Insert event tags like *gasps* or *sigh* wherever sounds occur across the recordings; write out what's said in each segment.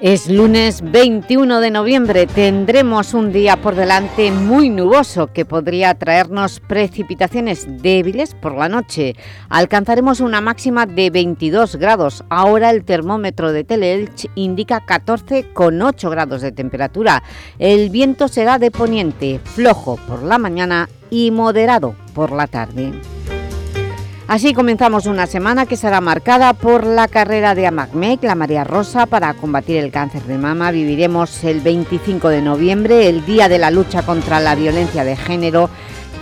Es lunes 21 de noviembre, tendremos un día por delante muy nuboso que podría traernos precipitaciones débiles por la noche. Alcanzaremos una máxima de 22 grados, ahora el termómetro de Teleelch indica 14,8 grados de temperatura. El viento será de poniente, flojo por la mañana y moderado por la tarde. Así comenzamos una semana que será marcada por la carrera de AMACMEC, la María Rosa, para combatir el cáncer de mama. Viviremos el 25 de noviembre, el Día de la Lucha contra la Violencia de Género,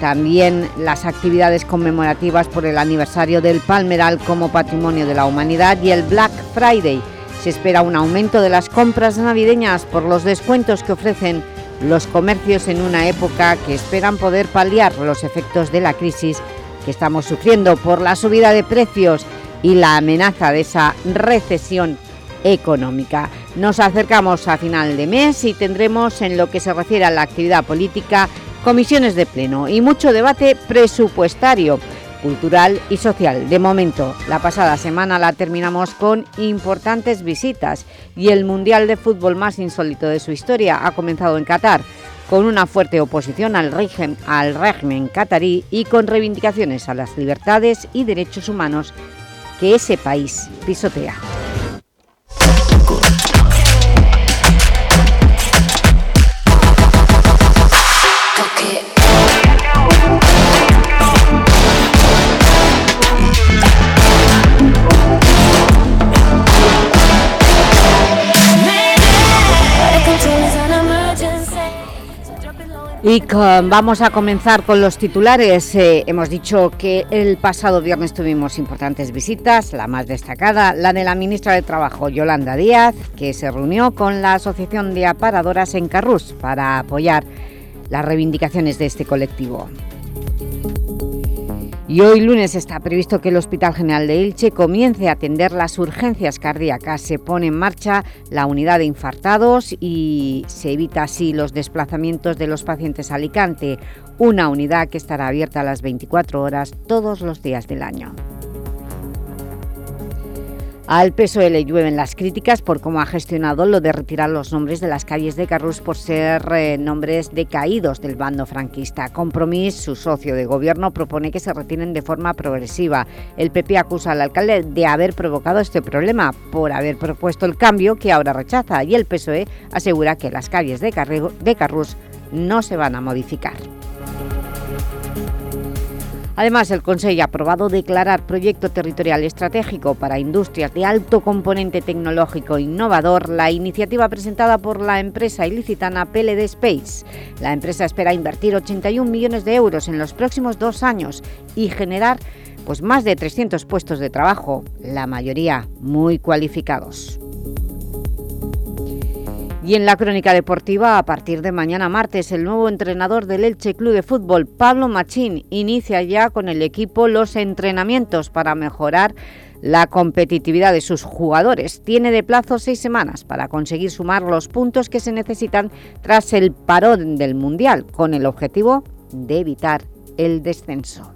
también las actividades conmemorativas por el aniversario del Palmeral como Patrimonio de la Humanidad y el Black Friday. Se espera un aumento de las compras navideñas por los descuentos que ofrecen los comercios en una época que esperan poder paliar los efectos de la crisis que estamos sufriendo por la subida de precios y la amenaza de esa recesión económica. Nos acercamos a final de mes y tendremos en lo que se refiere a la actividad política comisiones de pleno y mucho debate presupuestario, cultural y social. De momento, la pasada semana la terminamos con importantes visitas y el Mundial de Fútbol más insólito de su historia ha comenzado en Qatar con una fuerte oposición al régimen, al y con reivindicaciones a las libertades y derechos humanos que ese país pisotea. Y vamos a comenzar con los titulares. Eh, hemos dicho que el pasado viernes tuvimos importantes visitas, la más destacada, la de la ministra de Trabajo, Yolanda Díaz, que se reunió con la Asociación de Aparadoras en Carrús para apoyar las reivindicaciones de este colectivo. Y hoy lunes está previsto que el Hospital General de Elche comience a atender las urgencias cardíacas. Se pone en marcha la unidad de infartados y se evita así los desplazamientos de los pacientes a Alicante, una unidad que estará abierta a las 24 horas todos los días del año. Al PSOE le llueven las críticas por cómo ha gestionado lo de retirar los nombres de las calles de Carrús por ser eh, nombres decaídos del bando franquista. Compromís, su socio de gobierno, propone que se retiren de forma progresiva. El PP acusa al alcalde de haber provocado este problema por haber propuesto el cambio que ahora rechaza y el PSOE asegura que las calles de, de Carrús no se van a modificar. Además, el Consejo ha aprobado declarar proyecto territorial estratégico para industrias de alto componente tecnológico innovador la iniciativa presentada por la empresa ilicitana PLD Space. La empresa espera invertir 81 millones de euros en los próximos dos años y generar pues, más de 300 puestos de trabajo, la mayoría muy cualificados. Y en la crónica deportiva, a partir de mañana martes, el nuevo entrenador del Elche Club de Fútbol, Pablo Machín, inicia ya con el equipo los entrenamientos para mejorar la competitividad de sus jugadores. Tiene de plazo seis semanas para conseguir sumar los puntos que se necesitan tras el parón del Mundial, con el objetivo de evitar el descenso.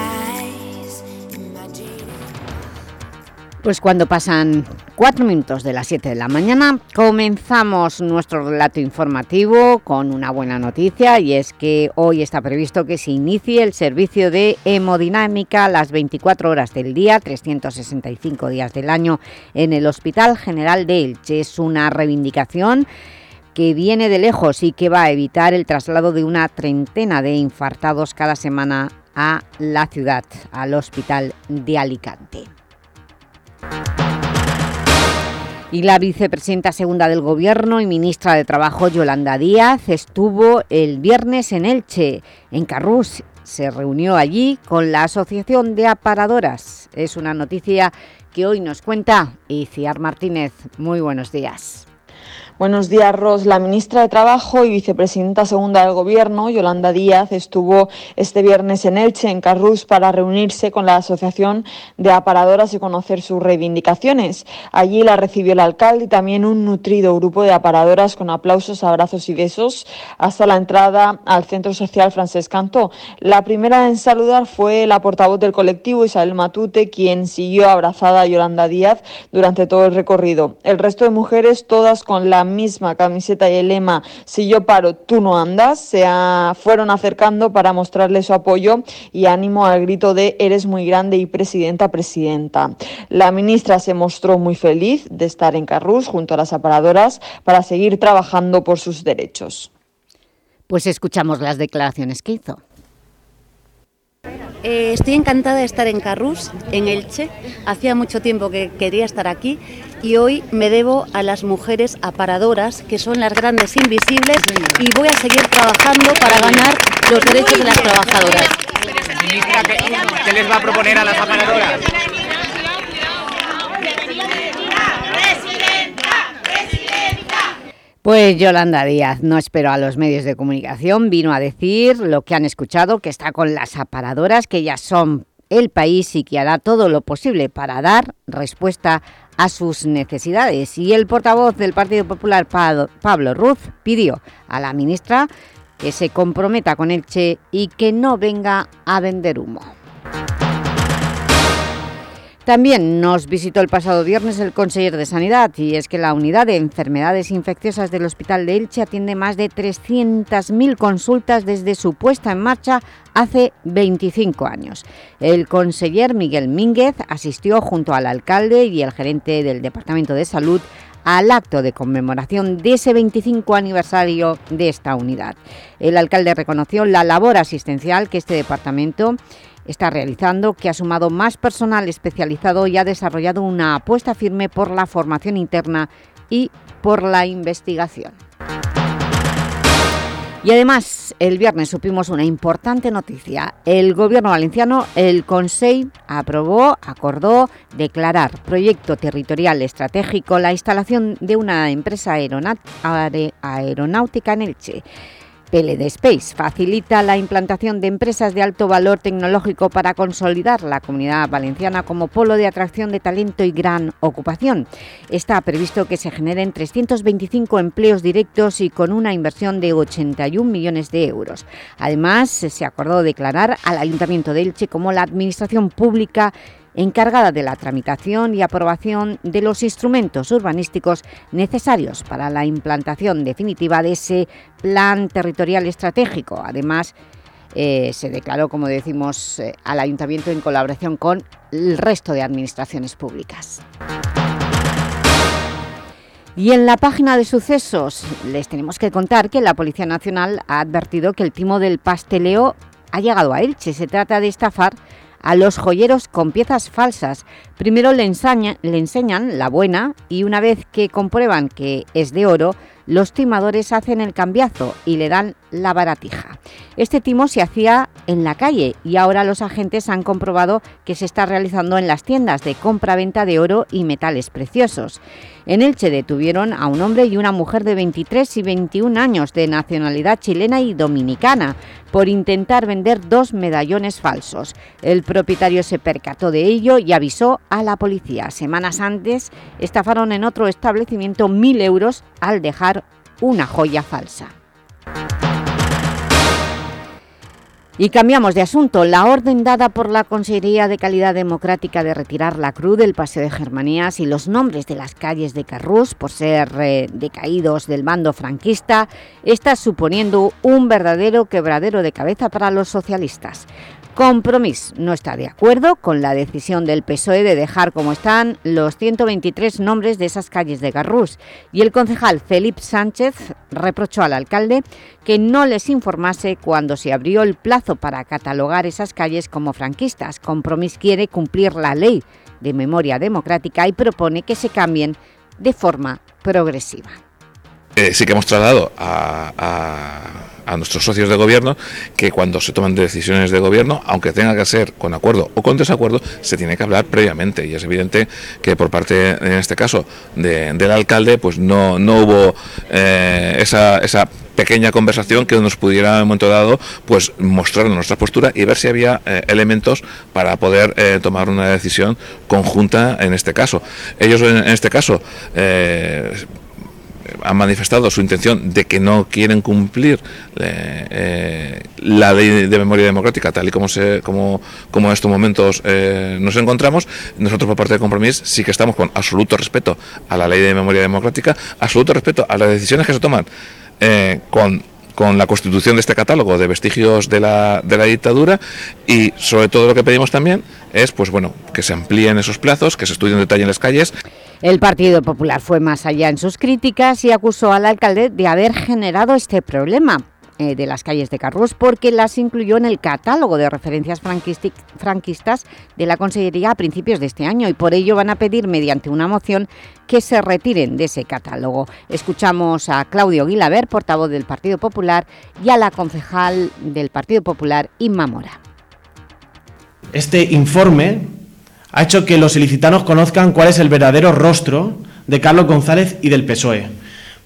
Pues cuando pasan cuatro minutos de las 7 de la mañana, comenzamos nuestro relato informativo con una buena noticia y es que hoy está previsto que se inicie el servicio de hemodinámica las 24 horas del día, 365 días del año en el Hospital General de Elche. Es una reivindicación que viene de lejos y que va a evitar el traslado de una treintena de infartados cada semana a la ciudad, al Hospital de Alicante. Y la vicepresidenta segunda del Gobierno y ministra de Trabajo, Yolanda Díaz, estuvo el viernes en Elche, en Carrús. Se reunió allí con la Asociación de Aparadoras. Es una noticia que hoy nos cuenta Iciar Martínez. Muy buenos días. Buenos días, Ros. La ministra de Trabajo y vicepresidenta segunda del Gobierno, Yolanda Díaz, estuvo este viernes en Elche, en Carrús, para reunirse con la Asociación de Aparadoras y conocer sus reivindicaciones. Allí la recibió el alcalde y también un nutrido grupo de aparadoras con aplausos, abrazos y besos hasta la entrada al Centro Social Francés Cantó. La primera en saludar fue la portavoz del colectivo, Isabel Matute, quien siguió abrazada a Yolanda Díaz durante todo el recorrido. El resto de mujeres, todas con la misma camiseta y el lema Si yo paro, tú no andas, se fueron acercando para mostrarle su apoyo y ánimo al grito de Eres muy grande y presidenta, presidenta. La ministra se mostró muy feliz de estar en Carrús junto a las aparadoras para seguir trabajando por sus derechos. Pues escuchamos las declaraciones que hizo. Eh, estoy encantada de estar en Carrús, en Elche. Hacía mucho tiempo que quería estar aquí y hoy me debo a las mujeres aparadoras, que son las grandes invisibles, y voy a seguir trabajando para ganar los derechos de las trabajadoras. ¿qué les va a proponer a las aparadoras? Pues Yolanda Díaz no esperó a los medios de comunicación, vino a decir lo que han escuchado, que está con las aparadoras, que ya son el país y que hará todo lo posible para dar respuesta a sus necesidades. Y el portavoz del Partido Popular, Pablo Ruz, pidió a la ministra que se comprometa con Elche y que no venga a vender humo. También nos visitó el pasado viernes el consejero de Sanidad y es que la unidad de enfermedades infecciosas del Hospital de Elche atiende más de 300.000 consultas desde su puesta en marcha hace 25 años. El conseller Miguel Mínguez asistió junto al alcalde y el gerente del Departamento de Salud al acto de conmemoración de ese 25 aniversario de esta unidad. El alcalde reconoció la labor asistencial que este departamento está realizando, que ha sumado más personal especializado y ha desarrollado una apuesta firme por la formación interna y por la investigación. Y además, el viernes supimos una importante noticia. El Gobierno valenciano, el Consejo, aprobó, acordó declarar proyecto territorial estratégico la instalación de una empresa aeronáutica en Elche. PLD Space facilita la implantación de empresas de alto valor tecnológico para consolidar la comunidad valenciana como polo de atracción de talento y gran ocupación. Está previsto que se generen 325 empleos directos y con una inversión de 81 millones de euros. Además, se acordó declarar al Ayuntamiento de Elche como la administración pública encargada de la tramitación y aprobación de los instrumentos urbanísticos necesarios para la implantación definitiva de ese plan territorial estratégico. Además, eh, se declaró, como decimos, eh, al Ayuntamiento en colaboración con el resto de administraciones públicas. Y en la página de sucesos les tenemos que contar que la Policía Nacional ha advertido que el timo del pasteleo ha llegado a Elche. Se trata de estafar a los joyeros con piezas falsas. Primero le, enseñan la buena y una vez que comprueban que es de oro, los timadores hacen el cambiazo y le dan la baratija. Este timo se hacía en la calle y ahora los agentes han comprobado que se está realizando en las tiendas de compra-venta de oro y metales preciosos. En Elche detuvieron a un hombre y una mujer de 23 y 21 años de nacionalidad chilena y dominicana por intentar vender dos medallones falsos. El propietario se percató de ello y avisó a la policía. Semanas antes estafaron en otro establecimiento mil euros al dejar una joya falsa. Y cambiamos de asunto. La orden dada por la Consejería de Calidad Democrática de retirar la cruz del Paseo de Germanías y los nombres de las calles de Carrús por ser eh, decaídos del bando franquista está suponiendo un verdadero quebradero de cabeza para los socialistas. Compromís no está de acuerdo con la decisión del PSOE de dejar como están los 123 nombres de esas calles de Garrús y el concejal Felipe Sánchez reprochó al alcalde que no les informase cuando se abrió el plazo para catalogar esas calles como franquistas. Compromís quiere cumplir la ley de memoria democrática y propone que se cambien de forma progresiva. Eh, sí que hemos trasladado a, nuestros socios de gobierno que cuando se toman decisiones de gobierno, aunque tenga que ser con acuerdo o con desacuerdo, se tiene que hablar previamente. Y es evidente que por parte, en este caso, del alcalde, pues no, no hubo eh, esa, esa pequeña conversación que nos pudiera en un momento dado pues mostrar nuestra postura y ver si había eh, elementos para poder tomar una decisión conjunta en este caso. Ellos en, este caso han manifestado su intención de que no quieren cumplir eh, eh, la ley de memoria democrática tal y como se como, como en estos momentos eh, nos encontramos nosotros por parte de Compromís sí que estamos con absoluto respeto a la ley de memoria democrática absoluto respeto a las decisiones que se toman con con la constitución de este catálogo de vestigios de la, de la dictadura y sobre todo lo que pedimos también es pues bueno que se amplíen esos plazos, que se estudien en detalle en las calles. El Partido Popular fue más allá en sus críticas y acusó al alcalde de haber generado este problema eh, de las calles de Carrús porque las incluyó en el catálogo de referencias franquistas de la Consellería a principios de este año y por ello van a pedir mediante una moción que se retiren de ese catálogo. Escuchamos a Claudio Guilaber, portavoz del Partido Popular, y a la concejal del Partido Popular, Inma Mora. Este informe ha hecho que los ilicitanos conozcan cuál es el verdadero rostro de Carlos González y del PSOE,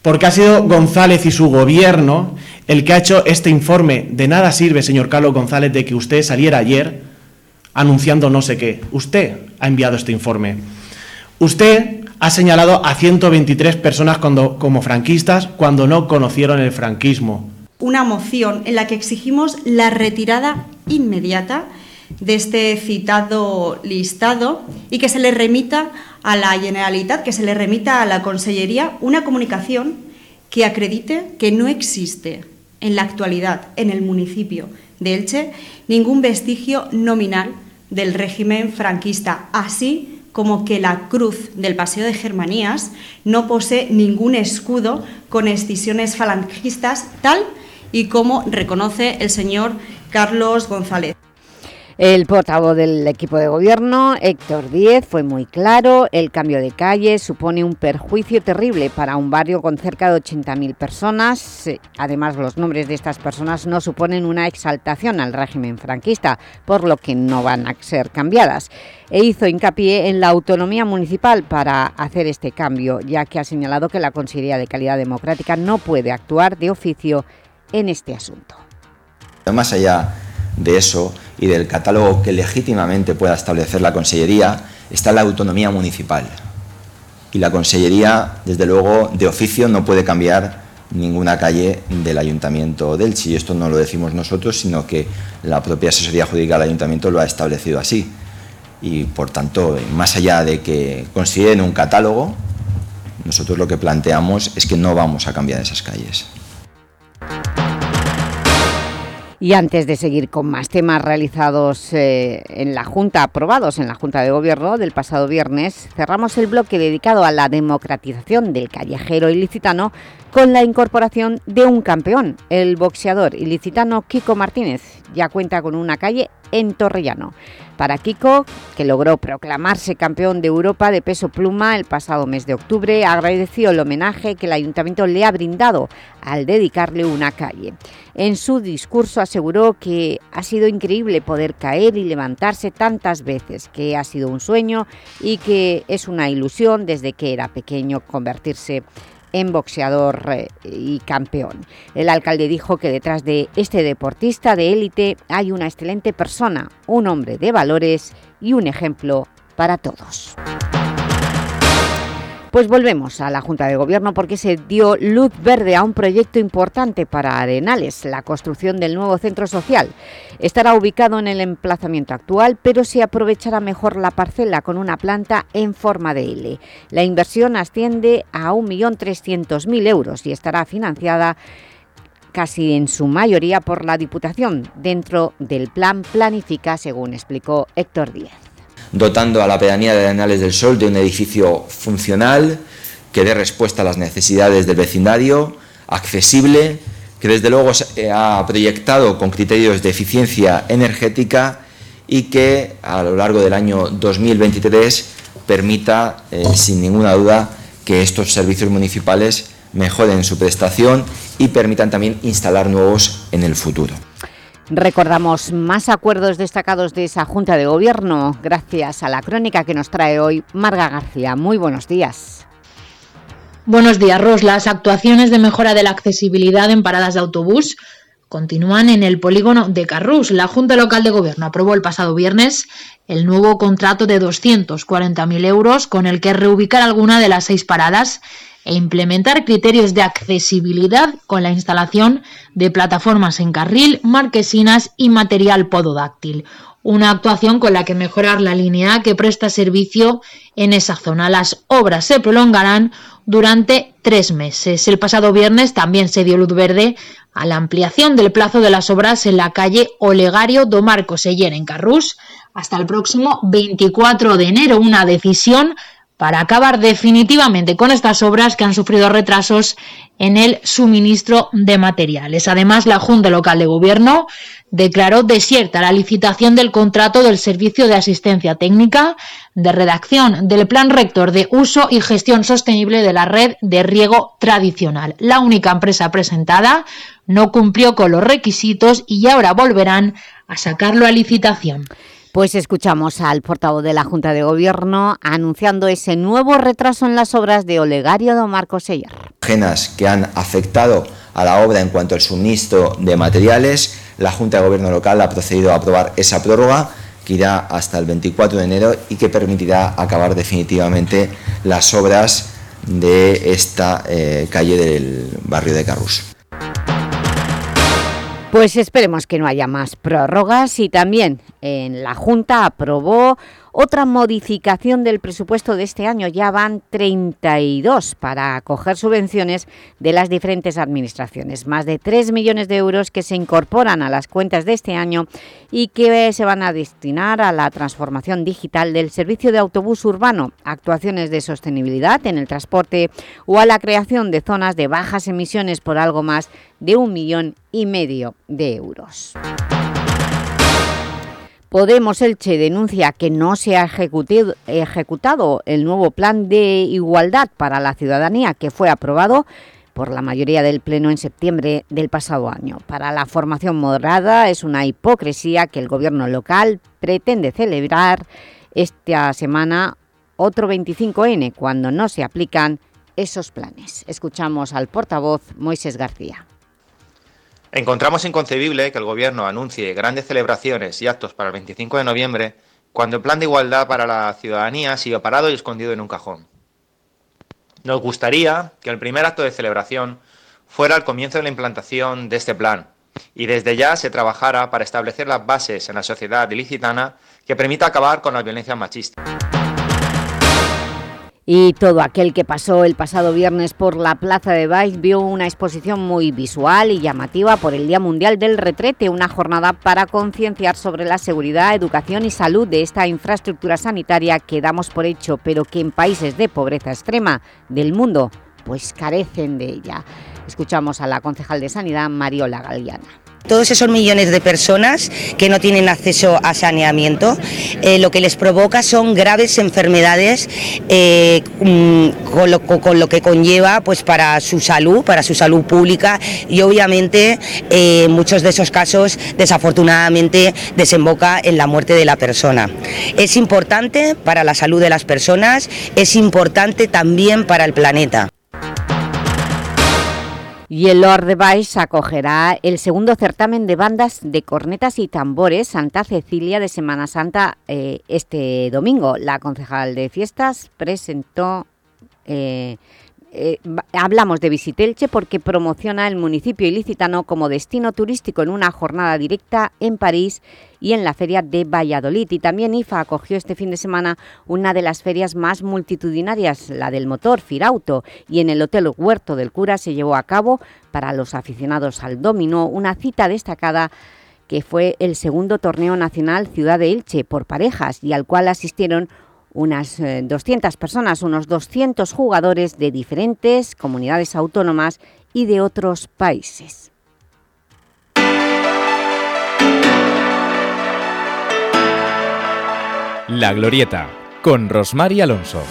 porque ha sido González y su gobierno el que ha hecho este informe. De nada sirve, señor Carlos González, de que usted saliera ayer anunciando no sé qué. Usted ha enviado este informe. Usted ha señalado a 123 personas como franquistas cuando no conocieron el franquismo. Una moción en la que exigimos la retirada inmediata de este citado listado y que se le remita a la Generalitat, que se le remita a la Consellería una comunicación que acredite que no existe en la actualidad en el municipio de Elche ningún vestigio nominal del régimen franquista, así como que la cruz del Paseo de Germanías no posee ningún escudo con excisiones falangistas, tal y como reconoce el señor Carlos González. El portavoz del equipo de gobierno, Héctor Díez, fue muy claro. El cambio de calle supone un perjuicio terrible para un barrio con cerca de 80.000 personas. Además, los nombres de estas personas no suponen una exaltación al régimen franquista, por lo que no van a ser cambiadas. E hizo hincapié en la autonomía municipal para hacer este cambio, ya que ha señalado que la Consejería de Calidad Democrática no puede actuar de oficio en este asunto. Más allá de eso y del catálogo que legítimamente pueda establecer la Consellería está la autonomía municipal. Y la Consellería, desde luego, de oficio no puede cambiar ninguna calle del Ayuntamiento del Elche. Y esto no lo decimos nosotros, sino que la propia asesoría jurídica del Ayuntamiento lo ha establecido así. Y, por tanto, más allá de que consideren un catálogo, nosotros lo que planteamos es que no vamos a cambiar esas calles. Y antes de seguir con más temas realizados eh, en la Junta, aprobados en la Junta de Gobierno del pasado viernes, cerramos el bloque dedicado a la democratización del callejero ilicitano con la incorporación de un campeón, el boxeador ilicitano Kiko Martínez. Ya cuenta con una calle en Torrellano. Para Kiko, que logró proclamarse campeón de Europa de peso pluma el pasado mes de octubre, agradeció el homenaje que el Ayuntamiento le ha brindado al dedicarle una calle. En su discurso aseguró que ha sido increíble poder caer y levantarse tantas veces, que ha sido un sueño y que es una ilusión desde que era pequeño convertirse en boxeador eh, y campeón. El alcalde dijo que detrás de este deportista de élite hay una excelente persona, un hombre de valores y un ejemplo para todos. Pues volvemos a la Junta de Gobierno porque se dio luz verde a un proyecto importante para Arenales, la construcción del nuevo centro social. Estará ubicado en el emplazamiento actual, pero se aprovechará mejor la parcela con una planta en forma de L. La inversión asciende a 1.300.000 euros y estará financiada casi en su mayoría por la Diputación, dentro del plan Planifica, según explicó Héctor Díaz dotando a la pedanía de Arenales del Sol de un edificio funcional que dé respuesta a las necesidades del vecindario, accesible, que desde luego se ha proyectado con criterios de eficiencia energética y que a lo largo del año 2023 permita, eh, sin ninguna duda, que estos servicios municipales mejoren su prestación y permitan también instalar nuevos en el futuro. Recordamos más acuerdos destacados de esa Junta de Gobierno gracias a la crónica que nos trae hoy Marga García. Muy buenos días. Buenos días, Ros. Las actuaciones de mejora de la accesibilidad en paradas de autobús continúan en el polígono de Carrús. La Junta Local de Gobierno aprobó el pasado viernes el nuevo contrato de 240.000 euros con el que reubicar alguna de las seis paradas e implementar criterios de accesibilidad con la instalación de plataformas en carril, marquesinas y material pododáctil. Una actuación con la que mejorar la línea que presta servicio en esa zona. Las obras se prolongarán durante tres meses. El pasado viernes también se dio luz verde a la ampliación del plazo de las obras en la calle Olegario do Marco Seller en Carrús hasta el próximo 24 de enero. Una decisión para acabar definitivamente con estas obras que han sufrido retrasos en el suministro de materiales. Además, la Junta Local de Gobierno declaró desierta la licitación del contrato del Servicio de Asistencia Técnica de redacción del Plan Rector de Uso y Gestión Sostenible de la Red de Riego Tradicional. La única empresa presentada no cumplió con los requisitos y ahora volverán a sacarlo a licitación. Pues escuchamos al portavoz de la Junta de Gobierno anunciando ese nuevo retraso en las obras de Olegario do Marco Sellar. Ajenas que han afectado a la obra en cuanto al suministro de materiales, la Junta de Gobierno local ha procedido a aprobar esa prórroga que irá hasta el 24 de enero y que permitirá acabar definitivamente las obras de esta eh, calle del barrio de Carrús. Pues esperemos que no haya más prórrogas y también en la Junta aprobó otra modificación del presupuesto de este año. Ya van 32 para acoger subvenciones de las diferentes administraciones. Más de 3 millones de euros que se incorporan a las cuentas de este año y que se van a destinar a la transformación digital del servicio de autobús urbano, actuaciones de sostenibilidad en el transporte o a la creación de zonas de bajas emisiones por algo más de un millón y medio de euros. Podemos Elche denuncia que no se ha ejecutado el nuevo plan de igualdad para la ciudadanía que fue aprobado por la mayoría del Pleno en septiembre del pasado año. Para la formación morada es una hipocresía que el Gobierno local pretende celebrar esta semana otro 25N cuando no se aplican esos planes. Escuchamos al portavoz Moisés García. Encontramos inconcebible que el Gobierno anuncie grandes celebraciones y actos para el 25 de noviembre cuando el plan de igualdad para la ciudadanía sigue parado y escondido en un cajón. Nos gustaría que el primer acto de celebración fuera el comienzo de la implantación de este plan y desde ya se trabajara para establecer las bases en la sociedad ilicitana que permita acabar con la violencia machista. Y todo aquel que pasó el pasado viernes por la Plaza de Baix vio una exposición muy visual y llamativa por el Día Mundial del Retrete, una jornada para concienciar sobre la seguridad, educación y salud de esta infraestructura sanitaria que damos por hecho, pero que en países de pobreza extrema del mundo pues carecen de ella. Escuchamos a la concejal de Sanidad, Mariola Galeana. Todos esos millones de personas que no tienen acceso a saneamiento, eh, lo que les provoca son graves enfermedades eh, mm, con, lo, que conlleva pues, para su salud, para su salud pública y obviamente eh, muchos de esos casos desafortunadamente desemboca en la muerte de la persona. Es importante para la salud de las personas, es importante también para el planeta. Y el Lord de Baix acogerá el segundo certamen de bandas de cornetas y tambores Santa Cecilia de Semana Santa eh, este domingo. La concejal de fiestas presentó... Eh, eh, hablamos de Visitelche porque promociona el municipio ilicitano como destino turístico en una jornada directa en París y en la feria de Valladolid. Y también IFA acogió este fin de semana una de las ferias más multitudinarias, la del motor Firauto, y en el Hotel Huerto del Cura se llevó a cabo, para los aficionados al dominó, una cita destacada que fue el segundo torneo nacional Ciudad de Elche por parejas y al cual asistieron unas 200 eh, personas, unos 200 jugadores de diferentes comunidades autónomas y de otros países. La Glorieta, con Rosmar Alonso.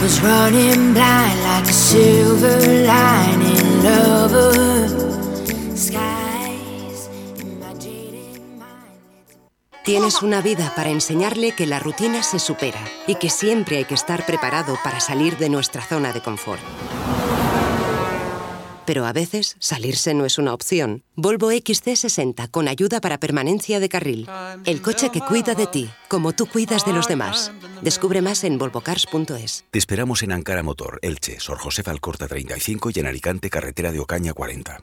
was running blind like a silver lining lover. Skies Tienes una vida para enseñarle que la rutina se supera y que siempre hay que estar preparado para salir de nuestra zona de confort. Pero a veces salirse no es una opción. Volvo XC60 con ayuda para permanencia de carril. El coche que cuida de ti, como tú cuidas de los demás. Descubre más en volvocars.es. Te esperamos en Ankara Motor, Elche, Sor José Alcorta 35 y en Alicante, carretera de Ocaña 40.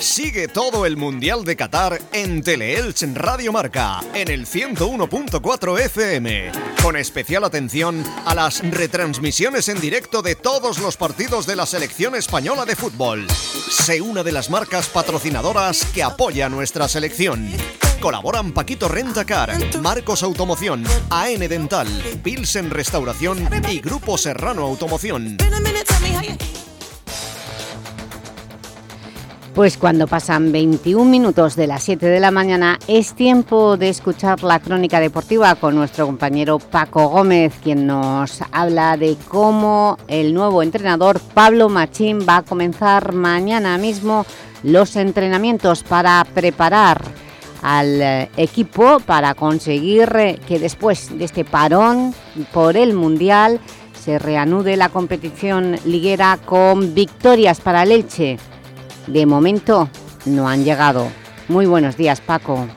Sigue todo el Mundial de Qatar en Teleelch Radio Marca, en el 101.4 FM, con especial atención a las retransmisiones en directo de todos los partidos de la selección española de fútbol. Sé una de las marcas patrocinadoras que apoya nuestra selección. Colaboran Paquito Rentacar, Marcos Automoción, AN Dental, Pilsen Restauración y Grupo Serrano Automoción. Pues cuando pasan 21 minutos de las 7 de la mañana es tiempo de escuchar la crónica deportiva con nuestro compañero Paco Gómez, quien nos habla de cómo el nuevo entrenador Pablo Machín va a comenzar mañana mismo los entrenamientos para preparar al eh, equipo para conseguir eh, que después de este parón por el Mundial se reanude la competición liguera con victorias para el Elche de momento no han llegado. Muy buenos días, Paco.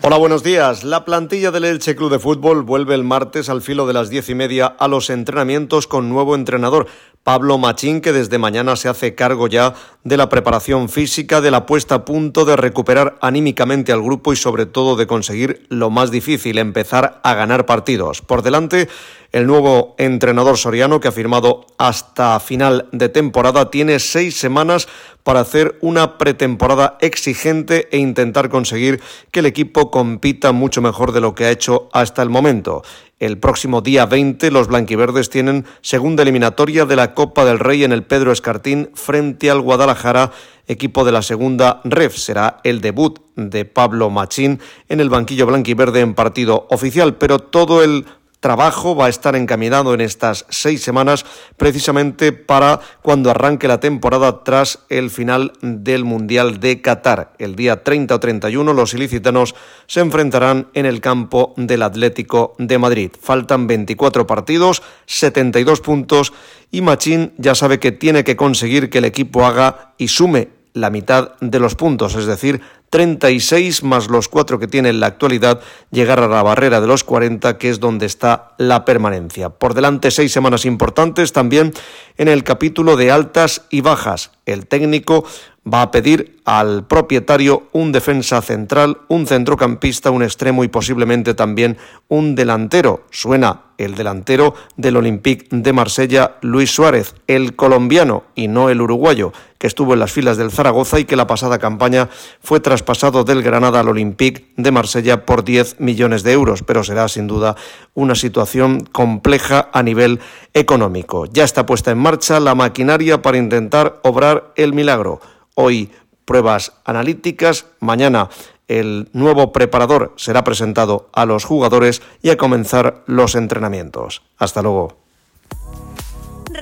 Hola, buenos días. La plantilla del Elche Club de Fútbol vuelve el martes al filo de las diez y media a los entrenamientos con nuevo entrenador. Pablo Machín, que desde mañana se hace cargo ya de la preparación física, de la puesta a punto, de recuperar anímicamente al grupo y sobre todo de conseguir lo más difícil, empezar a ganar partidos. Por delante, el nuevo entrenador soriano, que ha firmado hasta final de temporada, tiene seis semanas para hacer una pretemporada exigente e intentar conseguir que el equipo compita mucho mejor de lo que ha hecho hasta el momento. El próximo día 20 los blanquiverdes tienen segunda eliminatoria de la Copa del Rey en el Pedro Escartín frente al Guadalajara, equipo de la segunda REF. Será el debut de Pablo Machín en el banquillo blanquiverde en partido oficial, pero todo el trabajo va a estar encaminado en estas seis semanas precisamente para cuando arranque la temporada tras el final del Mundial de Qatar. El día 30 o 31 los ilicitanos se enfrentarán en el campo del Atlético de Madrid. Faltan 24 partidos, 72 puntos y Machín ya sabe que tiene que conseguir que el equipo haga y sume la mitad de los puntos, es decir, 36 más los cuatro que tiene en la actualidad, llegar a la barrera de los 40, que es donde está la permanencia. Por delante, seis semanas importantes también en el capítulo de altas y bajas. El técnico va a pedir al propietario un defensa central, un centrocampista, un extremo y posiblemente también un delantero. Suena el delantero del Olympique de Marsella, Luis Suárez, el colombiano y no el uruguayo, que estuvo en las filas del Zaragoza y que la pasada campaña fue traspasado del Granada al Olympique de Marsella por 10 millones de euros, pero será sin duda una situación compleja a nivel económico. Ya está puesta en marcha la maquinaria para intentar obrar el milagro. Hoy pruebas analíticas, mañana el nuevo preparador será presentado a los jugadores y a comenzar los entrenamientos. Hasta luego.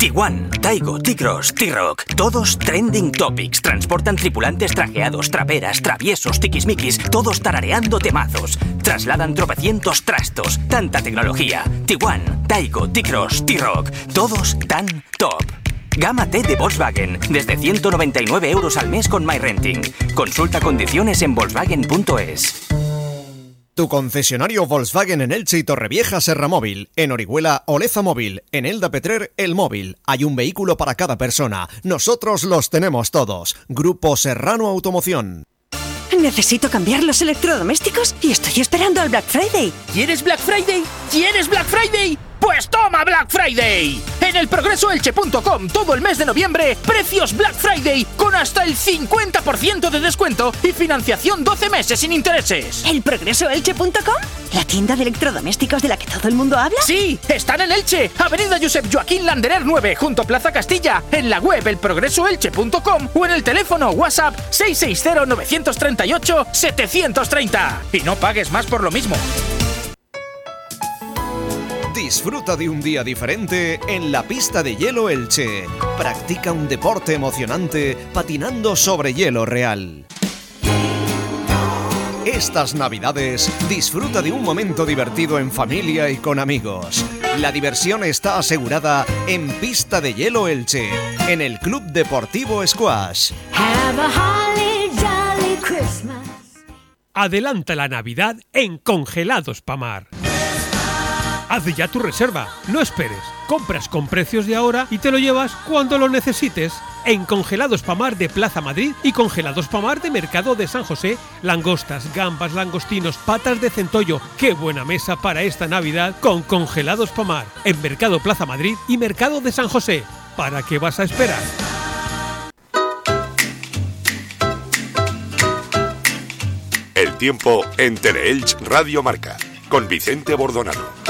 Tiguan, Taigo, T-Cross, T-Rock, todos trending topics. Transportan tripulantes trajeados, traperas, traviesos, tiquismiquis, todos tarareando temazos. Trasladan tropecientos trastos, tanta tecnología. Tiguan, Taigo, T-Cross, T-Rock, todos tan top. Gama T de Volkswagen, desde 199 euros al mes con MyRenting. Consulta condiciones en volkswagen.es. Tu concesionario Volkswagen en Elche y Torrevieja Serra Móvil, en Orihuela Oleza Móvil, en Elda Petrer El Móvil. Hay un vehículo para cada persona. Nosotros los tenemos todos. Grupo Serrano Automoción. Necesito cambiar los electrodomésticos y estoy esperando al Black Friday. ¿Quieres Black Friday? ¿Quieres Black Friday? Pues toma Black Friday. En el progresoelche.com todo el mes de noviembre, precios Black Friday con hasta el 50% de descuento y financiación 12 meses sin intereses. ¿El progresoelche.com? ¿La tienda de electrodomésticos de la que todo el mundo habla? Sí, están en Elche, Avenida Josep Joaquín Landerer 9, junto a Plaza Castilla, en la web elprogresoelche.com o en el teléfono WhatsApp 660-938-730. Y no pagues más por lo mismo. Disfruta de un día diferente en la pista de hielo Elche. Practica un deporte emocionante patinando sobre hielo real. Estas navidades disfruta de un momento divertido en familia y con amigos. La diversión está asegurada en Pista de Hielo Elche, en el Club Deportivo Squash. Adelanta la Navidad en Congelados Pamar. Haz ya tu reserva, no esperes. Compras con precios de ahora y te lo llevas cuando lo necesites. En Congelados Pamar de Plaza Madrid y Congelados Pamar de Mercado de San José, langostas, gambas, langostinos, patas de centollo. ¡Qué buena mesa para esta Navidad con Congelados Pamar! En Mercado Plaza Madrid y Mercado de San José. ¿Para qué vas a esperar? El tiempo en Teleelch Radio Marca con Vicente Bordonado.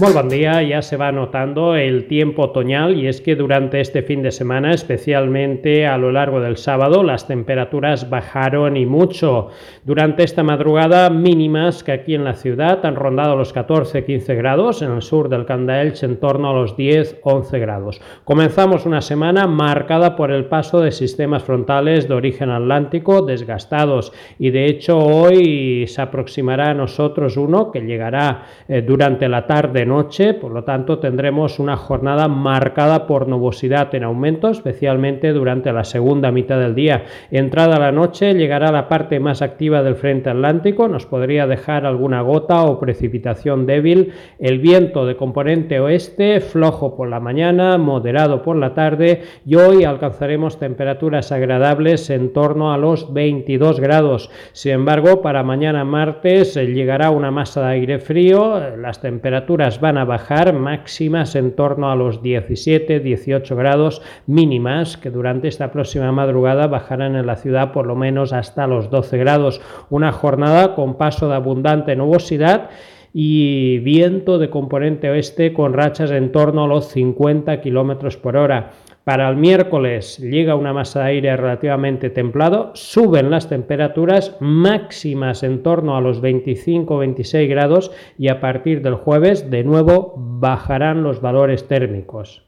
Muy buen día, ya se va notando el tiempo otoñal y es que durante este fin de semana, especialmente a lo largo del sábado, las temperaturas bajaron y mucho. Durante esta madrugada mínimas que aquí en la ciudad han rondado los 14-15 grados, en el sur del Candaelch en torno a los 10-11 grados. Comenzamos una semana marcada por el paso de sistemas frontales de origen atlántico desgastados y de hecho hoy se aproximará a nosotros uno que llegará eh, durante la tarde noche, por lo tanto tendremos una jornada marcada por nubosidad en aumento, especialmente durante la segunda mitad del día. Entrada la noche llegará la parte más activa del frente atlántico, nos podría dejar alguna gota o precipitación débil. El viento de componente oeste, flojo por la mañana, moderado por la tarde y hoy alcanzaremos temperaturas agradables en torno a los 22 grados. Sin embargo, para mañana martes eh, llegará una masa de aire frío, las temperaturas van a bajar máximas en torno a los 17-18 grados mínimas que durante esta próxima madrugada bajarán en la ciudad por lo menos hasta los 12 grados. Una jornada con paso de abundante nubosidad y viento de componente oeste con rachas en torno a los 50 kilómetros por hora. Para el miércoles llega una masa de aire relativamente templado, suben las temperaturas máximas en torno a los 25-26 grados y a partir del jueves de nuevo bajarán los valores térmicos.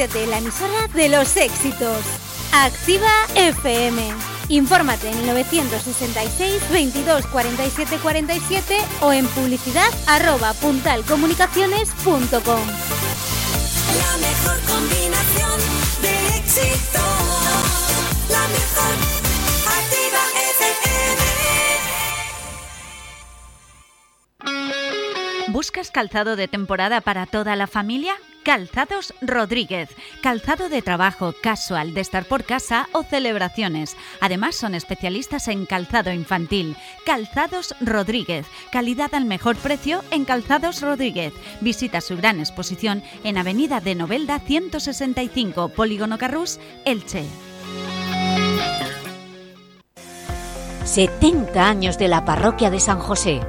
La emisora de los éxitos. Activa FM. Infórmate en el 966 22 47 47 o en publicidad arroba puntalcomunicaciones.com. La mejor combinación de éxito. La mejor. Activa FM. ¿Buscas calzado de temporada para toda la familia? Calzados Rodríguez. Calzado de trabajo, casual, de estar por casa o celebraciones. Además son especialistas en calzado infantil. Calzados Rodríguez. Calidad al mejor precio en Calzados Rodríguez. Visita su gran exposición en Avenida de Novelda 165, Polígono Carrús, Elche. 70 años de la parroquia de San José.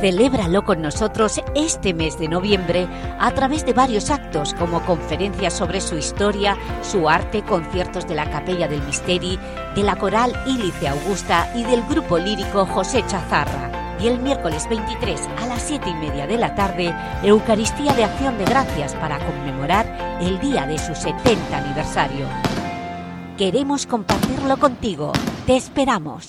Celébralo con nosotros este mes de noviembre a través de varios actos como conferencias sobre su historia, su arte, conciertos de la Capella del Misteri, de la Coral Ílice Augusta y del grupo lírico José Chazarra. Y el miércoles 23 a las 7 y media de la tarde, Eucaristía de Acción de Gracias para conmemorar el día de su 70 aniversario. Queremos compartirlo contigo. Te esperamos.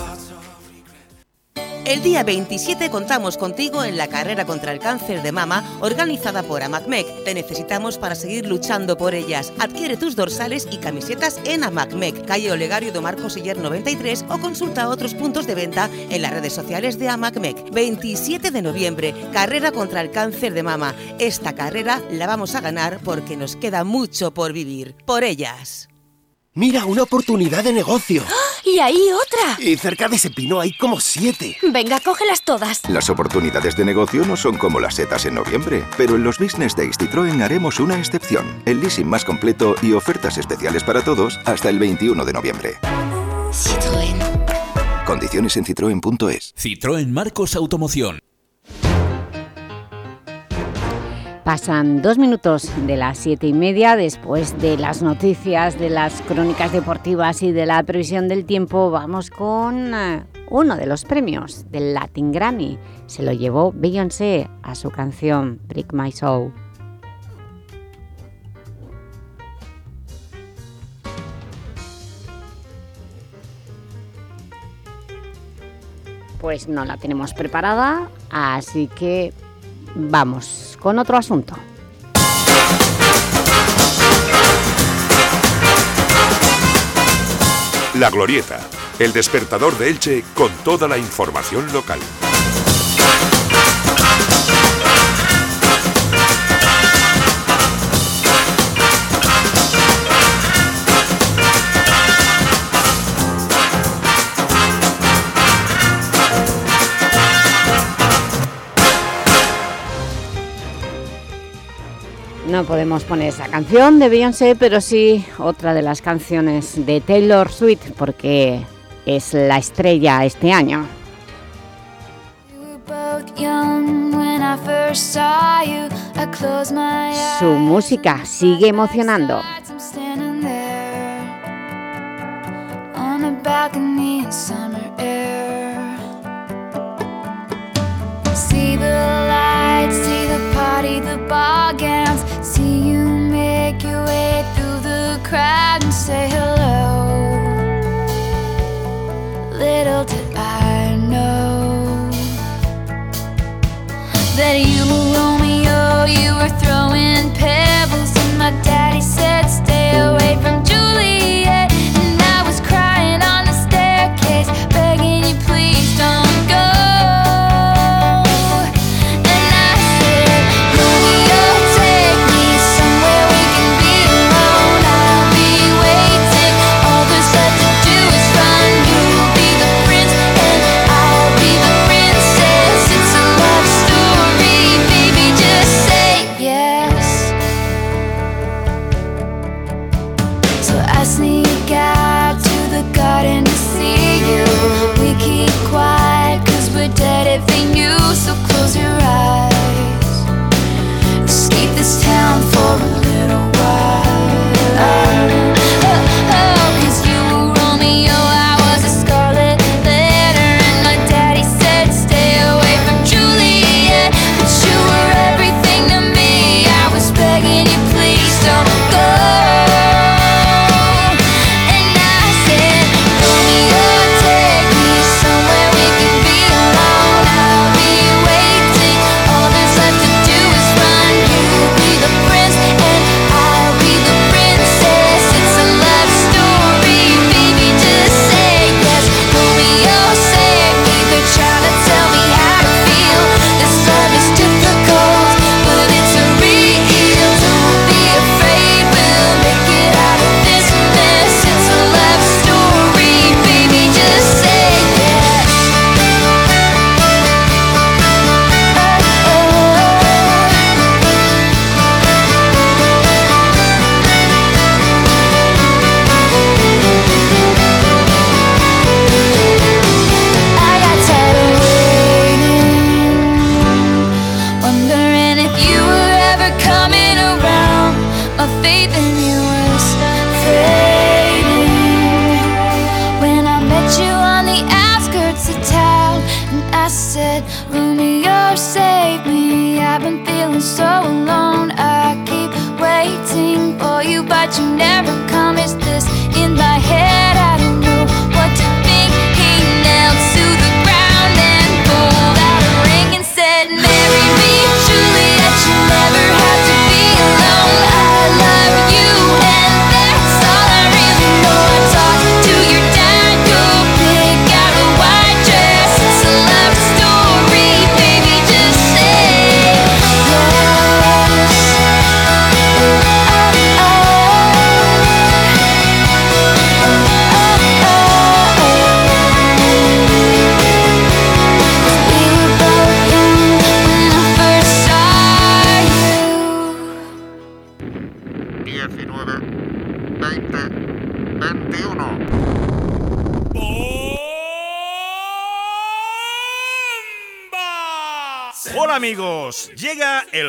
El día 27 contamos contigo en la carrera contra el cáncer de mama organizada por AMACMEC. Te necesitamos para seguir luchando por ellas. Adquiere tus dorsales y camisetas en AMACMEC, calle Olegario de Marcos Siller 93 o consulta otros puntos de venta en las redes sociales de AMACMEC. 27 de noviembre, carrera contra el cáncer de mama. Esta carrera la vamos a ganar porque nos queda mucho por vivir. Por ellas. Mira, una oportunidad de negocio. *gasps* Y ahí otra. Y cerca de ese pino hay como siete. Venga, cógelas todas. Las oportunidades de negocio no son como las setas en noviembre, pero en los Business Days Citroën haremos una excepción. El leasing más completo y ofertas especiales para todos hasta el 21 de noviembre. Citroën. Condiciones en citroen.es. Citroën Marcos Automoción. Pasan dos minutos de las siete y media después de las noticias, de las crónicas deportivas y de la previsión del tiempo. Vamos con eh, uno de los premios del Latin Grammy. Se lo llevó Beyoncé a su canción Break My Soul. Pues no la tenemos preparada, así que vamos con otro asunto. La Glorieta, el despertador de Elche con toda la información local. No podemos poner esa canción de Beyoncé, pero sí otra de las canciones de Taylor Swift, porque es la estrella este año. Su música sigue emocionando. See the lights, see the the bar gowns. See you make your way through the crowd and say hello. Little did I know that you were Romeo, you were throwing pebbles, and my daddy said, Stay away from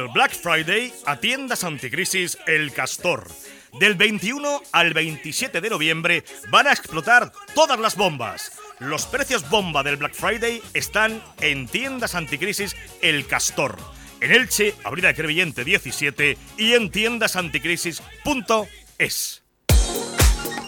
Black Friday a tiendas anticrisis El Castor. Del 21 al 27 de noviembre van a explotar todas las bombas. Los precios bomba del Black Friday están en tiendas anticrisis El Castor. En Elche, Avenida Crevillente 17 y en tiendasanticrisis.es.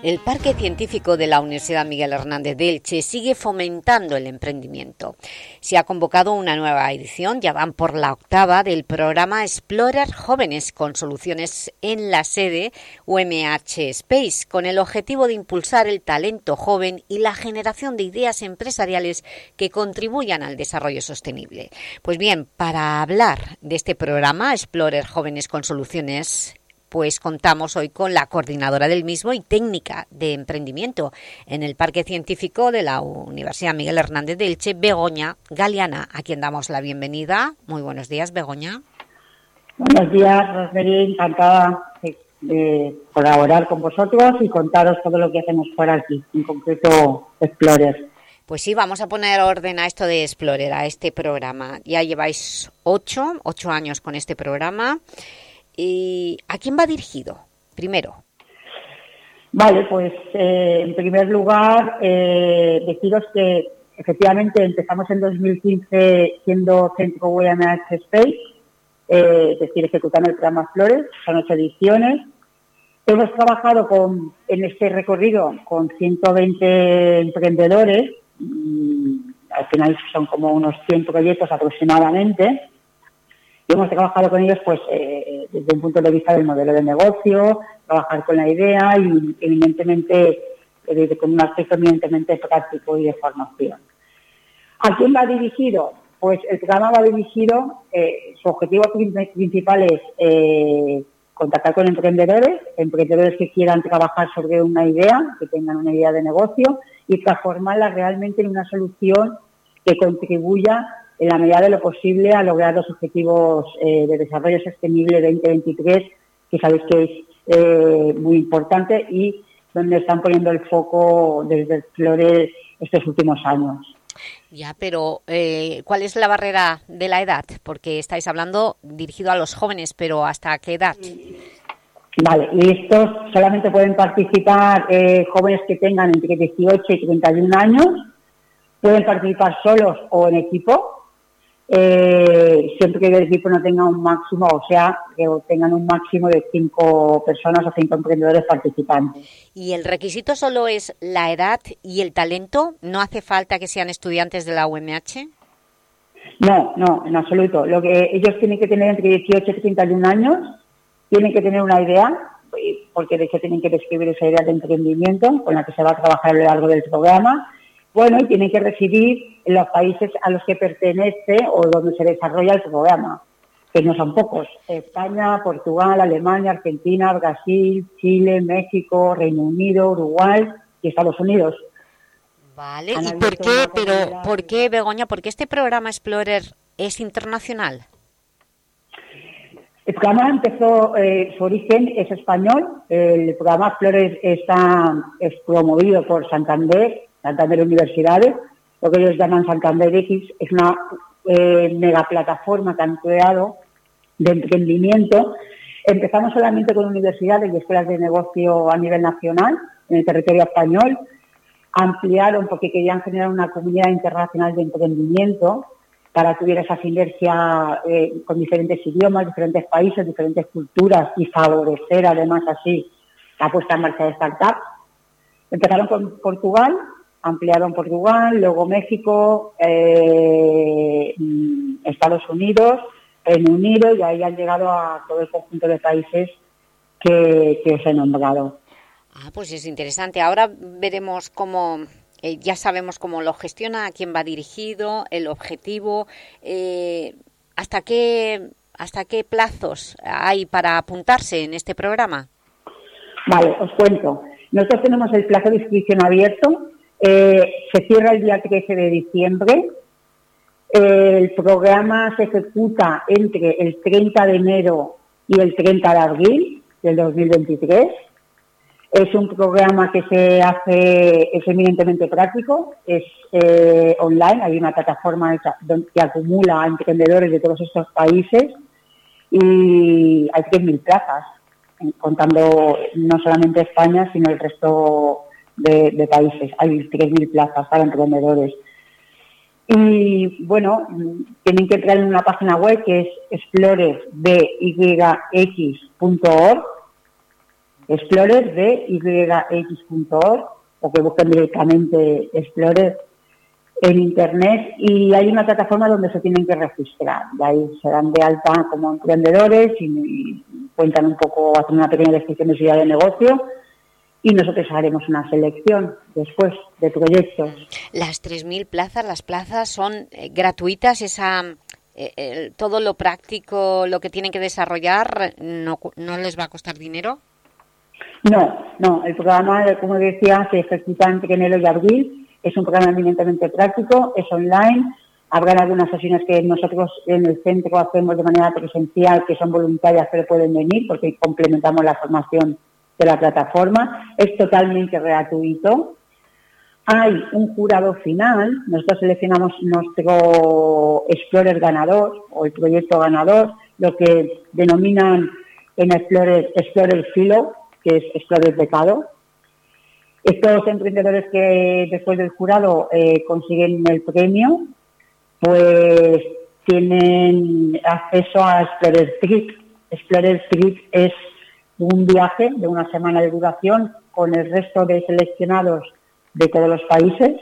El Parque Científico de la Universidad Miguel Hernández de Elche sigue fomentando el emprendimiento. Se ha convocado una nueva edición, ya van por la octava, del programa Explorer Jóvenes con soluciones en la sede UMH Space, con el objetivo de impulsar el talento joven y la generación de ideas empresariales que contribuyan al desarrollo sostenible. Pues bien, para hablar de este programa Explorer Jóvenes con soluciones pues contamos hoy con la coordinadora del mismo y técnica de emprendimiento en el Parque Científico de la Universidad Miguel Hernández de Elche, Begoña Galeana, a quien damos la bienvenida. Muy buenos días, Begoña. Buenos días, Rosemary, encantada de, de colaborar con vosotros y contaros todo lo que hacemos por aquí, en concreto Explorer. Pues sí, vamos a poner orden a esto de Explorer, a este programa. Ya lleváis ocho, ocho años con este programa. ¿Y a quién va dirigido? Primero. Vale, pues eh, en primer lugar, eh, deciros que efectivamente empezamos en 2015 siendo Centro WMH Space, eh, es decir, ejecutando el programa Flores, son ocho ediciones. Hemos trabajado con, en este recorrido con 120 emprendedores, al final son como unos 100 proyectos aproximadamente, y hemos trabajado con ellos pues eh, desde un punto de vista del modelo de negocio, trabajar con la idea y evidentemente eh, con un aspecto evidentemente práctico y de formación. ¿A quién va dirigido? Pues el programa va dirigido, eh, su objetivo principal es eh, contactar con emprendedores, emprendedores que quieran trabajar sobre una idea, que tengan una idea de negocio y transformarla realmente en una solución que contribuya en la medida de lo posible a lograr los objetivos eh, de desarrollo sostenible 2023, que sabéis que es eh, muy importante y donde están poniendo el foco desde Flores estos últimos años. Ya, pero eh, ¿cuál es la barrera de la edad? Porque estáis hablando dirigido a los jóvenes, pero ¿hasta qué edad? Vale, y estos solamente pueden participar eh, jóvenes que tengan entre 18 y 31 años, pueden participar solos o en equipo, eh, siempre que el equipo no tenga un máximo, o sea, que tengan un máximo de cinco personas o cinco emprendedores participantes. ¿Y el requisito solo es la edad y el talento? ¿No hace falta que sean estudiantes de la UMH? No, no, en absoluto. Lo que ellos tienen que tener entre 18 y 31 años, tienen que tener una idea, porque de hecho tienen que describir esa idea de emprendimiento con la que se va a trabajar a lo largo del programa, bueno, y tienen que residir en los países a los que pertenece o donde se desarrolla el programa, que no son pocos. España, Portugal, Alemania, Argentina, Brasil, Chile, México, Reino Unido, Uruguay y Estados Unidos. Vale, ¿y por qué, pero, por qué, Begoña, por qué este programa Explorer es internacional? El programa empezó, eh, su origen es español, el programa Explorer está, es promovido por Santander Santander Universidades, lo que ellos llaman Santander X, es una eh, megaplataforma que han creado de emprendimiento. Empezamos solamente con universidades y escuelas de negocio a nivel nacional, en el territorio español. Ampliaron porque querían generar una comunidad internacional de emprendimiento para que hubiera esa sinergia eh, con diferentes idiomas, diferentes países, diferentes culturas y favorecer además así la puesta en marcha de startups. Empezaron con Portugal, ampliaron Portugal, luego México, eh, mm, Estados Unidos, Reino Unido y ahí han llegado a todo el conjunto de países que, que os he nombrado. Ah, pues es interesante. Ahora veremos cómo, eh, ya sabemos cómo lo gestiona, a quién va dirigido, el objetivo, eh, hasta qué hasta qué plazos hay para apuntarse en este programa. Vale, os cuento. Nosotros tenemos el plazo de inscripción abierto eh, se cierra el día 13 de diciembre. el programa se ejecuta entre el 30 de enero y el 30 de abril del 2023. Es un programa que se hace, es eminentemente práctico, es eh, online, hay una plataforma que acumula a emprendedores de todos estos países y hay 3.000 plazas, contando no solamente España, sino el resto de, países. Hay 3.000 plazas para emprendedores. Y bueno, tienen que entrar en una página web que es explorersbyx.org, explorersbyx.org, o que busquen directamente Explorer en Internet y hay una plataforma donde se tienen que registrar. De ahí se dan de alta como emprendedores y, cuentan un poco, hacen una pequeña descripción de su idea de negocio y nosotros haremos una selección después de proyectos. Las 3.000 plazas, las plazas son eh, gratuitas, esa eh, todo lo práctico, lo que tienen que desarrollar, no, ¿no les va a costar dinero? No, no, el programa, como decía, se ejecuta entre enero y abril, es un programa eminentemente práctico, es online, habrá algunas sesiones que nosotros en el centro hacemos de manera presencial, que son voluntarias, pero pueden venir porque complementamos la formación de la plataforma. Es totalmente gratuito. hay un jurado final, nosotros seleccionamos nuestro Explorer ganador o el proyecto ganador, lo que denominan en Explorer, Explorer Filo, que es Explorer Pecado. Estos emprendedores que después del jurado eh, consiguen el premio, pues tienen acceso a Explorer Trip. Explorer Trip es un viaje de una semana de duración con el resto de seleccionados de todos los países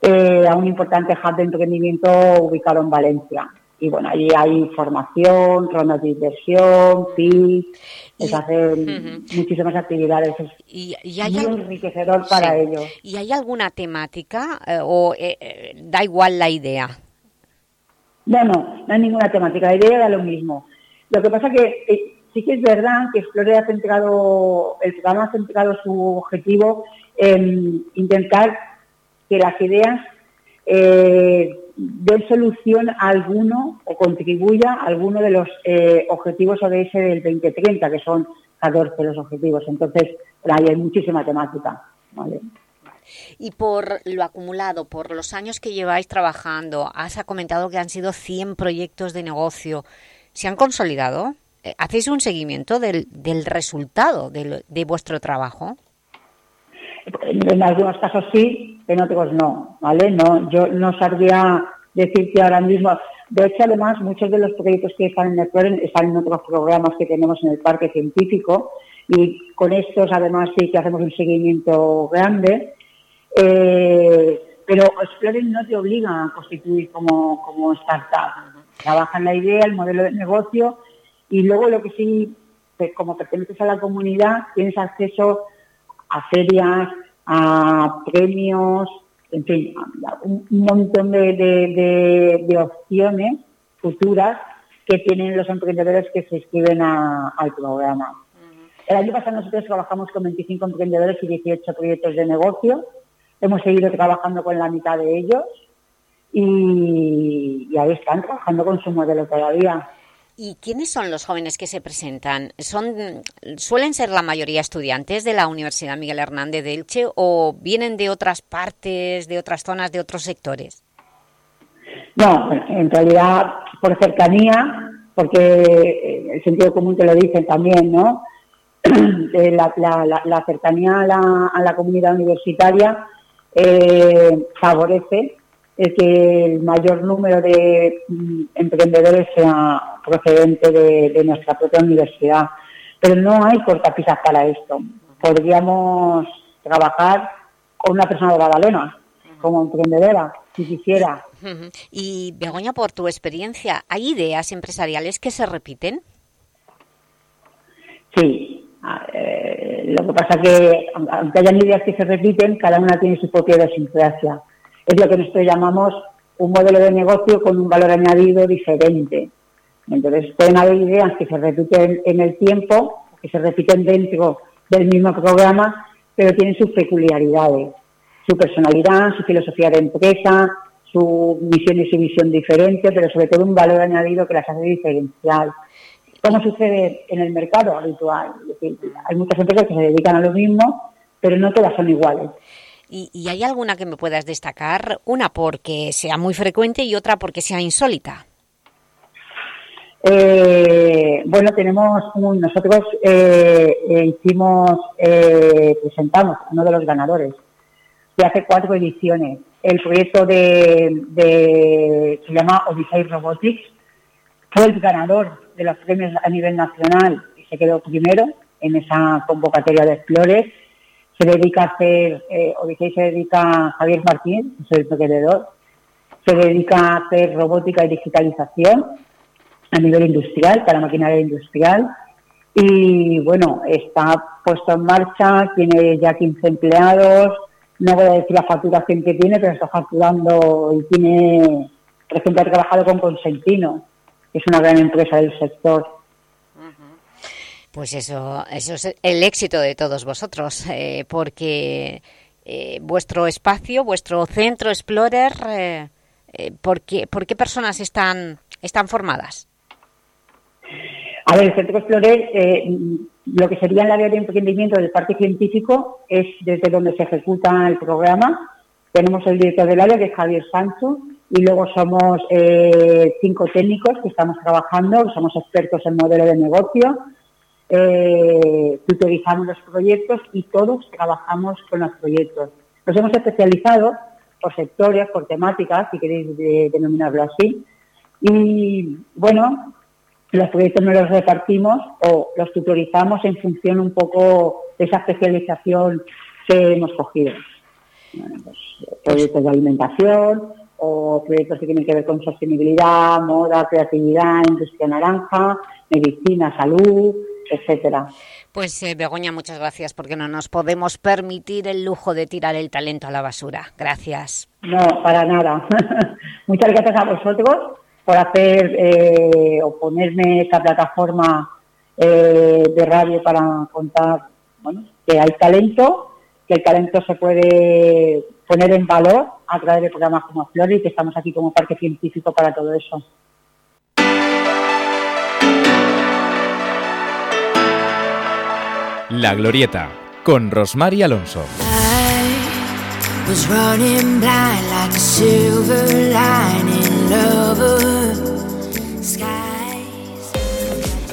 eh, a un importante hub de emprendimiento ubicado en Valencia. Y bueno, allí hay formación, rondas de inversión, PIB, es hacer muchísimas actividades. Es y, muy enriquecedor para ellos. ¿Y hay alguna temática eh, o eh, da igual la idea? No, no, no hay ninguna temática, la idea da lo mismo. Lo que pasa que sí que es verdad que Explore ha centrado, el programa ha centrado su objetivo en intentar que las ideas eh, den solución a alguno o contribuya a alguno de los eh, objetivos ODS del 2030, que son 14 los objetivos. Entonces, ahí hay muchísima temática. Y por lo acumulado, por los años que lleváis trabajando, has comentado que han sido 100 proyectos de negocio. ¿Se han consolidado? Eh, ¿Hacéis un seguimiento del, del resultado de, de vuestro trabajo? En algunos casos sí, en otros no, ¿vale? No, yo no sabría decir que ahora mismo... De hecho, además, muchos de los proyectos que están en el PROREN están en otros programas que tenemos en el parque científico y con estos, además, sí que hacemos un seguimiento grande. Eh, pero Exploren no te obliga a constituir como, como startup. Trabaja en la idea, el modelo de negocio y luego lo que sí, pues, como perteneces a la comunidad, tienes acceso a ferias, a premios, en fin, un montón de, opciones futuras que tienen los emprendedores que se inscriben al programa. El año pasado nosotros trabajamos con 25 emprendedores y 18 proyectos de negocio. Hemos seguido trabajando con la mitad de ellos y, y ahí están trabajando con su modelo todavía. ¿Y quiénes son los jóvenes que se presentan? ¿Son, ¿Suelen ser la mayoría estudiantes de la Universidad Miguel Hernández de Elche o vienen de otras partes, de otras zonas, de otros sectores? No, en realidad por cercanía, porque eh, el sentido común te lo dicen también, ¿no? *clears throat* La, cercanía a la, comunidad universitaria eh, favorece el que el mayor número de mm, emprendedores sea procedente de, nuestra propia universidad. Pero no hay cortapisas para esto. Podríamos trabajar con una persona de Badalona como emprendedora, si quisiera. Y Begoña, por tu experiencia, ¿hay ideas empresariales que se repiten? Sí. Eh, lo que pasa es que, aunque hayan ideas que se repiten, cada una tiene su propia idiosincrasia es lo que nosotros llamamos un modelo de negocio con un valor añadido diferente. Entonces, pueden haber ideas que se repiten en el tiempo, que se repiten dentro del mismo programa, pero tienen sus peculiaridades, su personalidad, su filosofía de empresa, su misión y su visión diferente, pero sobre todo un valor añadido que las hace diferencial. ¿Cómo sucede en el mercado habitual? hay muchas empresas que se dedican a lo mismo, pero no todas son iguales. ¿Y, hay alguna que me puedas destacar? Una porque sea muy frecuente y otra porque sea insólita. Eh, bueno, tenemos, nosotros eh, eh, hicimos, presentamos uno de los ganadores de hace cuatro ediciones. El proyecto de, se llama Odyssey Robotics, fue el ganador de los premios a nivel nacional y se quedó primero en esa convocatoria de Explores. Se dedica a hacer, eh, se dedica a Javier Martínez, es el emprendedor, se dedica a hacer robótica y digitalización a nivel industrial, para maquinaria industrial. Y bueno, está puesto en marcha, tiene ya 15 empleados, no voy a decir la facturación que tiene, pero está facturando y tiene, por ejemplo, ha trabajado con Consentino, que es una gran empresa del sector pues eso, eso es el éxito de todos vosotros, eh, porque eh, vuestro espacio, vuestro centro Explorer, eh, ¿por, qué, personas están, están formadas? A ver, el Centro Explorer, lo que sería el área de emprendimiento del parque científico es desde donde se ejecuta el programa. tenemos el director del área, que es Javier Sancho, y luego somos eh, cinco técnicos que estamos trabajando, somos expertos en modelo de negocio, eh, tutorizamos los proyectos y todos trabajamos con los proyectos. Nos hemos especializado por sectores, por temáticas, si queréis denominarlo así. Y bueno, los proyectos nos los repartimos o los tutorizamos en función un poco de esa especialización que hemos cogido. Pues, proyectos de alimentación o proyectos que tienen que ver con sostenibilidad, moda, creatividad, industria naranja, medicina, salud, etcétera. Pues eh, Begoña, muchas gracias porque no nos podemos permitir el lujo de tirar el talento a la basura. Gracias. No, para nada. *laughs* muchas gracias a vosotros por hacer eh, o ponerme esta plataforma eh, de radio para contar que hay talento, que el talento se puede poner en valor a través de programas como Flores y que estamos aquí como parque científico para todo eso. La Glorieta, con Rosmar y Alonso.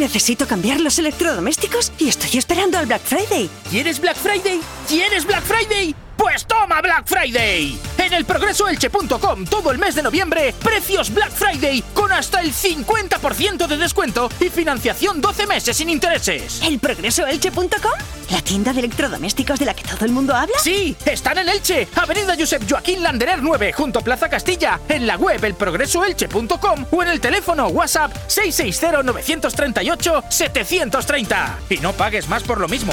Necesito cambiar los electrodomésticos y estoy esperando al Black Friday. ¿Quieres Black Friday? ¿Quieres Black Friday? Pues toma Black Friday. En el progresoelche.com todo el mes de noviembre, precios Black Friday con hasta el 50% de descuento y financiación 12 meses sin intereses. ¿El progresoelche.com? ¿La tienda de electrodomésticos de la que todo el mundo habla? Sí, están en Elche, Avenida Josep Joaquín Landerer 9, junto a Plaza Castilla, en la web elprogresoelche.com o en el teléfono WhatsApp 660-938-730. Y no pagues más por lo mismo.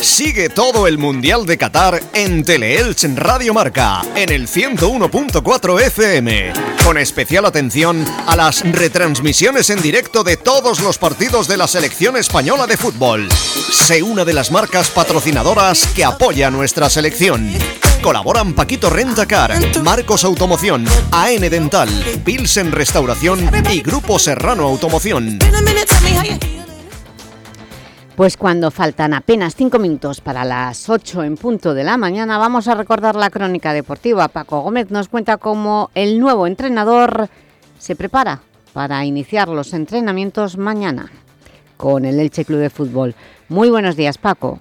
Sigue todo el Mundial de Qatar en Teleelch Radio Marca, en el 101.4 FM, con especial atención a las retransmisiones en directo de todos los partidos de la selección española de fútbol. Sé una de las marcas patrocinadoras que apoya nuestra selección. Colaboran Paquito Rentacar, Marcos Automoción, AN Dental, Pilsen Restauración y Grupo Serrano Automoción. Pues cuando faltan apenas cinco minutos para las 8 en punto de la mañana, vamos a recordar la crónica deportiva. Paco Gómez nos cuenta cómo el nuevo entrenador se prepara para iniciar los entrenamientos mañana con el Elche Club de Fútbol. Muy buenos días, Paco.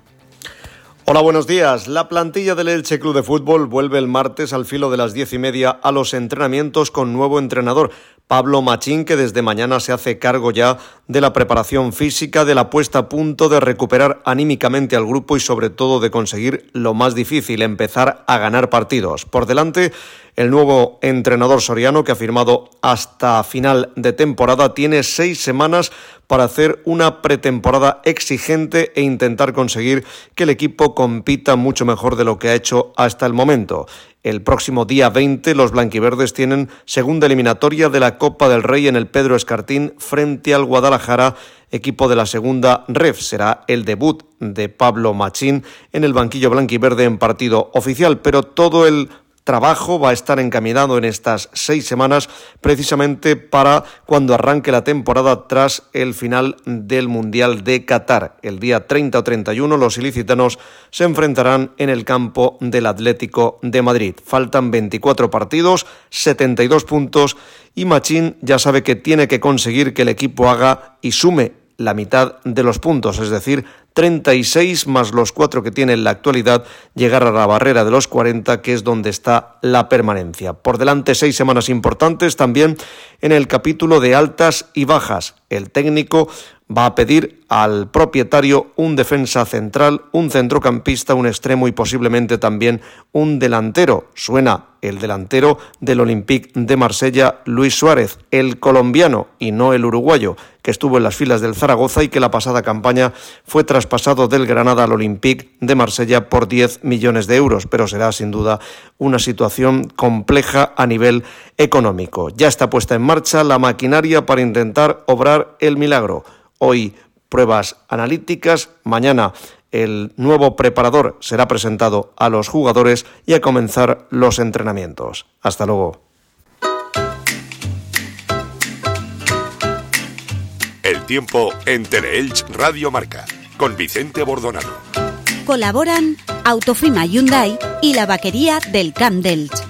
Hola, buenos días. La plantilla del Elche Club de Fútbol vuelve el martes al filo de las diez y media a los entrenamientos con nuevo entrenador, Pablo Machín, que desde mañana se hace cargo ya de la preparación física, de la puesta a punto de recuperar anímicamente al grupo y sobre todo de conseguir lo más difícil, empezar a ganar partidos. Por delante, el nuevo entrenador soriano que ha firmado hasta final de temporada, tiene seis semanas para hacer una pretemporada exigente e intentar conseguir que el equipo compita mucho mejor de lo que ha hecho hasta el momento. El próximo día 20 los blanquiverdes tienen segunda eliminatoria de la Copa del Rey en el Pedro Escartín frente al Guadalajara, equipo de la segunda REF. Será el debut de Pablo Machín en el banquillo blanquiverde en partido oficial, pero todo el trabajo va a estar encaminado en estas seis semanas precisamente para cuando arranque la temporada tras el final del Mundial de Qatar. El día 30 o 31 los ilicitanos se enfrentarán en el campo del Atlético de Madrid. Faltan 24 partidos, 72 puntos y Machín ya sabe que tiene que conseguir que el equipo haga y sume la mitad de los puntos, es decir, 36 más los cuatro que tiene en la actualidad, llegar a la barrera de los 40, que es donde está la permanencia. Por delante, seis semanas importantes también en el capítulo de altas y bajas. El técnico va a pedir al propietario un defensa central, un centrocampista, un extremo y posiblemente también un delantero. Suena el delantero del Olympique de Marsella, Luis Suárez, el colombiano y no el uruguayo, que estuvo en las filas del Zaragoza y que la pasada campaña fue traspasado del Granada al Olympique de Marsella por 10 millones de euros, pero será sin duda una situación compleja a nivel económico. Ya está puesta en marcha la maquinaria para intentar obrar el milagro. Hoy pruebas analíticas, mañana el nuevo preparador será presentado a los jugadores y a comenzar los entrenamientos. Hasta luego. El tiempo en Teleelch Radio Marca con Vicente Bordonado. Colaboran Autofima Hyundai y la vaquería del Camp d'Elx.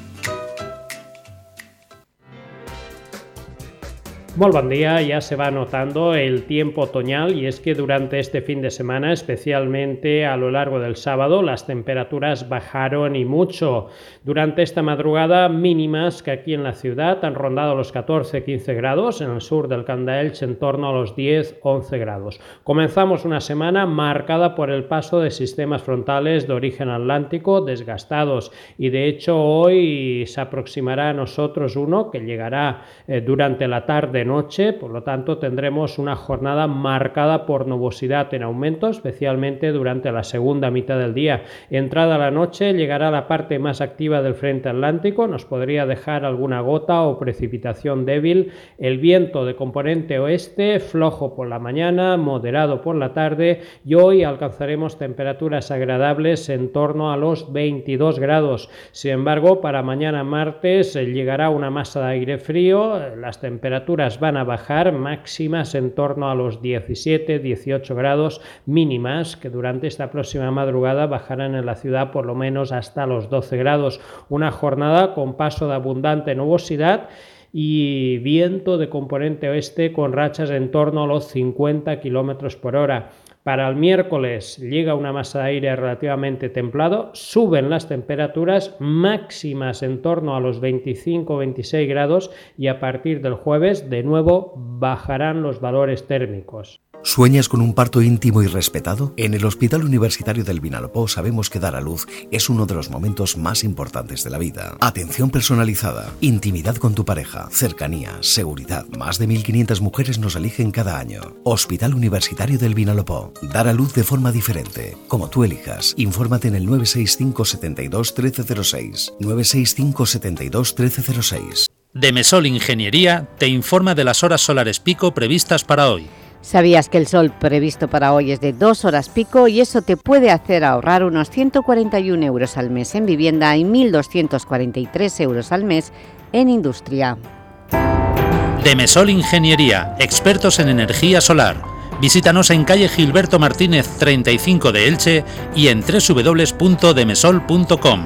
Muy buen día, ya se va notando el tiempo otoñal y es que durante este fin de semana, especialmente a lo largo del sábado, las temperaturas bajaron y mucho. Durante esta madrugada mínimas que aquí en la ciudad han rondado los 14-15 grados, en el sur del Candaelch en torno a los 10-11 grados. Comenzamos una semana marcada por el paso de sistemas frontales de origen atlántico desgastados y de hecho hoy se aproximará a nosotros uno que llegará eh, durante la tarde noche, por lo tanto tendremos una jornada marcada por nubosidad en aumento, especialmente durante la segunda mitad del día. Entrada la noche llegará la parte más activa del frente atlántico, nos podría dejar alguna gota o precipitación débil. El viento de componente oeste, flojo por la mañana, moderado por la tarde y hoy alcanzaremos temperaturas agradables en torno a los 22 grados. Sin embargo, para mañana martes eh, llegará una masa de aire frío, las temperaturas van a bajar máximas en torno a los 17-18 grados mínimas que durante esta próxima madrugada bajarán en la ciudad por lo menos hasta los 12 grados. Una jornada con paso de abundante nubosidad y viento de componente oeste con rachas en torno a los 50 kilómetros por hora. Para el miércoles llega una masa de aire relativamente templado, suben las temperaturas máximas en torno a los 25-26 grados y a partir del jueves de nuevo bajarán los valores térmicos. ¿Sueñas con un parto íntimo y respetado? En el Hospital Universitario del Vinalopó sabemos que dar a luz es uno de los momentos más importantes de la vida. Atención personalizada, intimidad con tu pareja, cercanía, seguridad. Más de 1.500 mujeres nos eligen cada año. Hospital Universitario del Vinalopó. Dar a luz de forma diferente, como tú elijas. Infórmate en el 965 72 1306. 965 72 1306. Demesol Ingeniería te informa de las horas solares pico previstas para hoy. ¿Sabías que el sol previsto para hoy es de dos horas pico y eso te puede hacer ahorrar unos 141 euros al mes en vivienda y 1.243 euros al mes en industria? Demesol Ingeniería, expertos en energía solar. Visítanos en calle Gilberto Martínez 35 de Elche y en www.demesol.com.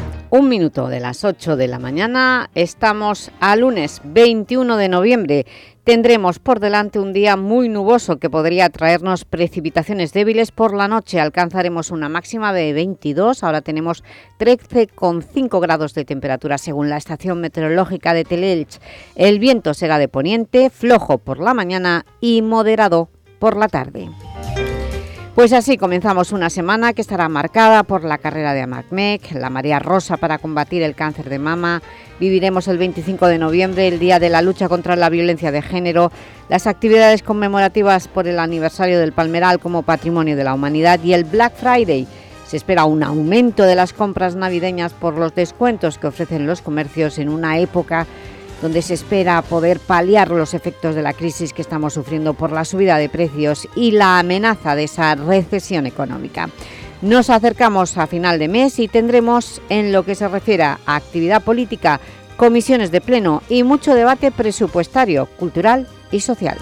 Un minuto de las 8 de la mañana, estamos a lunes 21 de noviembre. Tendremos por delante un día muy nuboso que podría traernos precipitaciones débiles por la noche. Alcanzaremos una máxima de 22, ahora tenemos 13,5 grados de temperatura según la estación meteorológica de Telelch. El viento será de poniente, flojo por la mañana y moderado por la tarde. Pues así comenzamos una semana que estará marcada por la carrera de AMACMEC, la María Rosa para combatir el cáncer de mama, viviremos el 25 de noviembre, el Día de la Lucha contra la Violencia de Género, las actividades conmemorativas por el aniversario del Palmeral como Patrimonio de la Humanidad y el Black Friday. Se espera un aumento de las compras navideñas por los descuentos que ofrecen los comercios en una época donde se espera poder paliar los efectos de la crisis que estamos sufriendo por la subida de precios y la amenaza de esa recesión económica. Nos acercamos a final de mes y tendremos, en lo que se refiere a actividad política, comisiones de pleno y mucho debate presupuestario, cultural y social.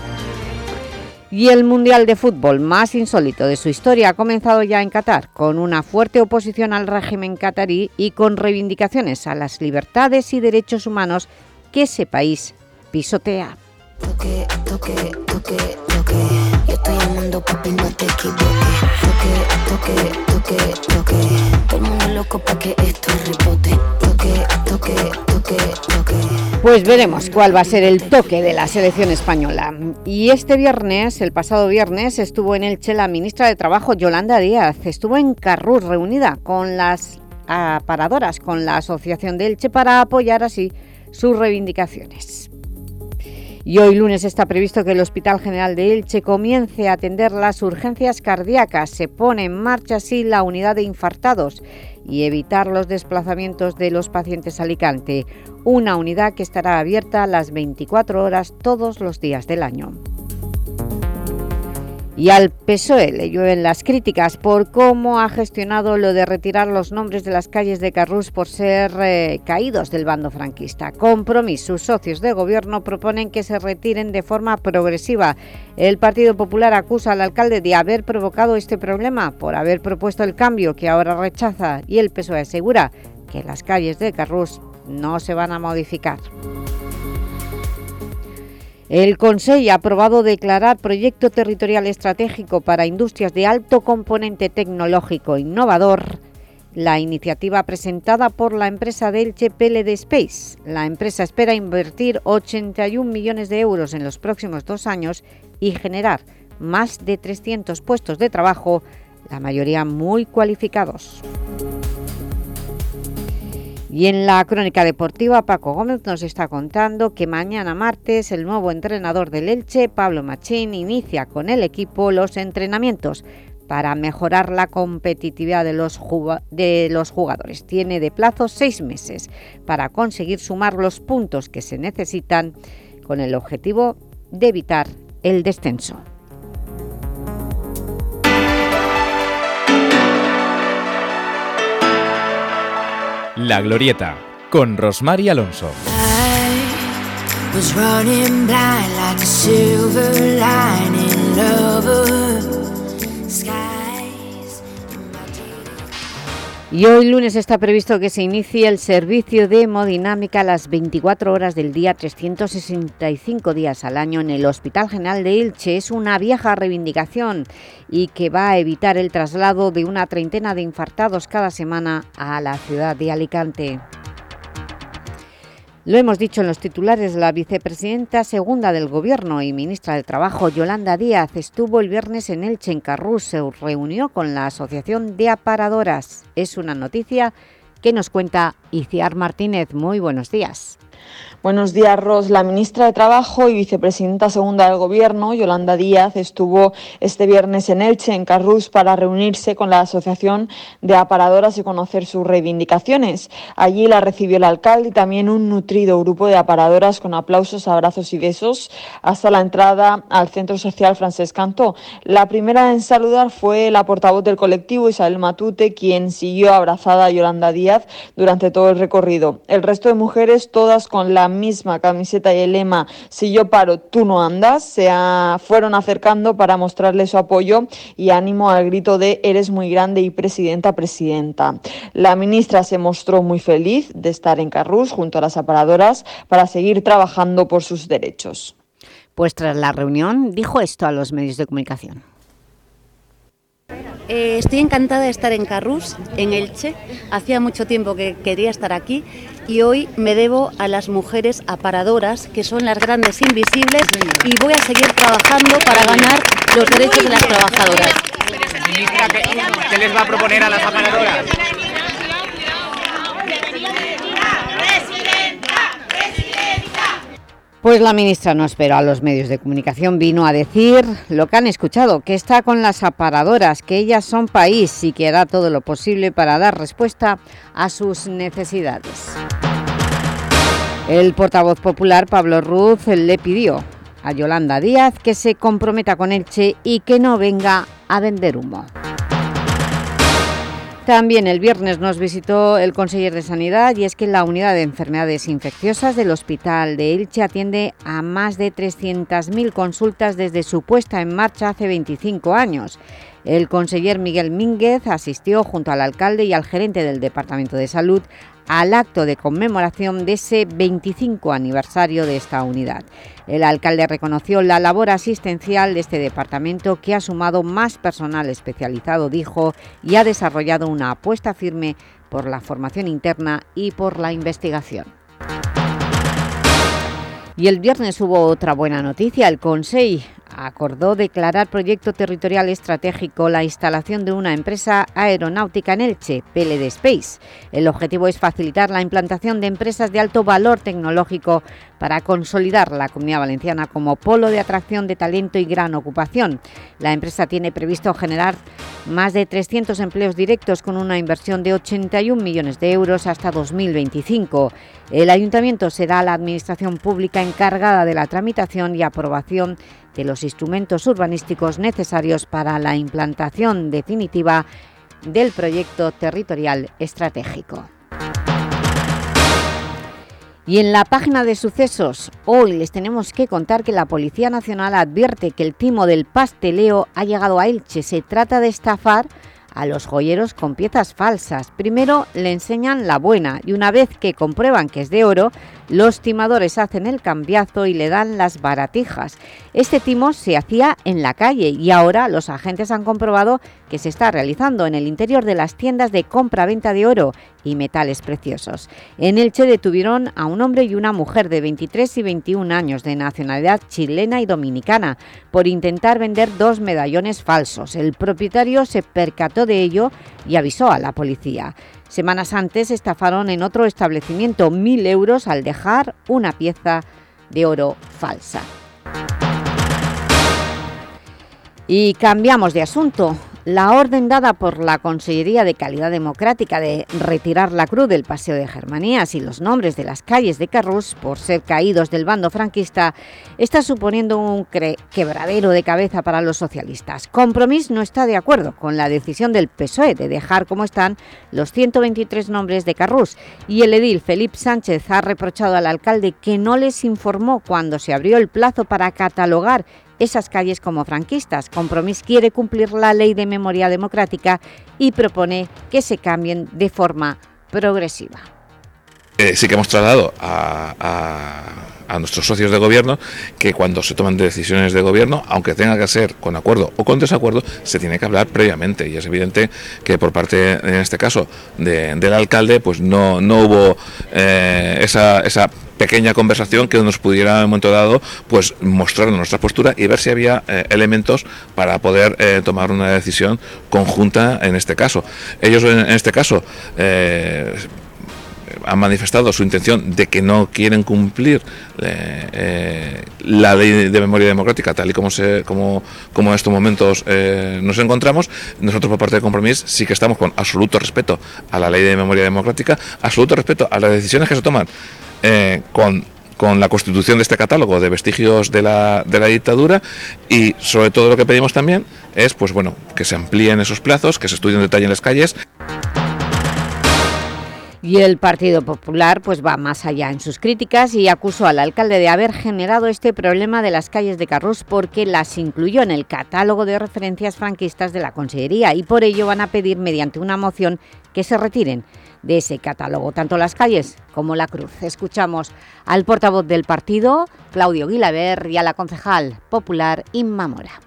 Y el Mundial de Fútbol más insólito de su historia ha comenzado ya en Qatar, con una fuerte oposición al régimen qatarí y con reivindicaciones a las libertades y derechos humanos que ese país pisotea. Toque, toque, toque, toque. Yo estoy llamando papi, no te equivoques. Toque, toque, toque, toque. Todo el mundo loco pa' que esto rebote. Toque, toque, toque, toque. Pues veremos cuál va a ser el toque de la selección española. Y este viernes, el pasado viernes, estuvo en Elche la ministra de Trabajo, Yolanda Díaz. Estuvo en Carrús reunida con las aparadoras, con la Asociación de Elche, para apoyar así sus reivindicaciones. Y hoy lunes está previsto que el Hospital General de Elche comience a atender las urgencias cardíacas. Se pone en marcha así la unidad de infartados y evitar los desplazamientos de los pacientes a Alicante. Una unidad que estará abierta las 24 horas todos los días del año. Y al PSOE le llueven las críticas por cómo ha gestionado lo de retirar los nombres de las calles de Carrús por ser eh, caídos del bando franquista. Compromís, sus socios de gobierno proponen que se retiren de forma progresiva. El Partido Popular acusa al alcalde de haber provocado este problema por haber propuesto el cambio que ahora rechaza y el PSOE asegura que las calles de Carrús no se van a modificar. El Consejo ha aprobado declarar Proyecto Territorial Estratégico para Industrias de Alto Componente Tecnológico Innovador la iniciativa presentada por la empresa Delche PLD Space. La empresa espera invertir 81 millones de euros en los próximos dos años y generar más de 300 puestos de trabajo, la mayoría muy cualificados. Y en la crónica deportiva, Paco Gómez nos está contando que mañana martes el nuevo entrenador del Elche, Pablo Machín, inicia con el equipo los entrenamientos para mejorar la competitividad de los, jugadores. Tiene de plazo seis meses para conseguir sumar los puntos que se necesitan con el objetivo de evitar el descenso. La Glorieta, con Rosmar y Alonso. Y hoy lunes está previsto que se inicie el servicio de hemodinámica a las 24 horas del día, 365 días al año en el Hospital General de Elche. Es una vieja reivindicación y que va a evitar el traslado de una treintena de infartados cada semana a la ciudad de Alicante. Lo hemos dicho en los titulares, la vicepresidenta segunda del Gobierno y ministra del Trabajo, Yolanda Díaz, estuvo el viernes en Elche, en se reunió con la Asociación de Aparadoras. Es una noticia que nos cuenta Iciar Martínez. Muy buenos días. Buenos días, Ros. La ministra de Trabajo y vicepresidenta segunda del Gobierno, Yolanda Díaz, estuvo este viernes en Elche, en Carrús, para reunirse con la Asociación de Aparadoras y conocer sus reivindicaciones. Allí la recibió el alcalde y también un nutrido grupo de aparadoras con aplausos, abrazos y besos hasta la entrada al Centro Social Francesc Cantó. La primera en saludar fue la portavoz del colectivo, Isabel Matute, quien siguió abrazada a Yolanda Díaz durante todo el recorrido. El resto de mujeres, todas con la la misma camiseta y el lema Si yo paro, tú no andas, se fueron acercando para mostrarle su apoyo y ánimo al grito de Eres muy grande y presidenta, presidenta. La ministra se mostró muy feliz de estar en Carrús junto a las aparadoras para seguir trabajando por sus derechos. Pues tras la reunión dijo esto a los medios de comunicación. Eh, estoy encantada de estar en Carrús, en Elche. Hacía mucho tiempo que quería estar aquí y hoy me debo a las mujeres aparadoras, que son las grandes invisibles, y voy a seguir trabajando para ganar los derechos de las trabajadoras. ¿qué les va a proponer a las aparadoras? Pues la ministra no esperó a los medios de comunicación, vino a decir lo que han escuchado, que está con las aparadoras, que ellas son país y que hará todo lo posible para dar respuesta a sus necesidades. El portavoz popular Pablo Ruz le pidió a Yolanda Díaz que se comprometa con Elche y que no venga a vender humo. También el viernes nos visitó el conseller de Sanidad y es que la unidad de enfermedades infecciosas del Hospital de Elche atiende a más de 300.000 consultas desde su puesta en marcha hace 25 años. El conseller Miguel Mínguez asistió junto al alcalde y al gerente del Departamento de Salud al acto de conmemoración de ese 25 aniversario de esta unidad. El alcalde reconoció la labor asistencial de este departamento que ha sumado más personal especializado, dijo, y ha desarrollado una apuesta firme por la formación interna y por la investigación. Y el viernes hubo otra buena noticia. El Consejo acordó declarar proyecto territorial estratégico la instalación de una empresa aeronáutica en Elche, PLD Space. El objetivo es facilitar la implantación de empresas de alto valor tecnológico para consolidar la Comunidad Valenciana como polo de atracción de talento y gran ocupación. La empresa tiene previsto generar más de 300 empleos directos con una inversión de 81 millones de euros hasta 2025. El Ayuntamiento será la administración pública encargada de la tramitación y aprobación de los instrumentos urbanísticos necesarios para la implantación definitiva del proyecto territorial estratégico. Y en la página de sucesos, hoy les tenemos que contar que la Policía Nacional advierte que el timo del pasteleo ha llegado a Elche. Se trata de estafar a los joyeros con piezas falsas. Primero le enseñan la buena y una vez que comprueban que es de oro, los timadores hacen el cambiazo y le dan las baratijas. Este timo se hacía en la calle y ahora los agentes han comprobado que se está realizando en el interior de las tiendas de compra-venta de oro y metales preciosos. En Elche detuvieron a un hombre y una mujer de 23 y 21 años de nacionalidad chilena y dominicana por intentar vender dos medallones falsos. El propietario se percató de ello y avisó a la policía. Semanas antes estafaron en otro establecimiento mil euros al dejar una pieza de oro falsa. Y cambiamos de asunto. La orden dada por la Consellería de Calidad Democrática de retirar la cruz del Paseo de Germanías y los nombres de las calles de Carrús por ser caídos del bando franquista está suponiendo un quebradero de cabeza para los socialistas. Compromís no está de acuerdo con la decisión del PSOE de dejar como están los 123 nombres de Carrús y el edil Felipe Sánchez ha reprochado al alcalde que no les informó cuando se abrió el plazo para catalogar esas calles como franquistas. Compromís quiere cumplir la ley de memoria democrática y propone que se cambien de forma progresiva. Eh, sí que hemos trasladado a, nuestros socios de gobierno que cuando se toman decisiones de gobierno, aunque tenga que ser con acuerdo o con desacuerdo, se tiene que hablar previamente y es evidente que por parte, en este caso, del alcalde, pues no, no hubo eh, esa, esa pequeña conversación que nos pudiera en un momento dado pues mostrar nuestra postura y ver si había eh, elementos para poder eh, tomar una decisión conjunta en este caso. Ellos en, este caso eh, han manifestado su intención de que no quieren cumplir la ley de memoria democrática tal y como se como, como en estos momentos nos encontramos nosotros por parte de Compromís sí que estamos con absoluto respeto a la ley de memoria democrática absoluto respeto a las decisiones que se toman eh, con, con, la constitución de este catálogo de vestigios de la, de la dictadura y sobre todo lo que pedimos también es pues bueno que se amplíen esos plazos, que se estudien en detalle en las calles. Y el Partido Popular pues va más allá en sus críticas y acusó al alcalde de haber generado este problema de las calles de Carrús porque las incluyó en el catálogo de referencias franquistas de la Consellería y por ello van a pedir mediante una moción que se retiren de ese catálogo, tanto las calles como la cruz. Escuchamos al portavoz del partido, Claudio Guilaber, y a la concejal popular Inma Mora.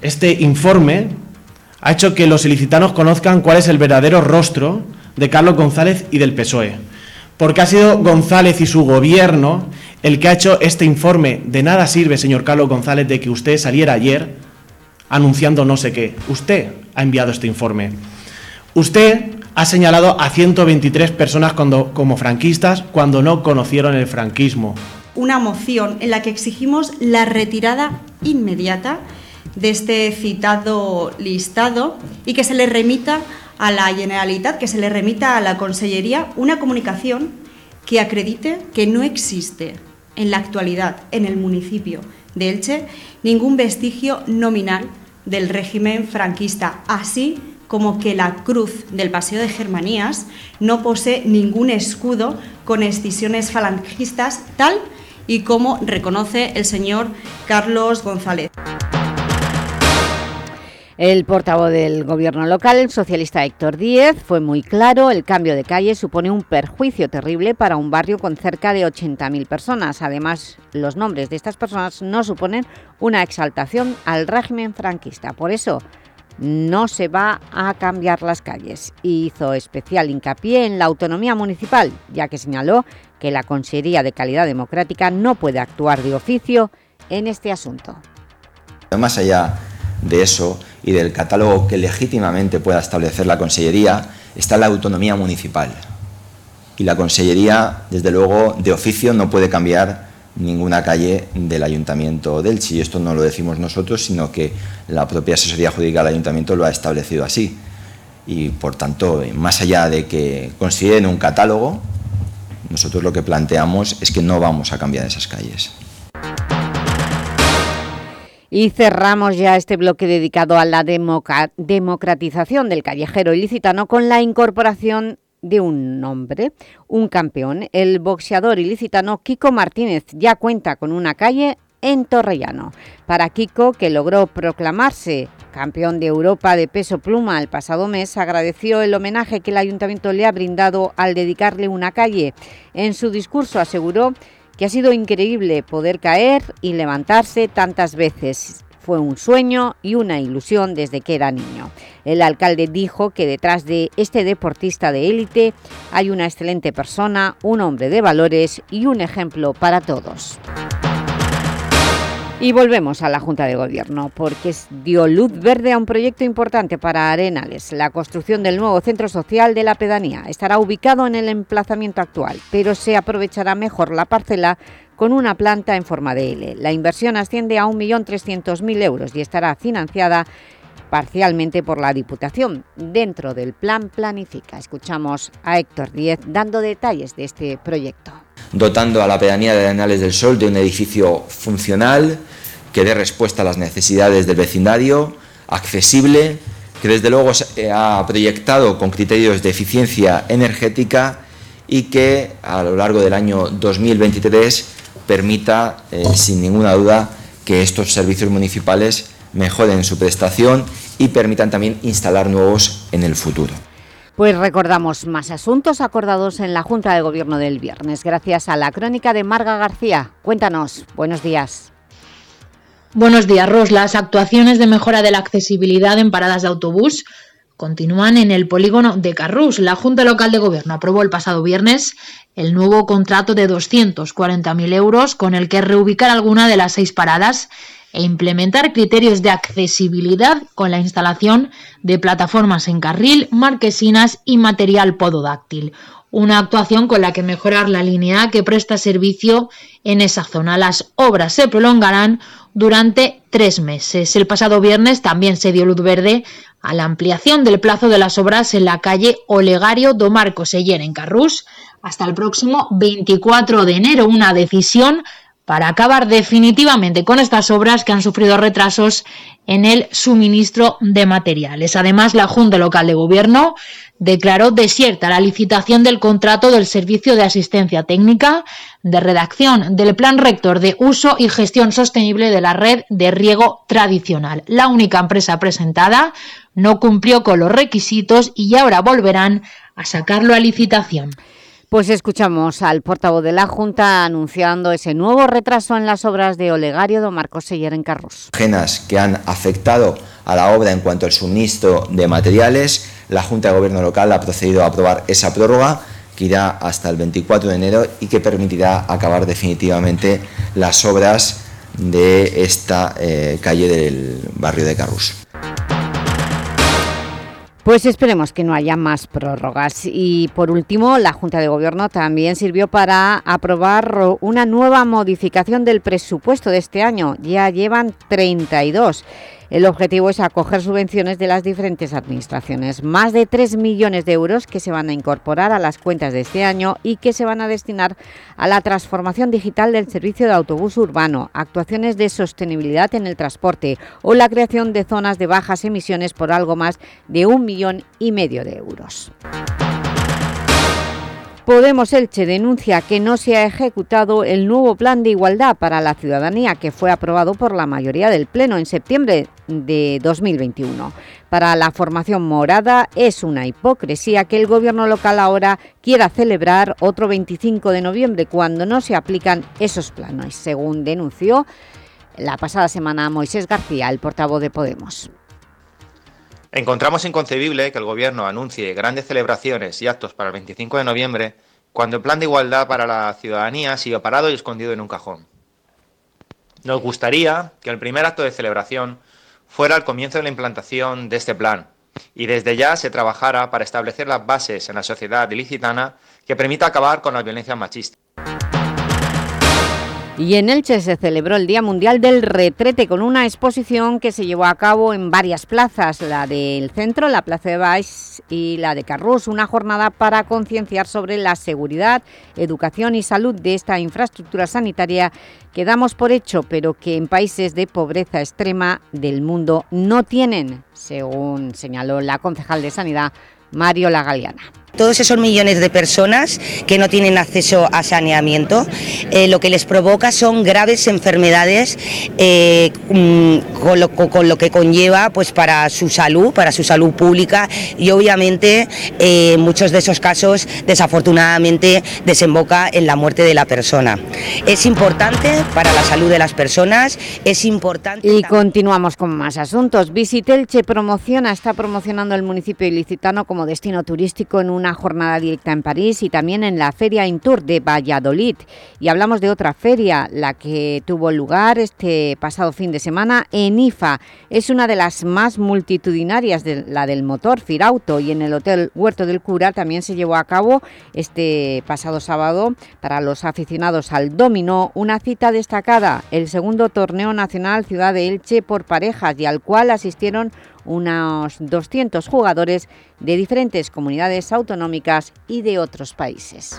Este informe ha hecho que los ilicitanos conozcan cuál es el verdadero rostro de Carlos González y del PSOE, porque ha sido González y su gobierno el que ha hecho este informe. De nada sirve, señor Carlos González, de que usted saliera ayer anunciando no sé qué. Usted ha enviado este informe. Usted ha señalado a 123 personas cuando, como franquistas cuando no conocieron el franquismo. Una moción en la que exigimos la retirada inmediata de este citado listado y que se le remita a la Generalitat, que se le remita a la Consellería una comunicación que acredite que no existe en la actualidad en el municipio de Elche ningún vestigio nominal del régimen franquista, así como que la cruz del Paseo de Germanías no posee ningún escudo con escisiones falangistas, tal y como reconoce el señor Carlos González. El portavoz del gobierno local, el socialista Héctor Díez, fue muy claro, el cambio de calle supone un perjuicio terrible para un barrio con cerca de 80.000 personas. Además, los nombres de estas personas no suponen una exaltación al régimen franquista. Por eso, no se va a cambiar las calles. Hizo especial hincapié en la autonomía municipal, ya que señaló que la Consejería de Calidad Democrática no puede actuar de oficio en este asunto. Más allá de eso y del catálogo que legítimamente pueda establecer la Consellería está la autonomía municipal. Y la Consellería, desde luego, de oficio no puede cambiar ninguna calle del Ayuntamiento del Elche. Y esto no lo decimos nosotros, sino que la propia asesoría jurídica del Ayuntamiento lo ha establecido así. Y, por tanto, más allá de que consideren un catálogo, nosotros lo que planteamos es que no vamos a cambiar esas calles. Y cerramos ya este bloque dedicado a la democratización del callejero ilicitano con la incorporación de un nombre, un campeón. El boxeador ilicitano Kiko Martínez ya cuenta con una calle en Torrellano. Para Kiko, que logró proclamarse campeón de Europa de peso pluma el pasado mes, agradeció el homenaje que el Ayuntamiento le ha brindado al dedicarle una calle. En su discurso aseguró que ha sido increíble poder caer y levantarse tantas veces. Fue un sueño y una ilusión desde que era niño. El alcalde dijo que detrás de este deportista de élite hay una excelente persona, un hombre de valores y un ejemplo para todos. Y volvemos a la Junta de Gobierno, porque dio luz verde a un proyecto importante para Arenales, la construcción del nuevo centro social de la pedanía. Estará ubicado en el emplazamiento actual, pero se aprovechará mejor la parcela con una planta en forma de L. La inversión asciende a 1.300.000 euros y estará financiada parcialmente por la Diputación, dentro del Plan Planifica. Escuchamos a Héctor Díez dando detalles de este proyecto dotando a la pedanía de Arenales del Sol de un edificio funcional que dé respuesta a las necesidades del vecindario, accesible, que desde luego se ha proyectado con criterios de eficiencia energética y que a lo largo del año 2023 permita, eh, sin ninguna duda, que estos servicios municipales mejoren su prestación y permitan también instalar nuevos en el futuro. Pues recordamos más asuntos acordados en la Junta de Gobierno del viernes, gracias a la crónica de Marga García. Cuéntanos, buenos días. Buenos días, Ros. Las actuaciones de mejora de la accesibilidad en paradas de autobús continúan en el polígono de Carrús. La Junta Local de Gobierno aprobó el pasado viernes el nuevo contrato de 240.000 euros con el que reubicar alguna de las seis paradas e implementar criterios de accesibilidad con la instalación de plataformas en carril, marquesinas y material pododáctil. Una actuación con la que mejorar la línea que presta servicio en esa zona. Las obras se prolongarán durante tres meses. El pasado viernes también se dio luz verde a la ampliación del plazo de las obras en la calle Olegario do Marco Seller en Carrús hasta el próximo 24 de enero. Una decisión para acabar definitivamente con estas obras que han sufrido retrasos en el suministro de materiales. Además, la Junta Local de Gobierno declaró desierta la licitación del contrato del Servicio de Asistencia Técnica de redacción del Plan Rector de Uso y Gestión Sostenible de la Red de Riego Tradicional. La única empresa presentada no cumplió con los requisitos y ahora volverán a sacarlo a licitación. Pues escuchamos al portavoz de la Junta anunciando ese nuevo retraso en las obras de Olegario Don Marcos Seller en Carros. Ajenas que han afectado a la obra en cuanto al suministro de materiales, la Junta de Gobierno Local ha procedido a aprobar esa prórroga que irá hasta el 24 de enero y que permitirá acabar definitivamente las obras de esta eh, calle del barrio de Carrus. Pues esperemos que no haya más prórrogas. Y por último, la Junta de Gobierno también sirvió para aprobar una nueva modificación del presupuesto de este año. Ya llevan 32. El objetivo es acoger subvenciones de las diferentes administraciones. Más de 3 millones de euros que se van a incorporar a las cuentas de este año y que se van a destinar a la transformación digital del servicio de autobús urbano, actuaciones de sostenibilidad en el transporte o la creación de zonas de bajas emisiones por algo más de un millón y medio de euros. Podemos Elche denuncia que no se ha ejecutado el nuevo plan de igualdad para la ciudadanía que fue aprobado por la mayoría del Pleno en septiembre de 2021. Para la formación morada es una hipocresía que el gobierno local ahora quiera celebrar otro 25 de noviembre cuando no se aplican esos planos, según denunció la pasada semana Moisés García, el portavoz de Podemos. Encontramos inconcebible que el Gobierno anuncie grandes celebraciones y actos para el 25 de noviembre cuando el plan de igualdad para la ciudadanía sigue parado y escondido en un cajón. Nos gustaría que el primer acto de celebración fuera el comienzo de la implantación de este plan y desde ya se trabajara para establecer las bases en la sociedad ilicitana que permita acabar con la violencia machista. Y en Elche se celebró el Día Mundial del Retrete con una exposición que se llevó a cabo en varias plazas, la del centro, la Plaza de Baix y la de Carrús, una jornada para concienciar sobre la seguridad, educación y salud de esta infraestructura sanitaria que damos por hecho, pero que en países de pobreza extrema del mundo no tienen, según señaló la concejal de Sanidad, Mario Lagaliana todos esos millones de personas que no tienen acceso a saneamiento, eh, lo que les provoca son graves enfermedades eh, mm, con, lo, con, lo, que conlleva pues, para su salud, para su salud pública y obviamente eh, muchos de esos casos desafortunadamente desemboca en la muerte de la persona. Es importante para la salud de las personas, es importante... Y continuamos con más asuntos. Visitelche promociona, está promocionando el municipio ilicitano como destino turístico en una una jornada directa en París y también en la Feria Intour de Valladolid. Y hablamos de otra feria, la que tuvo lugar este pasado fin de semana en IFA. Es una de las más multitudinarias, de la del motor Firauto, y en el Hotel Huerto del Cura también se llevó a cabo este pasado sábado para los aficionados al dominó una cita destacada, el segundo torneo nacional Ciudad de Elche por parejas y al cual asistieron unos 200 jugadores de diferentes comunidades autonómicas y de otros países.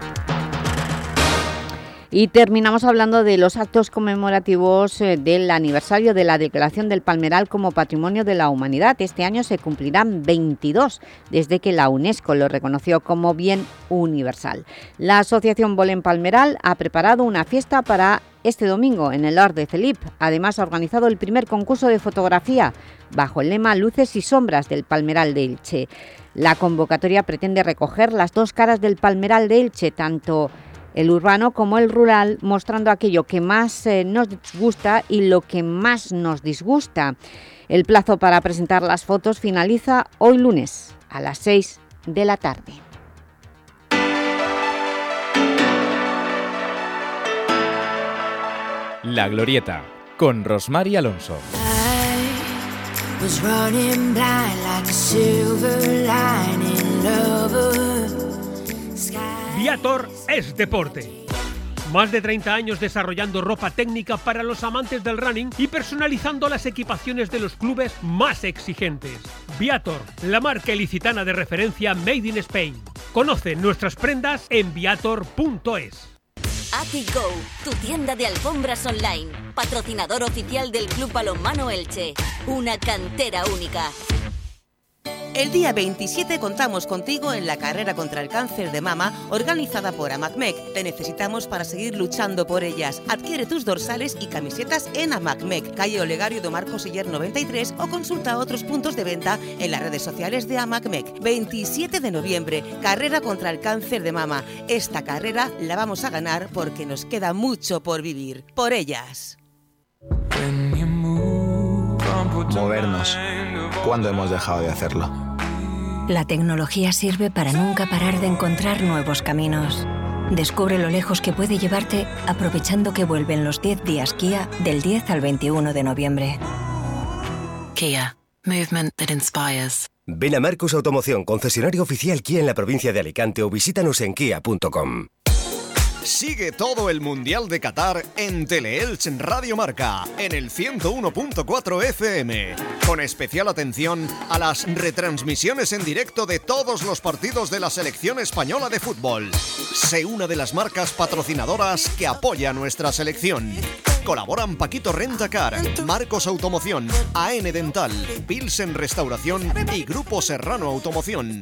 Y terminamos hablando de los actos conmemorativos eh, del aniversario de la Declaración del Palmeral como Patrimonio de la Humanidad. Este año se cumplirán 22 desde que la UNESCO lo reconoció como bien universal. La Asociación Bolen Palmeral ha preparado una fiesta para este domingo en el Lord de Felip. Además ha organizado el primer concurso de fotografía bajo el lema Luces y Sombras del Palmeral de Elche. La convocatoria pretende recoger las dos caras del Palmeral de Elche, tanto el urbano como el rural, mostrando aquello que más eh, nos gusta y lo que más nos disgusta. El plazo para presentar las fotos finaliza hoy lunes a las 6 de la tarde. La Glorieta, con Rosmar Alonso. Viator es deporte. Más de 30 años desarrollando ropa técnica para los amantes del running y personalizando las equipaciones de los clubes más exigentes. Viator, la marca ilicitana de referencia Made in Spain. Conoce nuestras prendas en viator.es. AtiGo, tu tienda de alfombras online, patrocinador oficial del Club Balonmano Elche, una cantera única. El día 27 contamos contigo en la carrera contra el cáncer de mama organizada por AMACMEC. Te necesitamos para seguir luchando por ellas. Adquiere tus dorsales y camisetas en AMACMEC, calle Olegario de Marcos Siller 93 o consulta otros puntos de venta en las redes sociales de AMACMEC. 27 de noviembre, carrera contra el cáncer de mama. Esta carrera la vamos a ganar porque nos queda mucho por vivir. Por ellas. Movernos. ¿Cuándo hemos dejado de hacerlo? La tecnología sirve para nunca parar de encontrar nuevos caminos. Descubre lo lejos que puede llevarte aprovechando que vuelven los 10 días Kia del 10 al 21 de noviembre. Kia, movement that inspires. Ven a Marcos Automoción, concesionario oficial Kia en la provincia de Alicante o visítanos en kia.com. Sigue todo el Mundial de Qatar en Teleelch Radio Marca, en el 101.4 FM, con especial atención a las retransmisiones en directo de todos los partidos de la selección española de fútbol. Sé una de las marcas patrocinadoras que apoya nuestra selección. Colaboran Paquito Rentacar, Marcos Automoción, AN Dental, Pilsen Restauración y Grupo Serrano Automoción.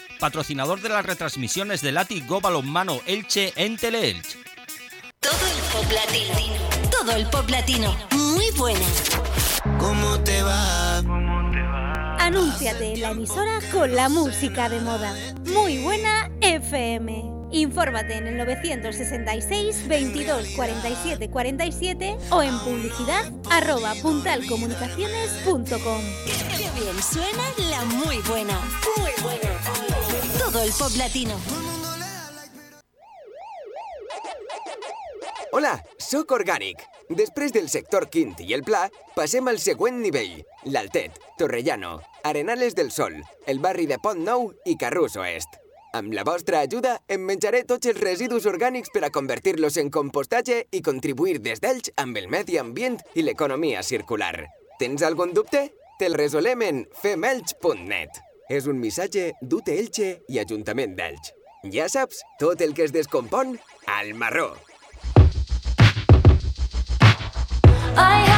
patrocinador de las retransmisiones de Lati Go Balonmano Elche en Teleelch. Todo el pop latino. Todo el pop latino. Muy buena. ¿Cómo te va? Anúnciate en la emisora con la música de moda. Muy buena FM. Infórmate en el 966 22 47 47 o en publicidad arroba puntalcomunicaciones.com. Qué bien suena la muy buena. Muy buena. Todo el pop latino. Hola, sóc Organic. Després del sector quint i el pla, passem al següent nivell. L'Altet, Torrellano, Arenales del Sol, el barri de Pont Nou i Carrús Oest. Amb la vostra ajuda, em menjaré tots els residus orgànics per a convertir-los en compostatge i contribuir des d'ells amb el medi ambient i l'economia circular. Tens algun dubte? Te'l resolem en femelch.net. És un missatge d'UT Elche i Ajuntament d'Elx. Ja saps, tot el que es descompon, al marró. I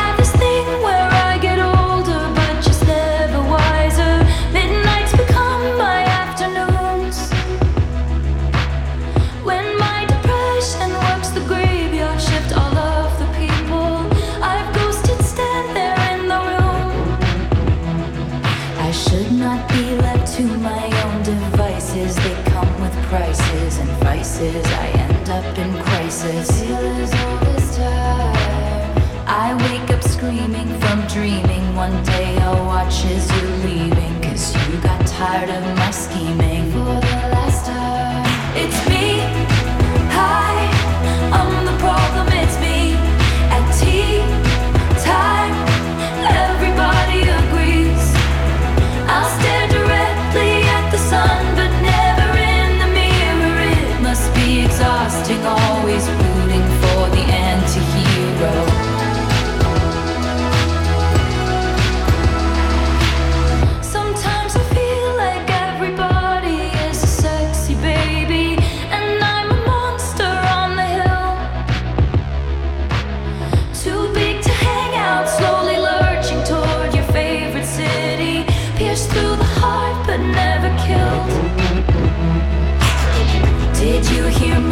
tired of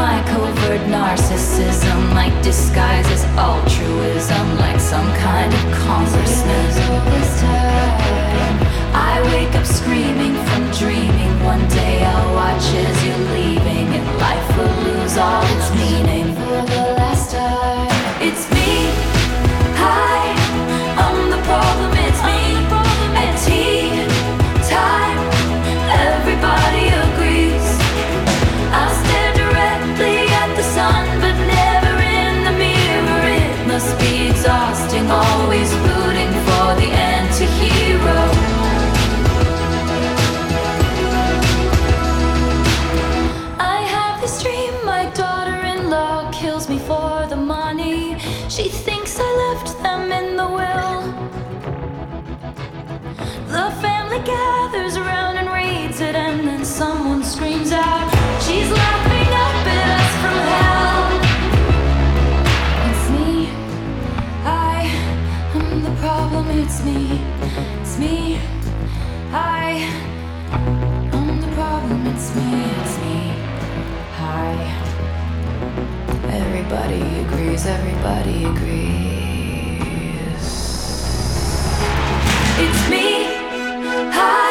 my covert narcissism, like disguises altruism, like some kind of consciousness. I wake up screaming from dreaming. One day I'll watch as you're leaving, and life will lose all its meaning. Everybody agrees. Everybody agrees. It's me. Hi.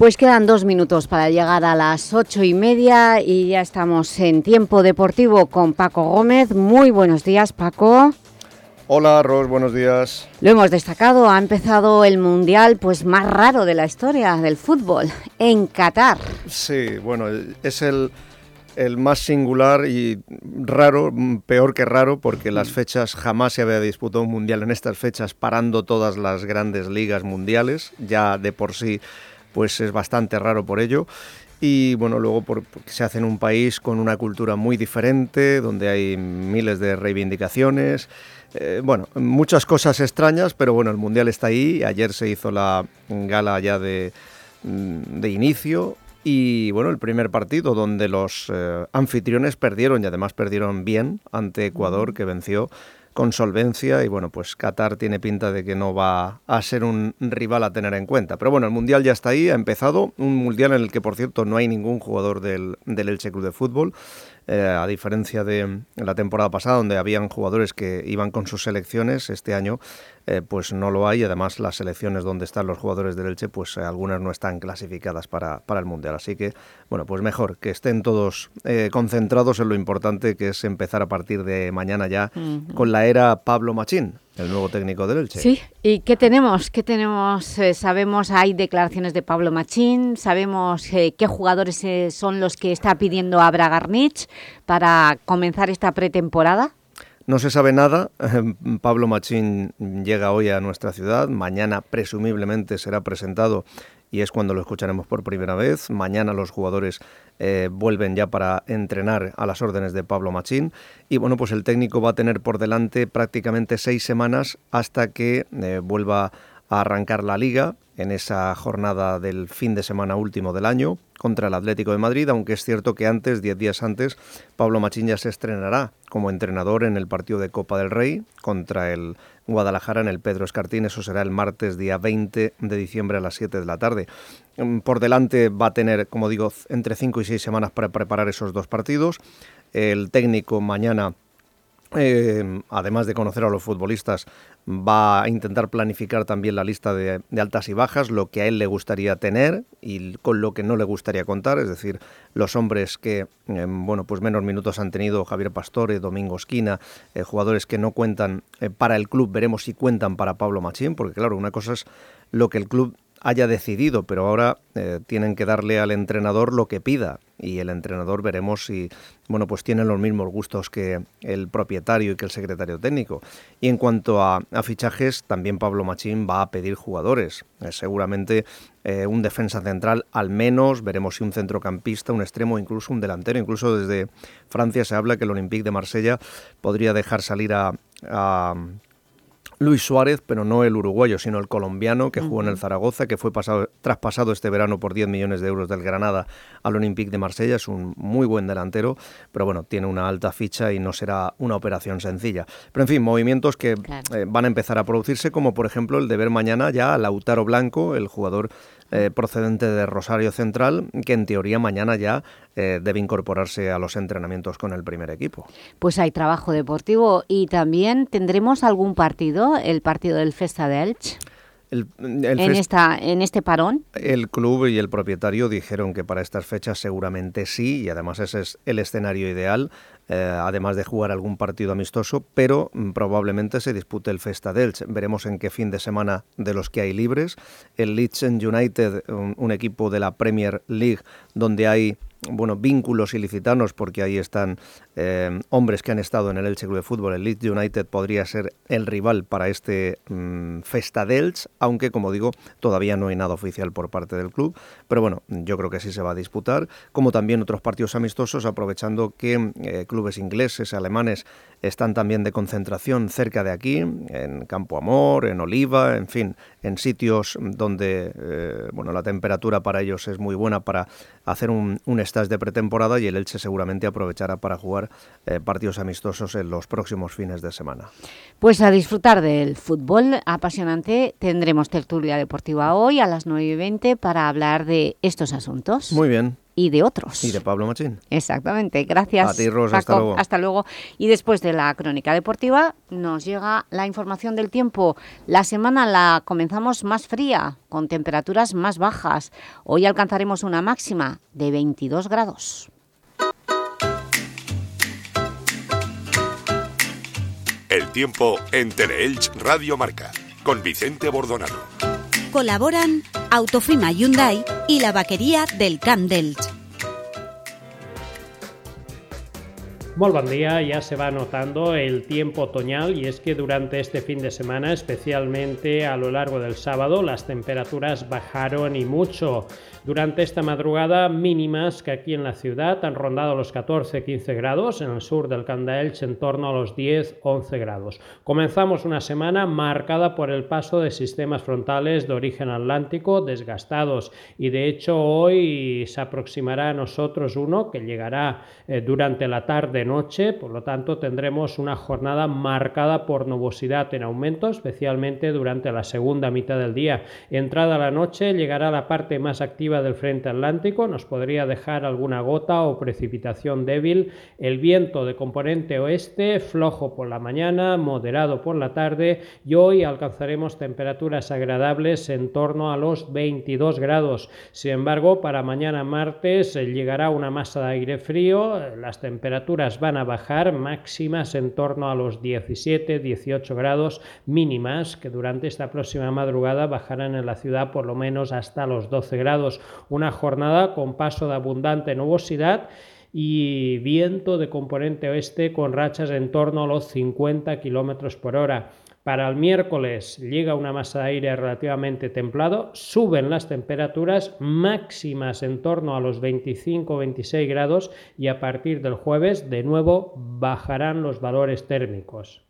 Pues quedan dos minutos para llegar a las ocho y media y ya estamos en tiempo deportivo con Paco Gómez. Muy buenos días, Paco. Hola, Ros, buenos días. Lo hemos destacado, ha empezado el Mundial pues más raro de la historia del fútbol, en Qatar. Sí, bueno, es el, el más singular y raro, mm, peor que raro, porque las fechas jamás se había disputado un Mundial en estas fechas, parando todas las grandes ligas mundiales, ya de por sí pues es bastante raro por ello. Y bueno, luego por- porque se hace en un país con una cultura muy diferente, donde hay miles de reivindicaciones. eh, bueno, muchas cosas extrañas, pero bueno, el Mundial está ahí. Ayer se hizo la gala ya de, mm, de inicio. Y bueno, el primer partido donde los eh, anfitriones perdieron y además perdieron bien ante Ecuador, que venció con solvencia y bueno, pues Qatar tiene pinta de que no va a ser un rival a tener en cuenta. Pero bueno, el Mundial ya está ahí, ha empezado, un Mundial en el que por cierto no hay ningún jugador del, del Elche Club de Fútbol, eh, a diferencia de la temporada pasada donde habían jugadores que iban con sus selecciones, este año eh, pues no lo hay, además las selecciones donde están los jugadores del Elche pues eh, algunas no están clasificadas para, para el Mundial, así que bueno, pues mejor que estén todos eh, concentrados en lo importante que es empezar a partir de mañana ya con la era Pablo Machín, el nuevo técnico del Elche. Sí, ¿y qué tenemos? ¿Qué tenemos? Eh, sabemos, hay declaraciones de Pablo Machín, sabemos eh, qué jugadores eh, son los que está pidiendo a Bragarnich para comenzar esta pretemporada. No se sabe nada. *laughs* Pablo Machín llega hoy a nuestra ciudad. Mañana presumiblemente será presentado y es cuando lo escucharemos por primera vez. Mañana los jugadores eh, vuelven ya para entrenar a las órdenes de Pablo Machín. Y bueno, pues el técnico va a tener por delante prácticamente seis semanas hasta que eh, vuelva a arrancar la liga en esa jornada del fin de semana último del año contra el Atlético de Madrid, aunque es cierto que antes, diez días antes, Pablo Machín ya se estrenará como entrenador en el partido de Copa del Rey contra el Guadalajara en el Pedro Escartín. Eso será el martes día 20 de diciembre a las 7 de la tarde. Mm, Por delante va a tener, como digo, entre 5 y 6 semanas para preparar esos dos partidos. El técnico mañana eh, además de conocer a los futbolistas, va a intentar planificar también la lista de, altas y bajas, lo que a él le gustaría tener y con lo que no le gustaría contar, es decir, los hombres que, eh, bueno, pues menos minutos han tenido, Javier Pastore, Domingo Esquina, eh, jugadores que no cuentan eh, para el club, veremos si cuentan para Pablo Machín, porque claro, una cosa es lo que el club haya decidido, pero ahora eh, tienen que darle al entrenador lo que pida y el entrenador veremos si bueno pues tienen los mismos gustos que el propietario y que el secretario técnico. Y en cuanto a, fichajes, también Pablo Machín va a pedir jugadores. Seguramente eh, un defensa central al menos, veremos si un centrocampista, un extremo, incluso un delantero. Incluso desde Francia se habla que el Olympique de Marsella podría dejar salir a Luis Suárez, pero no el uruguayo, sino el colombiano que jugó en el Zaragoza, que fue pasado, traspasado este verano por 10 millones de euros del Granada al Olympique de Marsella. Es un muy buen delantero, pero bueno, tiene una alta ficha y no será una operación sencilla. Pero en fin, movimientos que claro. eh, van a empezar a producirse, como por ejemplo el de ver mañana ya a Lautaro Blanco, el jugador eh, procedente de Rosario Central, que en teoría mañana ya eh, debe incorporarse a los entrenamientos con el primer equipo. Pues hay trabajo deportivo y también tendremos algún partido, el partido del Festa de Elche. El, el en, esta, en este parón. El club y el propietario dijeron que para estas fechas seguramente sí, y además ese es el escenario ideal, eh, además de jugar algún partido amistoso, pero mm, probablemente se dispute el Festa Delch. Veremos en qué fin de semana de los que hay libres. El Leeds United, un, un equipo de la Premier League, donde hay bueno, vínculos ilicitanos, porque ahí están eh, hombres que han estado en el Elche Club de Fútbol. El Leeds United podría ser el rival para este mmm, Festa aunque, como digo, todavía no hay nada oficial por parte del club. Pero bueno, yo creo que sí se va a disputar, como también otros partidos amistosos, aprovechando que eh, clubes ingleses, alemanes, están también de concentración cerca de aquí, en Campo Amor, en Oliva, en fin, en sitios donde eh, bueno, la temperatura para ellos es muy buena para hacer un, un stage de pretemporada y el Elche seguramente aprovechará para jugar eh, partidos amistosos en los próximos fines de semana. Pues a disfrutar del fútbol apasionante tendremos tertulia deportiva hoy a las 9 y 20 para hablar de estos asuntos. Muy bien y de otros. Y de Pablo Machín. Exactamente, gracias. A ti, Rosa, Paco. hasta luego. Hasta luego. Y después de la crónica deportiva nos llega la información del tiempo. La semana la comenzamos más fría, con temperaturas más bajas. Hoy alcanzaremos una máxima de 22 grados. El tiempo en Teleelch Radio Marca, con Vicente Bordonado. Colaboran Autofima Hyundai y la vaquería del Camp. Muy buen día, ya se va notando el tiempo otoñal y es que durante este fin de semana, especialmente a lo largo del sábado, las temperaturas bajaron y mucho. Durante esta madrugada mínimas que aquí en la ciudad han rondado los 14-15 grados, en el sur del Candaelch en torno a los 10-11 grados. Comenzamos una semana marcada por el paso de sistemas frontales de origen atlántico desgastados y de hecho hoy se aproximará a nosotros uno que llegará eh, durante la tarde-noche, por lo tanto tendremos una jornada marcada por nubosidad en aumento, especialmente durante la segunda mitad del día. Entrada la noche llegará la parte más activa del frente atlántico, nos podría dejar alguna gota o precipitación débil. El viento de componente oeste, flojo por la mañana, moderado por la tarde y hoy alcanzaremos temperaturas agradables en torno a los 22 grados. Sin embargo, para mañana martes llegará una masa de aire frío, las temperaturas van a bajar máximas en torno a los 17-18 grados mínimas que durante esta próxima madrugada bajarán en la ciudad por lo menos hasta los 12 grados una jornada con paso de abundante nubosidad y viento de componente oeste con rachas en torno a los 50 km por hora. Para el miércoles llega una masa de aire relativamente templado, suben las temperaturas máximas en torno a los 25-26 grados y a partir del jueves de nuevo bajarán los valores térmicos.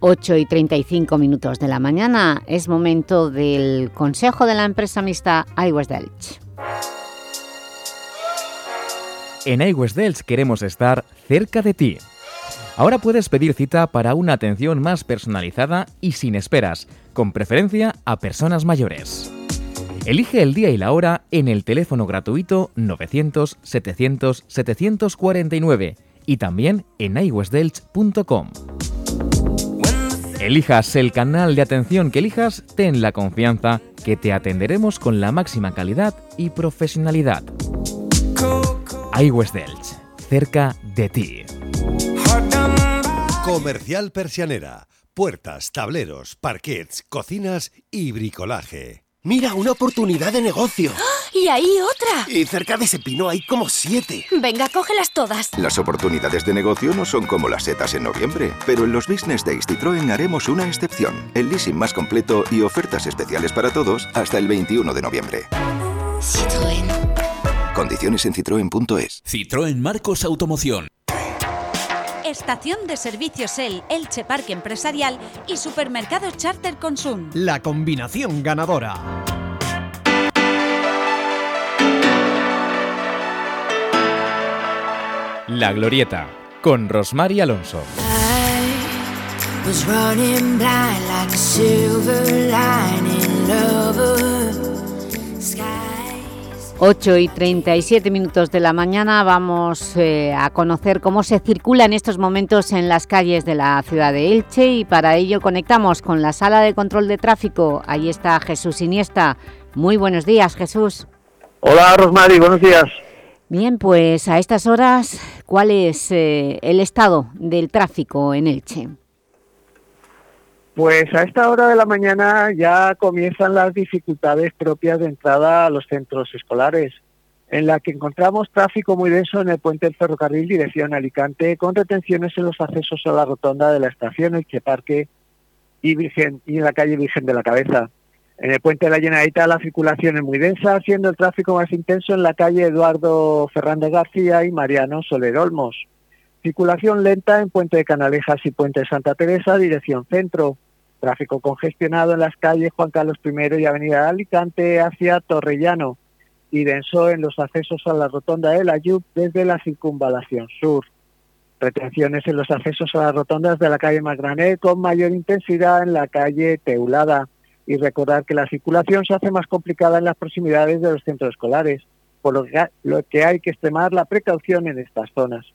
8 y 35 minutos de la mañana es momento del Consejo de la Empresa Mixta iWest Delch. En iWest Delch queremos estar cerca de ti. Ahora puedes pedir cita para una atención más personalizada y sin esperas, con preferencia a personas mayores. Elige el día y la hora en el teléfono gratuito 900-700-749 y también en iwestdelch.com. Elijas el canal de atención que elijas, ten la confianza que te atenderemos con la máxima calidad y profesionalidad. iWest Delch, cerca de ti. Comercial Persianera. Puertas, tableros, parquets, cocinas y bricolaje. Mira, una oportunidad de negocio. *gasps* Y ahí otra. Y cerca de ese pino hay como siete. Venga, cógelas todas. Las oportunidades de negocio no son como las setas en noviembre, pero en los Business Days Citroën haremos una excepción. El leasing más completo y ofertas especiales para todos hasta el 21 de noviembre. Citroën. Condiciones en citroen.es. Citroën Marcos Automoción. Estación de servicios El, Elche Parque Empresarial y Supermercado Charter Consum. La combinación ganadora. La Glorieta, con Rosmar y Alonso. 8 y 37 minutos de la mañana vamos eh, a conocer cómo se circula en estos momentos en las calles de la ciudad de Elche y para ello conectamos con la sala de control de tráfico. Ahí está Jesús Iniesta. Muy buenos días, Jesús. Hola, Rosmary, buenos días. Bien, pues a estas horas, ¿cuál es eh, el estado del tráfico en Elche? Pues a esta hora de la mañana ya comienzan las dificultades propias de entrada a los centros escolares, en la que encontramos tráfico muy denso en el puente del ferrocarril dirección Alicante, con retenciones en los accesos a la rotonda de la estación El Parque y, Virgen, y en la calle Virgen de la Cabeza. En el puente de la Llenadita la circulación es muy densa, siendo el tráfico más intenso en la calle Eduardo Fernández García y Mariano Soler Olmos. Circulación lenta en Puente de Canalejas y Puente de Santa Teresa, dirección centro. Tráfico congestionado en las calles Juan Carlos I y Avenida Alicante hacia Torrellano y denso en los accesos a la rotonda de la Yup desde la circunvalación sur. Retenciones en los accesos a las rotondas de la calle Magrané con mayor intensidad en la calle Teulada y recordar que la circulación se hace más complicada en las proximidades de los centros escolares, por lo que, hay que extremar la precaución en estas zonas.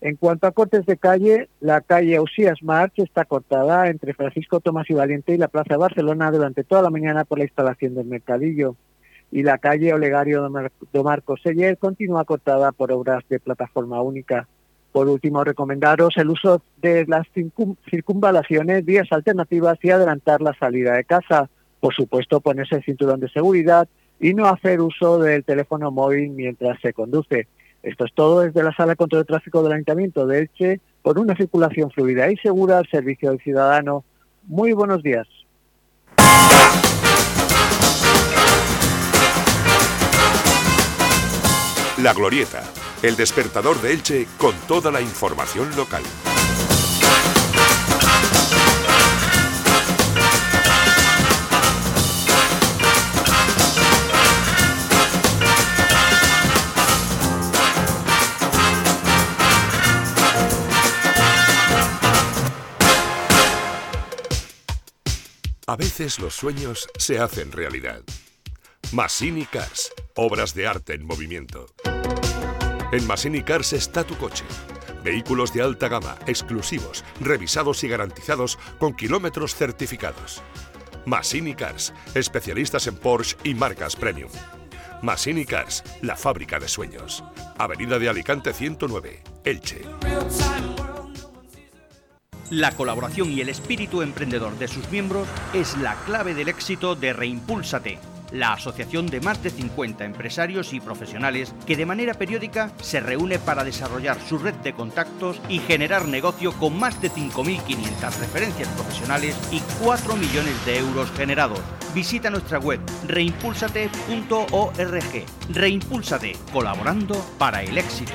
En cuanto a cortes de calle, la calle Ausías March está cortada entre Francisco Tomás y Valiente y la Plaza de Barcelona durante toda la mañana por la instalación del mercadillo. Y la calle Olegario de Marcos Seller continúa cortada por obras de plataforma única. Por último, recomendaros el uso de las circunvalaciones, vías alternativas y adelantar la salida de casa. Por supuesto, ponerse el cinturón de seguridad y no hacer uso del teléfono móvil mientras se conduce. Esto es todo desde la Sala Control de Tráfico del Ayuntamiento de Elche, por una circulación fluida y segura al servicio del ciudadano. Muy buenos días. La Glorieta, el despertador de Elche con toda la información local. A veces los sueños se hacen realidad. Massini Cars, obras de arte en movimiento. En Massini Cars está tu coche. Vehículos de alta gama, exclusivos, revisados y garantizados con kilómetros certificados. Massini Cars, especialistas en Porsche y marcas premium. Massini Cars, la fábrica de sueños. Avenida de Alicante 109, Elche. La colaboración y el espíritu emprendedor de sus miembros es la clave del éxito de Reimpúlsate, la asociación de más de 50 empresarios y profesionales que de manera periódica se reúne para desarrollar su red de contactos y generar negocio con más de 5.500 referencias profesionales y 4 millones de euros generados. Visita nuestra web reimpúlsate.org. Reimpúlsate, colaborando para el éxito.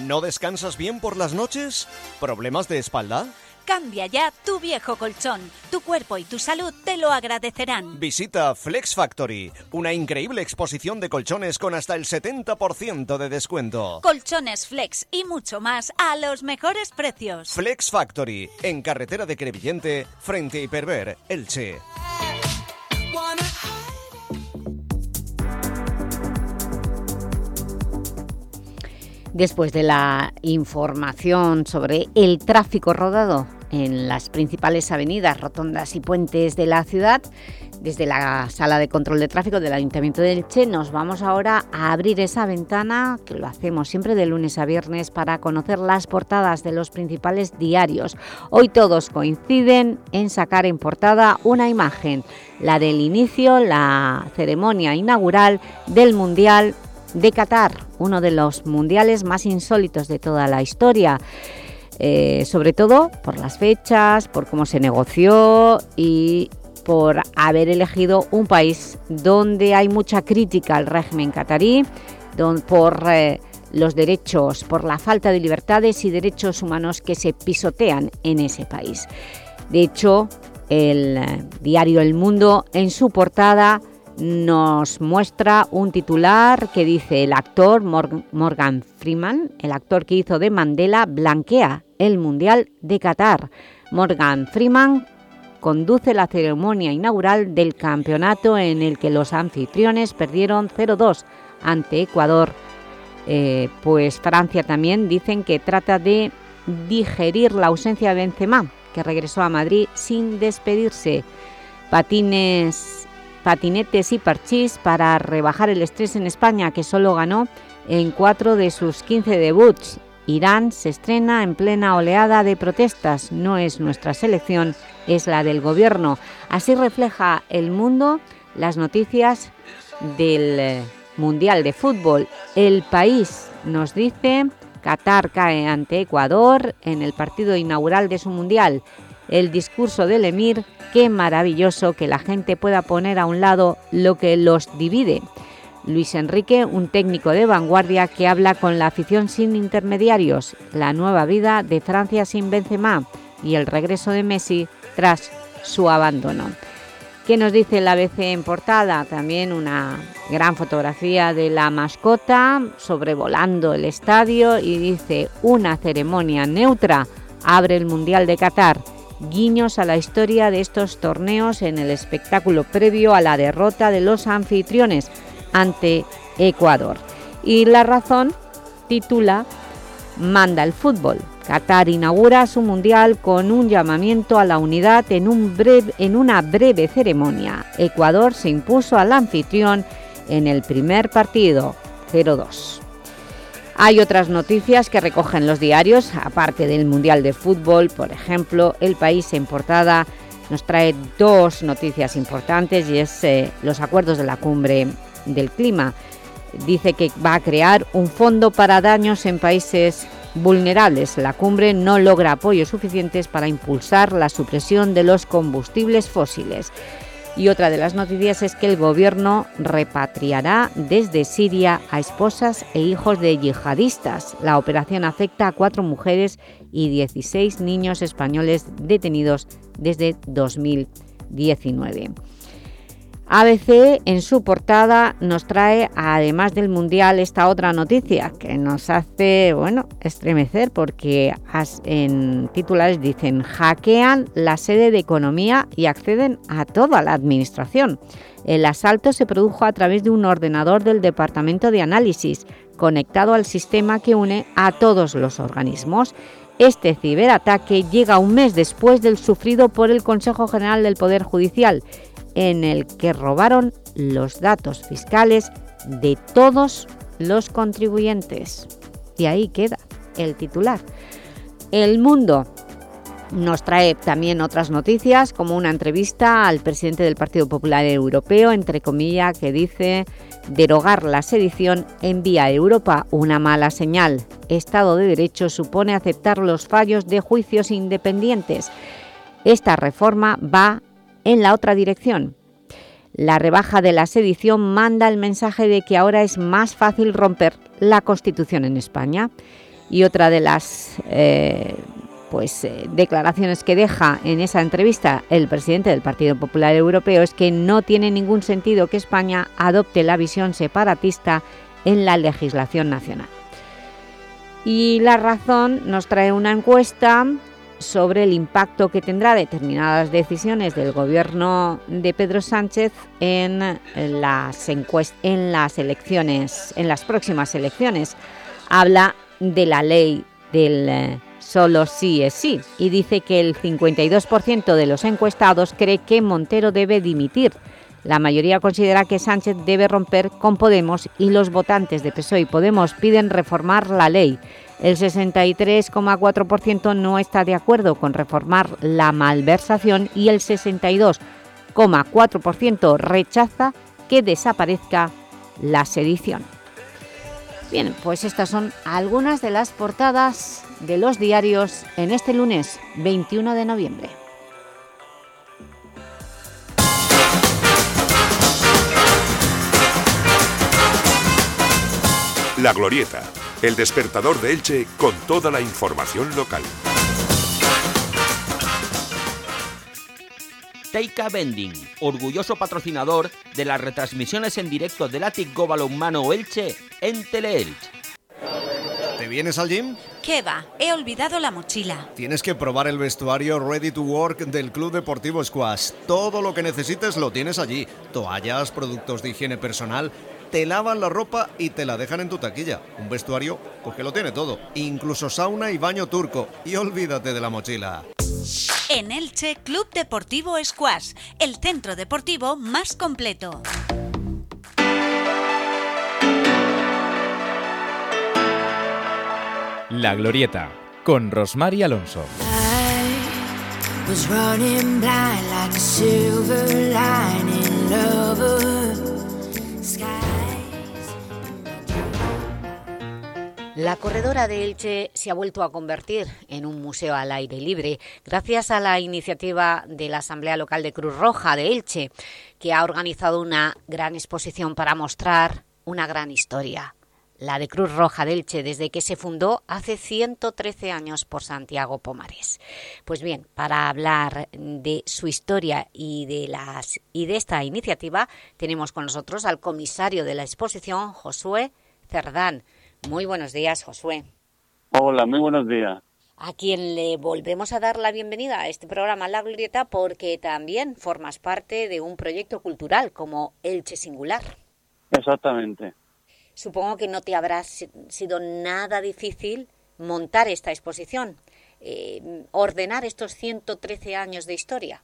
¿No descansas bien por las noches? ¿Problemas de espalda? Cambia ya tu viejo colchón. Tu cuerpo y tu salud te lo agradecerán. Visita Flex Factory, una increíble exposición de colchones con hasta el 70% de descuento. Colchones Flex y mucho más a los mejores precios. Flex Factory, en carretera de Crevillente, frente a Hiperver, Elche. Después de la información sobre el tráfico rodado en las principales avenidas, rotondas y puentes de la ciudad, desde la Sala de Control de Tráfico del Ayuntamiento de Elche nos vamos ahora a abrir esa ventana, que lo hacemos siempre de lunes a viernes, para conocer las portadas de los principales diarios. Hoy todos coinciden en sacar en portada una imagen, la del inicio, la ceremonia inaugural del Mundial de Qatar, uno de los mundiales más insólitos de toda la historia. Eh, sobre todo por las fechas, por cómo se negoció y por haber elegido un país donde hay mucha crítica al régimen catarí, por eh, los derechos, por la falta de libertades y derechos humanos que se pisotean en ese país. De hecho, el eh, diario El Mundo en su portada nos muestra un titular que dice el actor Morgan Freeman, el actor que hizo de Mandela, blanquea el Mundial de Qatar. Morgan Freeman conduce la ceremonia inaugural del campeonato en el que los anfitriones perdieron 0-2 ante Ecuador. Eh, pues Francia también dicen que trata de digerir la ausencia de Benzema, que regresó a Madrid sin despedirse. Patines patinetes y parchís para rebajar el estrés en España, que solo ganó en cuatro de sus 15 debuts. Irán se estrena en plena oleada de protestas. No es nuestra selección, es la del gobierno. Así refleja el mundo las noticias del eh, Mundial de Fútbol. El país nos dice, Qatar cae ante Ecuador en el partido inaugural de su Mundial el discurso del Emir, qué maravilloso que la gente pueda poner a un lado lo que los divide. Luis Enrique, un técnico de vanguardia que habla con la afición sin intermediarios, la nueva vida de Francia sin Benzema y el regreso de Messi tras su abandono. ¿Qué nos dice la ABC en portada? También una gran fotografía de la mascota sobrevolando el estadio y dice una ceremonia neutra abre el Mundial de Qatar guiños a la historia de estos torneos en el espectáculo previo a la derrota de los anfitriones ante Ecuador. Y La Razón titula Manda el fútbol. Qatar inaugura su mundial con un llamamiento a la unidad en, un breve, en una breve ceremonia. Ecuador se impuso al anfitrión en el primer partido, 0-2. Hay otras noticias que recogen los diarios, aparte del Mundial de Fútbol, por ejemplo, El País en portada nos trae dos noticias importantes y es eh, los acuerdos de la cumbre del clima. Dice que va a crear un fondo para daños en países vulnerables. La cumbre no logra apoyos suficientes para impulsar la supresión de los combustibles fósiles. Y otra de las noticias es que el Gobierno repatriará desde Siria a esposas e hijos de yihadistas. La operación afecta a cuatro mujeres y 16 niños españoles detenidos desde 2019. ABC en su portada nos trae, además del Mundial, esta otra noticia que nos hace bueno, estremecer porque en titulares dicen hackean la sede de Economía y acceden a toda la administración. El asalto se produjo a través de un ordenador del Departamento de Análisis conectado al sistema que une a todos los organismos. Este ciberataque llega un mes después del sufrido por el Consejo General del Poder Judicial en el que robaron los datos fiscales de todos los contribuyentes. Y ahí queda el titular. El Mundo Nos trae también otras noticias, como una entrevista al presidente del Partido Popular Europeo, entre comillas, que dice derogar la sedición envía a Europa una mala señal. Estado de Derecho supone aceptar los fallos de juicios independientes. Esta reforma va en la otra dirección. La rebaja de la sedición manda el mensaje de que ahora es más fácil romper la Constitución en España. Y otra de las eh, pues, eh, declaraciones que deja en esa entrevista el presidente del Partido Popular Europeo es que no tiene ningún sentido que España adopte la visión separatista en la legislación nacional. Y La Razón nos trae una encuesta sobre el impacto que tendrá determinadas decisiones del gobierno de Pedro Sánchez en las, en las elecciones, en las próximas elecciones. Habla de la ley del eh, solo sí es sí y dice que el 52% de los encuestados cree que Montero debe dimitir. La mayoría considera que Sánchez debe romper con Podemos y los votantes de PSOE y Podemos piden reformar la ley. El 63,4% no está de acuerdo con reformar la malversación y el 62,4% rechaza que desaparezca la sedición. Bien, pues estas son algunas de las portadas de los diarios en este lunes 21 de noviembre. La Glorieta, el despertador de Elche con toda la información local. Teika Bending, orgulloso patrocinador de las retransmisiones en directo del Atic Go Humano Elche en Teleelch. ¿Te vienes al gym? ¿Qué va? He olvidado la mochila. Tienes que probar el vestuario Ready to Work del Club Deportivo Squash. Todo lo que necesites lo tienes allí. Toallas, productos de higiene personal, te lavan la ropa y te la dejan en tu taquilla. Un vestuario, porque lo tiene todo. Incluso sauna y baño turco. Y olvídate de la mochila. En Elche, Club Deportivo Squash, el centro deportivo más completo. La Glorieta, con Rosmar y Alonso. La corredora de Elche se ha vuelto a convertir en un museo al aire libre gracias a la iniciativa de la Asamblea Local de Cruz Roja de Elche, que ha organizado una gran exposición para mostrar una gran historia la de Cruz Roja del Elche, desde que se fundó hace 113 años por Santiago Pomares. Pues bien, para hablar de su historia y de, las, y de esta iniciativa, tenemos con nosotros al comisario de la exposición, Josué Cerdán. Muy buenos días, Josué. Hola, muy buenos días. A quien le volvemos a dar la bienvenida a este programa La Glorieta porque también formas parte de un proyecto cultural como Elche Singular. Exactamente. Supongo que no te habrá sido nada difícil montar esta exposición, eh, ordenar estos 113 años de historia.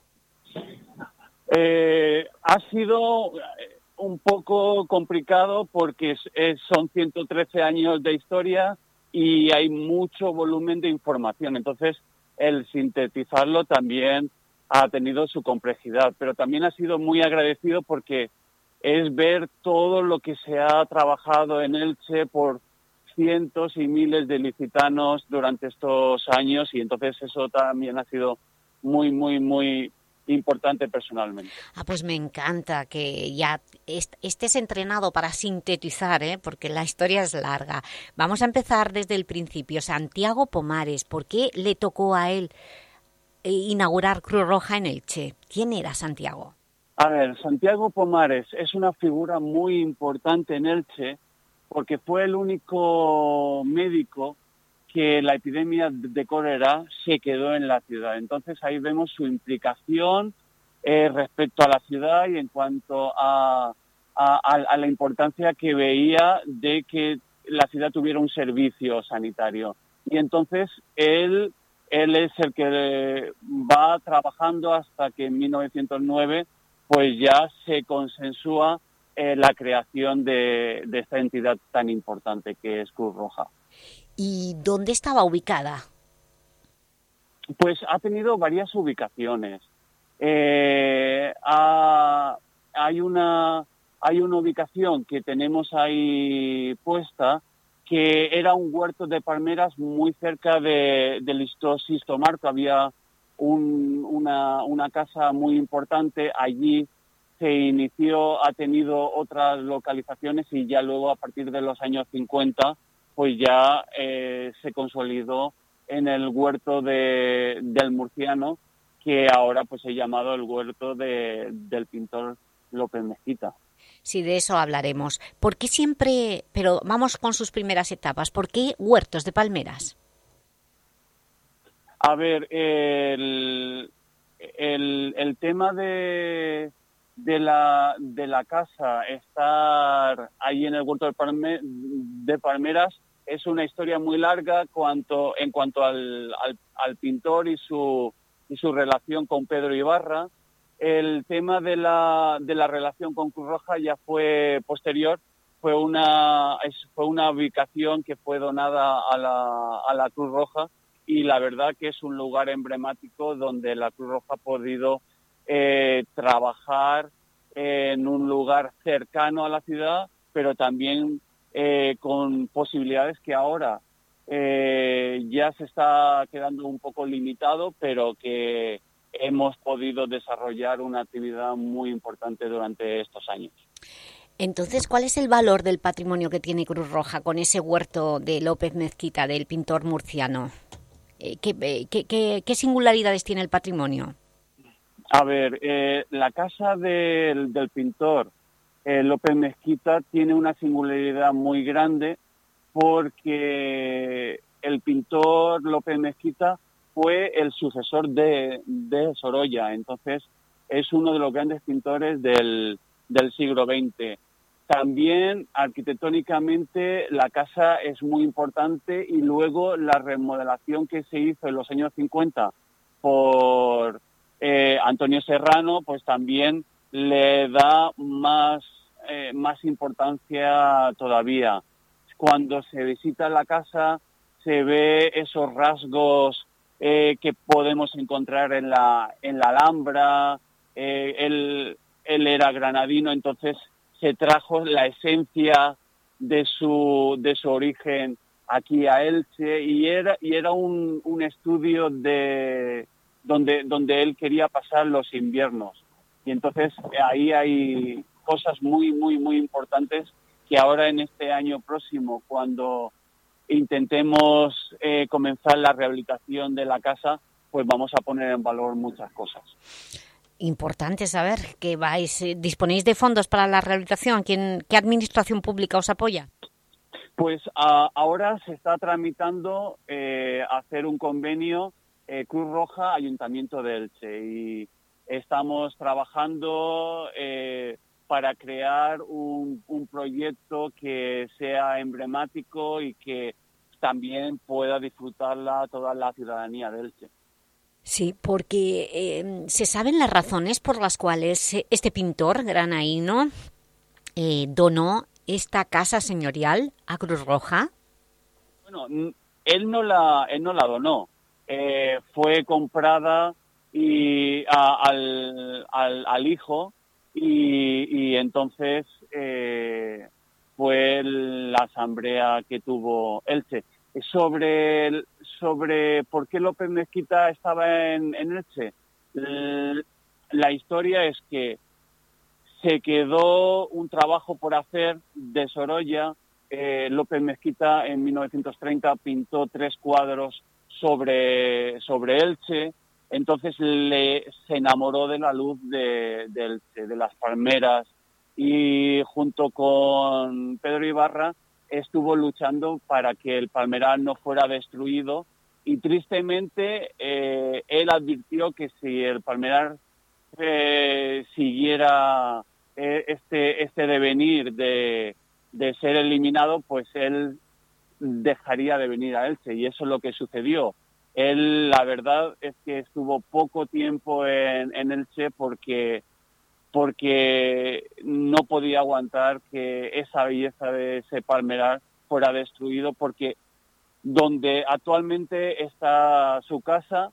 Eh, ha sido eh, un poco complicado porque son 113 años de historia y hay mucho volumen de información. Entonces, el sintetizarlo también ha tenido su complejidad, pero también ha sido muy agradecido porque es ver todo lo que se ha trabajado en Elche por cientos y miles de licitanos durante estos años y entonces eso también ha sido muy, muy, muy importante personalmente. Ah, pues me encanta que ya estés entrenado para sintetizar, ¿eh? porque la historia es larga. Vamos a empezar desde el principio. Santiago Pomares, ¿por qué le tocó a él eh, inaugurar Cruz Roja en Elche? ¿Quién era Santiago? A ver, Santiago Pomares es una figura muy importante en Elche porque fue el único médico que la epidemia de cólera se quedó en la ciudad. Entonces ahí vemos su implicación eh, respecto a la ciudad y en cuanto a, la importancia que veía de que la ciudad tuviera un servicio sanitario. Y entonces él, él es el que va trabajando hasta que en 1909 pues ya se consensúa eh, la creación de, esta entidad tan importante que es Cruz Roja. ¿Y dónde estaba ubicada? Pues ha tenido varias ubicaciones. Eh, ha- hay una hay una ubicación que tenemos ahí puesta que era un huerto de palmeras muy cerca de, del Isto- Sisto Marco. Había un- una, una casa muy importante allí. Se inició, ha tenido otras localizaciones y ya luego a partir de los años 50 pues ya eh, se consolidó en el huerto de- del murciano que ahora pues he llamado el huerto de- del pintor López Mezquita. Sí, de eso hablaremos. ¿Por qué siempre, pero vamos con sus primeras etapas, ¿por qué huertos de palmeras? A ver, el, el, el tema de, de, la, de la casa, estar ahí en el huerto de, Palme- de Palmeras, es una historia muy larga cuanto, en cuanto al, al, al pintor y su, y su relación con Pedro Ibarra. El tema de la, de la relación con Cruz Roja ya fue posterior, fue una, fue una ubicación que fue donada a la, a la Cruz Roja y la verdad que es un lugar emblemático donde la Cruz Roja ha podido eh, trabajar en un lugar cercano a la ciudad, pero también eh, con posibilidades que ahora eh, ya se está quedando un poco limitado, pero que hemos podido desarrollar una actividad muy importante durante estos años. Entonces, ¿cuál es el valor del patrimonio que tiene Cruz Roja con ese huerto de López Mezquita, del pintor murciano? Eh, ¿Qué, eh, qué- qué- qué singularidades tiene el patrimonio? A ver, eh, la casa del, del pintor eh, López Mezquita tiene una singularidad muy grande porque el pintor López Mezquita fue el sucesor de, de Sorolla, entonces es uno de los grandes pintores del, del siglo XX. También arquitectónicamente la casa es muy importante y luego la remodelación que se hizo en los años 50 por eh, Antonio Serrano, pues también le da más, eh, más importancia todavía. Cuando se visita la casa se ve esos rasgos eh, que podemos encontrar en la, en la Alhambra. Él, él era granadino, entonces se trajo la esencia de su, de su origen aquí a Elche y era, y era un, un estudio de, donde, donde él quería pasar los inviernos. Y entonces ahí hay cosas muy, muy, muy importantes que ahora en este año próximo, cuando intentemos eh, comenzar la rehabilitación de la casa, pues vamos a poner en valor muchas cosas. Importante saber que vais, eh, disponéis de fondos para la rehabilitación. ¿Quién, ¿Qué administración pública os apoya? Pues a- ahora se está tramitando eh, hacer un convenio eh, Cruz Roja Ayuntamiento de Elche y estamos trabajando eh, para crear un, un proyecto que sea emblemático y que también pueda disfrutarla toda la ciudadanía de Elche. Sí, porque eh, se saben las razones por las cuales eh, este pintor granaíno eh, donó esta casa señorial a Cruz Roja. Bueno, él no la, él no la donó. Eh, fue comprada y al, al, hijo y, entonces eh, fue la asamblea que tuvo Elche. Sobre, sobre por qué López Mezquita estaba en, en Elche, la historia es que se quedó un trabajo por hacer de Sorolla. Eh, López Mezquita en 1930 pintó tres cuadros sobre, sobre Elche. Entonces le, se enamoró de la luz de, Elche, de las palmeras. Y junto con Pedro Ibarra estuvo luchando para que el palmeral no fuera destruido. Y tristemente eh, él advirtió que si el palmeral eh, siguiera eh, este, este devenir de, de ser eliminado, pues él dejaría de venir a Elche y eso es lo que sucedió. Él, la verdad es que estuvo poco tiempo en, Elche porque, porque no podía aguantar que esa belleza de ese palmeral fuera destruido porque donde actualmente está su casa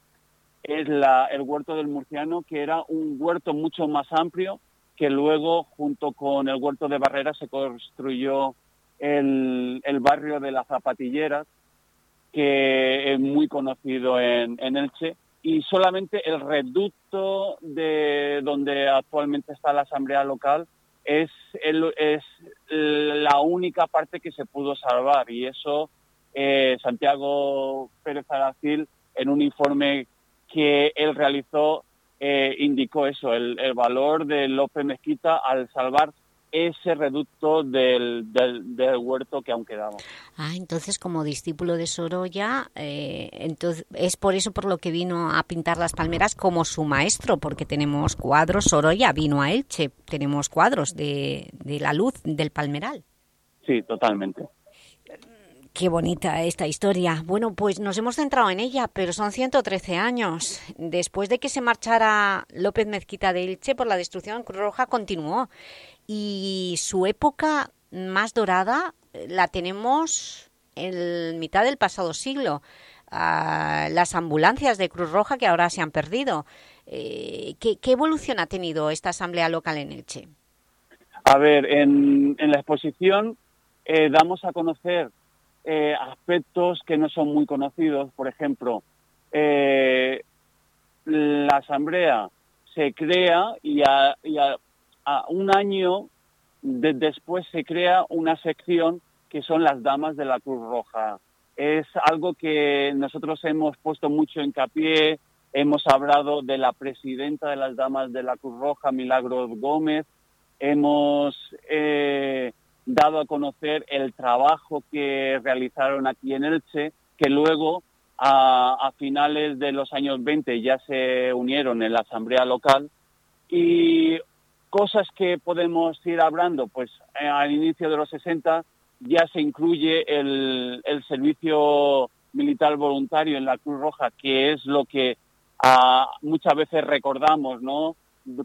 es la, el huerto del Murciano, que era un huerto mucho más amplio, que luego, junto con el huerto de Barrera, se construyó el, barrio de las Zapatilleras, que es muy conocido en, Elche, y solamente el reducto de donde actualmente está la asamblea local es, el, es la única parte que se pudo salvar y eso eh, Santiago Pérez Aracil en un informe que él realizó eh, indicó eso, el, el valor de López Mezquita al salvar ese reducto del, del, del, huerto que aún quedaba. Ah, entonces como discípulo de Sorolla, eh, entonces es por eso por lo que vino a pintar las palmeras como su maestro, porque tenemos cuadros, Sorolla vino a Elche, tenemos cuadros de, de la luz del palmeral. Sí, totalmente. Qué bonita esta historia. Bueno, pues nos hemos centrado en ella, pero son 113 años. Después de que se marchara López Mezquita de Elche por la destrucción, Cruz Roja continuó. Y su época más dorada eh, la tenemos en mitad del pasado siglo. Uh, las ambulancias de Cruz Roja que ahora se han perdido. Eh, ¿qué, ¿qué, evolución ha tenido esta asamblea local en Elche? A ver, en, la exposición eh, damos a conocer aspectos que no son muy conocidos. Por ejemplo, la asamblea se crea y a, y a, a un año de, después se crea una sección que son las damas de la Cruz Roja. Es algo que nosotros hemos puesto mucho hincapié, hemos hablado de la presidenta de las damas de la Cruz Roja, Milagros Gómez, hemos eh, dado a conocer el trabajo que realizaron aquí en Elche, que luego a, a, finales de los años 20 ya se unieron en la asamblea local y cosas que podemos ir hablando, pues eh, al inicio de los 60 ya se incluye el, servicio militar voluntario en la Cruz Roja, que es lo que uh, muchas veces recordamos, ¿no?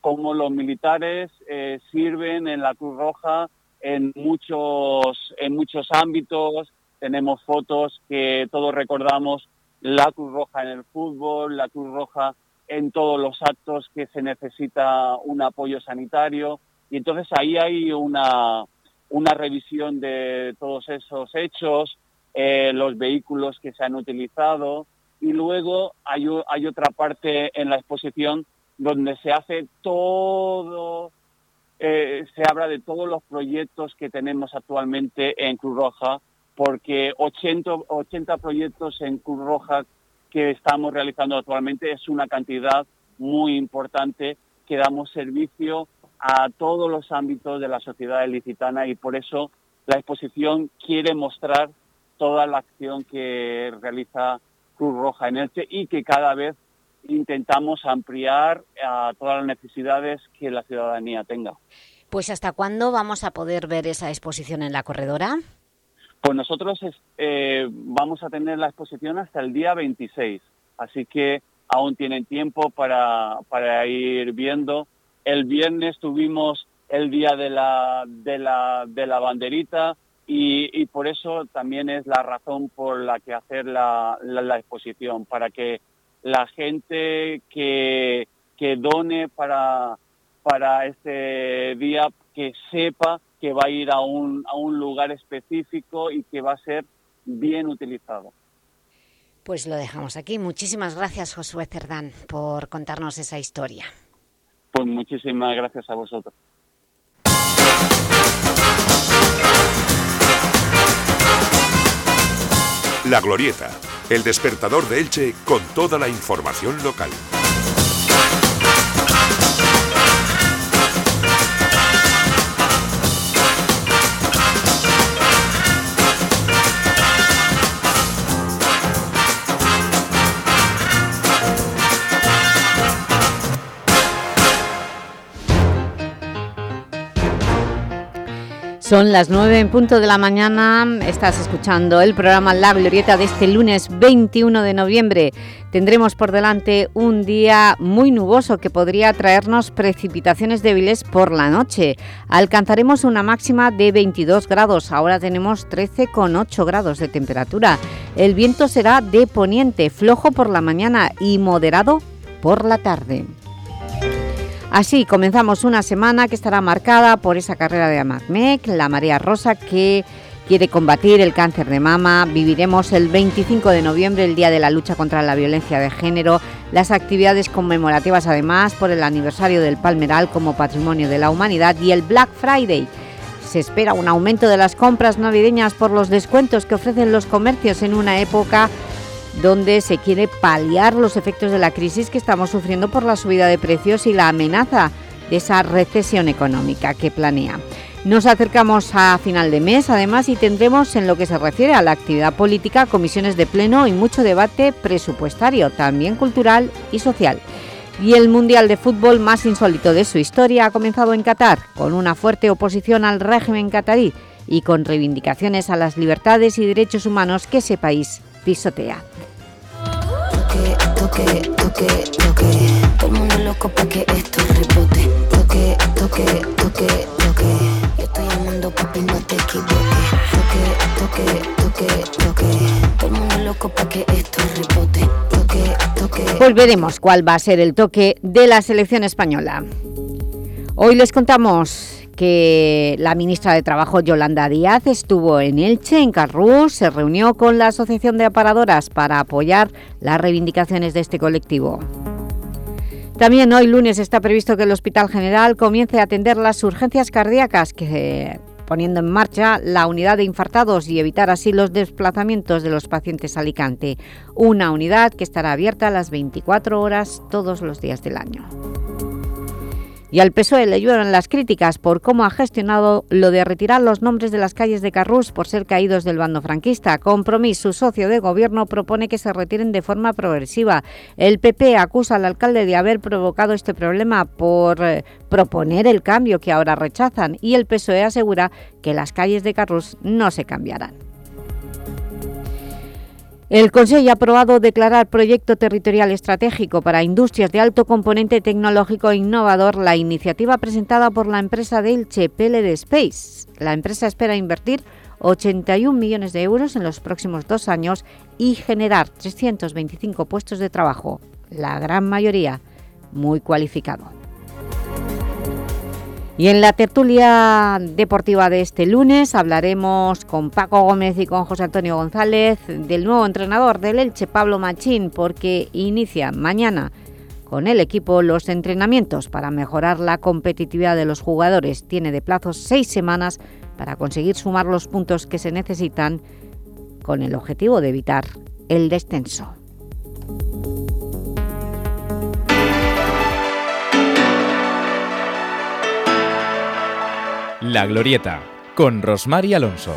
Cómo los militares eh, sirven en la Cruz Roja en muchos, en muchos ámbitos. Tenemos fotos que todos recordamos, la Cruz Roja en el fútbol, la Cruz Roja en todos los actos que se necesita un apoyo sanitario. Y entonces ahí hay una, una revisión de todos esos hechos, eh, los vehículos que se han utilizado. Y luego hay, hay otra parte en la exposición donde se hace todo eh, se habla de todos los proyectos que tenemos actualmente en Cruz Roja, porque 80, 80 proyectos en Cruz Roja que estamos realizando actualmente es una cantidad muy importante que damos servicio a todos los ámbitos de la sociedad ilicitana y por eso la exposición quiere mostrar toda la acción que realiza Cruz Roja en Elche y que cada vez intentamos ampliar a todas las necesidades que la ciudadanía tenga. Pues ¿hasta cuándo vamos a poder ver esa exposición en la corredora? Pues nosotros eh, vamos a tener la exposición hasta el día 26, así que aún tienen tiempo para, para ir viendo. El viernes tuvimos el día de la, de la, de la banderita y, y por eso también es la razón por la que hacer la, la, la exposición, para que la gente que, que done para, para este día que sepa que va a ir a un, a un lugar específico y que va a ser bien utilizado. Pues lo dejamos aquí. Muchísimas gracias, Josué Cerdán, por contarnos esa historia. Pues muchísimas gracias a vosotros. La Glorieta, el despertador de Elche con toda la información local. Son las 9 en punto de la mañana, estás escuchando el programa La Glorieta de este lunes 21 de noviembre. Tendremos por delante un día muy nuboso que podría traernos precipitaciones débiles por la noche. Alcanzaremos una máxima de 22 grados, ahora tenemos 13,8 grados de temperatura. El viento será de poniente, flojo por la mañana y moderado por la tarde. Así comenzamos una semana que estará marcada por esa carrera de AMACMEC, la Marea Rosa que quiere combatir el cáncer de mama. Viviremos el 25 de noviembre, el Día de la Lucha contra la Violencia de Género, las actividades conmemorativas además por el aniversario del Palmeral como Patrimonio de la Humanidad y el Black Friday. Se espera un aumento de las compras navideñas por los descuentos que ofrecen los comercios en una época donde se quiere paliar los efectos de la crisis que estamos sufriendo por la subida de precios y la amenaza de esa recesión económica que planea. Nos acercamos a final de mes, además, y tendremos, en lo que se refiere a la actividad política, comisiones de pleno y mucho debate presupuestario, también cultural y social. Y el Mundial de Fútbol más insólito de su historia ha comenzado en Qatar, con una fuerte oposición al régimen qatarí y con reivindicaciones a las libertades y derechos humanos que ese país pisotea. Toque, toque, toque, toque. Todo el mundo loco pa' que esto rebote. Toque, toque, toque, toque. Yo estoy llamando papi, no te equivoques. Toque, toque, toque, toque. Todo el mundo loco pa' que esto rebote. Toque, toque. Pues veremos cuál va a ser el toque de la selección española. Hoy les contamos que la ministra de Trabajo Yolanda Díaz estuvo en Elche, en Carrús, se reunió con la Asociación de Aparadoras para apoyar las reivindicaciones de este colectivo. También hoy lunes está previsto que el Hospital General comience a atender las urgencias cardíacas poniendo en marcha la unidad de infartados y evitar así los desplazamientos de los pacientes a Alicante, una unidad que estará abierta a las 24 horas todos los días del año. Y al PSOE le llueron las críticas por cómo ha gestionado lo de retirar los nombres de las calles de Carrús por ser caídos del bando franquista. Compromís, su socio de gobierno, propone que se retiren de forma progresiva. El PP acusa al alcalde de haber provocado este problema por eh, proponer el cambio que ahora rechazan y el PSOE asegura que las calles de Carrús no se cambiarán. El Consejo ha aprobado declarar Proyecto Territorial Estratégico para Industrias de Alto Componente Tecnológico e Innovador la iniciativa presentada por la empresa de Elche, PLD Space. La empresa espera invertir 81 millones de euros en los próximos dos años y generar 325 puestos de trabajo, la gran mayoría muy cualificado. Y en la tertulia deportiva de este lunes hablaremos con Paco Gómez y con José Antonio González del nuevo entrenador del Elche, Pablo Machín, porque inicia mañana con el equipo los entrenamientos para mejorar la competitividad de los jugadores. Tiene de plazo seis semanas para conseguir sumar los puntos que se necesitan con el objetivo de evitar el descenso. La Glorieta, con Rosmar y Alonso.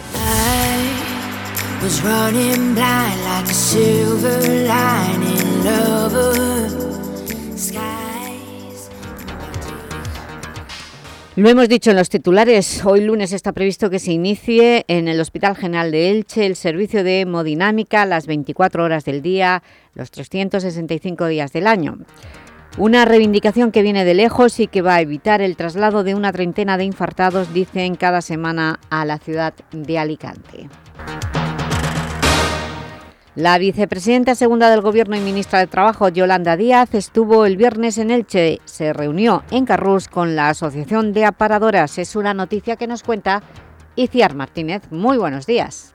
Lo hemos dicho en los titulares, hoy lunes está previsto que se inicie en el Hospital General de Elche el servicio de hemodinámica las 24 horas del día, los 365 días del año. Una reivindicación que viene de lejos y que va a evitar el traslado de una treintena de infartados, dicen cada semana, a la ciudad de Alicante. La vicepresidenta segunda del Gobierno y ministra de Trabajo, Yolanda Díaz, estuvo el viernes en Elche. Se reunió en Carrús con la Asociación de Aparadoras. Es una noticia que nos cuenta Iciar Martínez. Muy buenos días.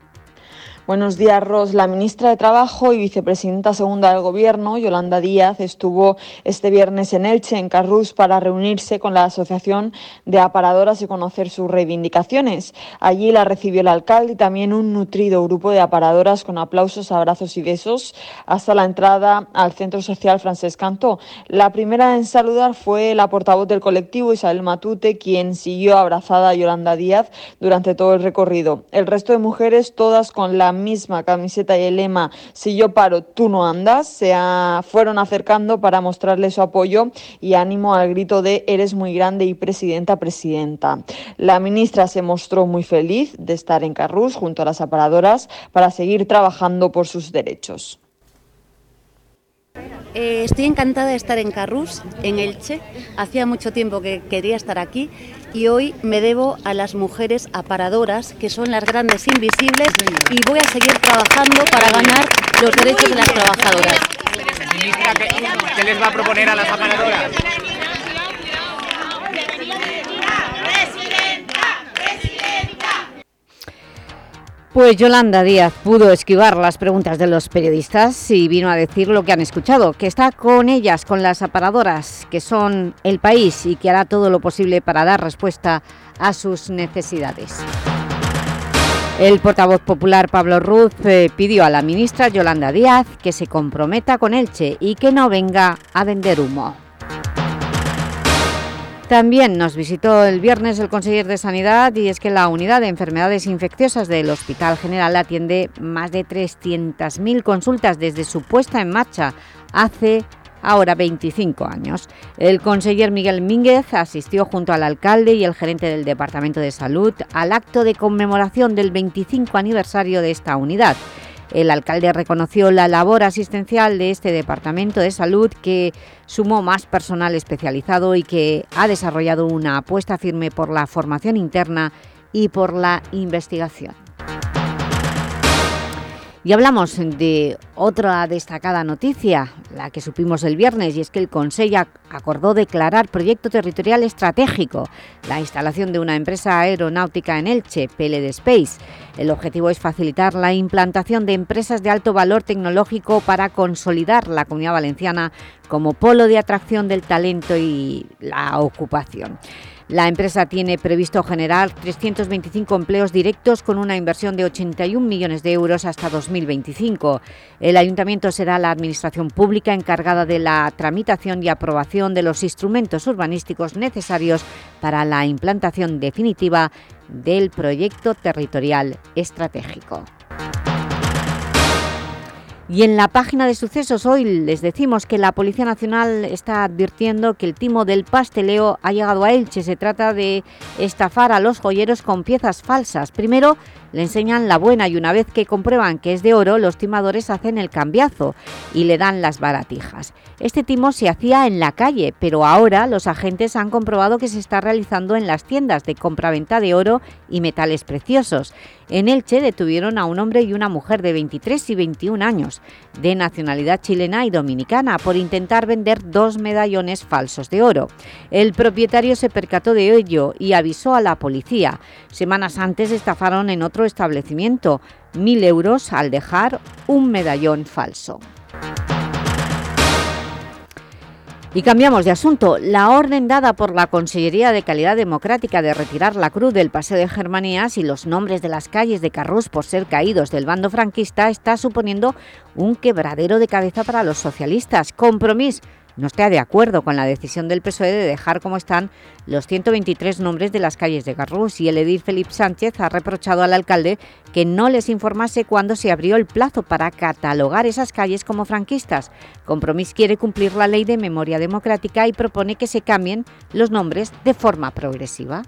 Buenos días, Ros. La ministra de Trabajo y vicepresidenta segunda del Gobierno, Yolanda Díaz, estuvo este viernes en Elche, en Carrús, para reunirse con la Asociación de Aparadoras y conocer sus reivindicaciones. Allí la recibió el alcalde y también un nutrido grupo de aparadoras con aplausos, abrazos y besos hasta la entrada al Centro Social Francés Cantó. La primera en saludar fue la portavoz del colectivo, Isabel Matute, quien siguió abrazada a Yolanda Díaz durante todo el recorrido. El resto de mujeres, todas con la misma camiseta y el lema Si yo paro, tú no andas, se fueron acercando para mostrarle su apoyo y ánimo al grito de Eres muy grande y presidenta, presidenta. La ministra se mostró muy feliz de estar en Carrús junto a las aparadoras para seguir trabajando por sus derechos. Eh, estoy encantada de estar en Carrús, en Elche. Hacía mucho tiempo que quería estar aquí y hoy me debo a las mujeres aparadoras, que son las grandes invisibles, y voy a seguir trabajando para ganar los derechos de las trabajadoras. ¿qué les va a proponer a las aparadoras? Pues Yolanda Díaz pudo esquivar las preguntas de los periodistas y vino a decir lo que han escuchado, que está con ellas, con las aparadoras, que son el país y que hará todo lo posible para dar respuesta a sus necesidades. El portavoz popular Pablo Ruz eh, pidió a la ministra Yolanda Díaz que se comprometa con Elche y que no venga a vender humo. También nos visitó el viernes el consejero de Sanidad y es que la unidad de enfermedades infecciosas del Hospital General atiende más de 300.000 consultas desde su puesta en marcha hace ahora 25 años. El conseller Miguel Mínguez asistió junto al alcalde y el gerente del Departamento de Salud al acto de conmemoración del 25 aniversario de esta unidad. El alcalde reconoció la labor asistencial de este Departamento de Salud que sumó más personal especializado y que ha desarrollado una apuesta firme por la formación interna y por la investigación. Y hablamos de otra destacada noticia, la que supimos el viernes, y es que el Consejo acordó declarar proyecto territorial estratégico la instalación de una empresa aeronáutica en Elche, PLD Space. El objetivo es facilitar la implantación de empresas de alto valor tecnológico para consolidar la Comunidad Valenciana como polo de atracción del talento y la ocupación. La empresa tiene previsto generar 325 empleos directos con una inversión de 81 millones de euros hasta 2025. El Ayuntamiento será la administración pública encargada de la tramitación y aprobación de los instrumentos urbanísticos necesarios para la implantación definitiva del proyecto territorial estratégico. Y en la página de sucesos hoy les decimos que la Policía Nacional está advirtiendo que el timo del pasteleo ha llegado a Elche. Se trata de estafar a los joyeros con piezas falsas. Primero le enseñan la buena y una vez que comprueban que es de oro, los timadores hacen el cambiazo y le dan las baratijas. Este timo se hacía en la calle, pero ahora los agentes han comprobado que se está realizando en las tiendas de compraventa de oro y metales preciosos. En Elche detuvieron a un hombre y una mujer de 23 y 21 años, de nacionalidad chilena y dominicana, por intentar vender dos medallones falsos de oro. El propietario se percató de ello y avisó a la policía. Semanas antes estafaron en otro establecimiento, mil euros al dejar un medallón falso. Y cambiamos de asunto. La orden dada por la Consellería de Calidad Democrática de retirar la cruz del Paseo de Germanías y los nombres de las calles de Carrús por ser caídos del bando franquista está suponiendo un quebradero de cabeza para los socialistas. Compromís no está de acuerdo con la decisión del PSOE de dejar como están los 123 nombres de las calles de Garrús y el edil Felipe Sánchez ha reprochado al alcalde que no les informase cuándo se abrió el plazo para catalogar esas calles como franquistas. Compromís quiere cumplir la ley de memoria democrática y propone que se cambien los nombres de forma progresiva.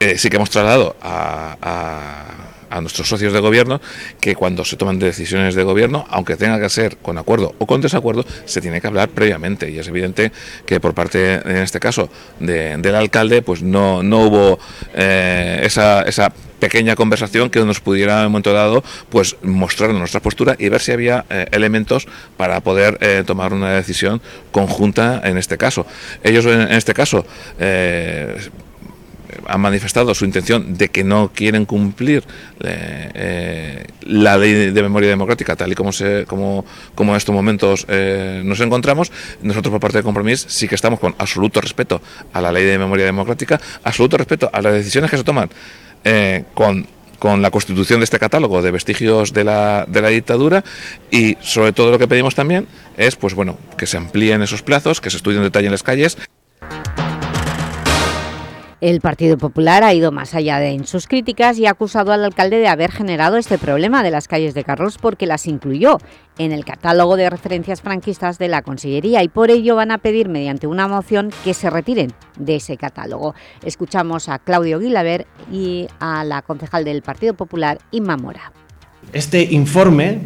Eh, sí que hemos trasladado a nuestros socios de gobierno que cuando se toman decisiones de gobierno, aunque tenga que ser con acuerdo o con desacuerdo, se tiene que hablar previamente. Y es evidente que por parte, en este caso, del alcalde, pues no, no hubo eh, esa, esa pequeña conversación que nos pudiera en un momento dado pues mostrar nuestra postura y ver si había eh, elementos para poder eh, tomar una decisión conjunta en este caso. Ellos en, este caso han manifestado su intención de que no quieren cumplir eh, eh, la ley de memoria democrática tal y como se como, como en estos momentos eh, nos encontramos nosotros por parte de Compromís sí que estamos con absoluto respeto a la ley de memoria democrática absoluto respeto a las decisiones que se toman con con la constitución de este catálogo de vestigios de la, de la dictadura y sobre todo lo que pedimos también es pues bueno que se amplíen esos plazos, que se estudien en detalle en las calles. El Partido Popular ha ido más allá de en sus críticas y ha acusado al alcalde de haber generado este problema de las calles de Carros porque las incluyó en el catálogo de referencias franquistas de la Consellería y por ello van a pedir mediante una moción que se retiren de ese catálogo. Escuchamos a Claudio Guilaber y a la concejal del Partido Popular, Inma Mora. Este informe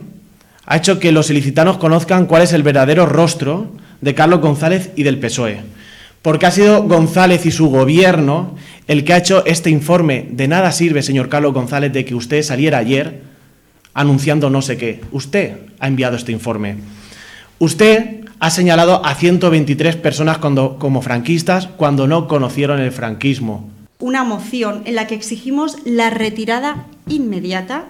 ha hecho que los ilicitanos conozcan cuál es el verdadero rostro de Carlos González y del PSOE porque ha sido González y su gobierno el que ha hecho este informe. De nada sirve, señor Carlos González, de que usted saliera ayer anunciando no sé qué. Usted ha enviado este informe. Usted ha señalado a 123 personas como franquistas cuando no conocieron el franquismo. Una moción en la que exigimos la retirada inmediata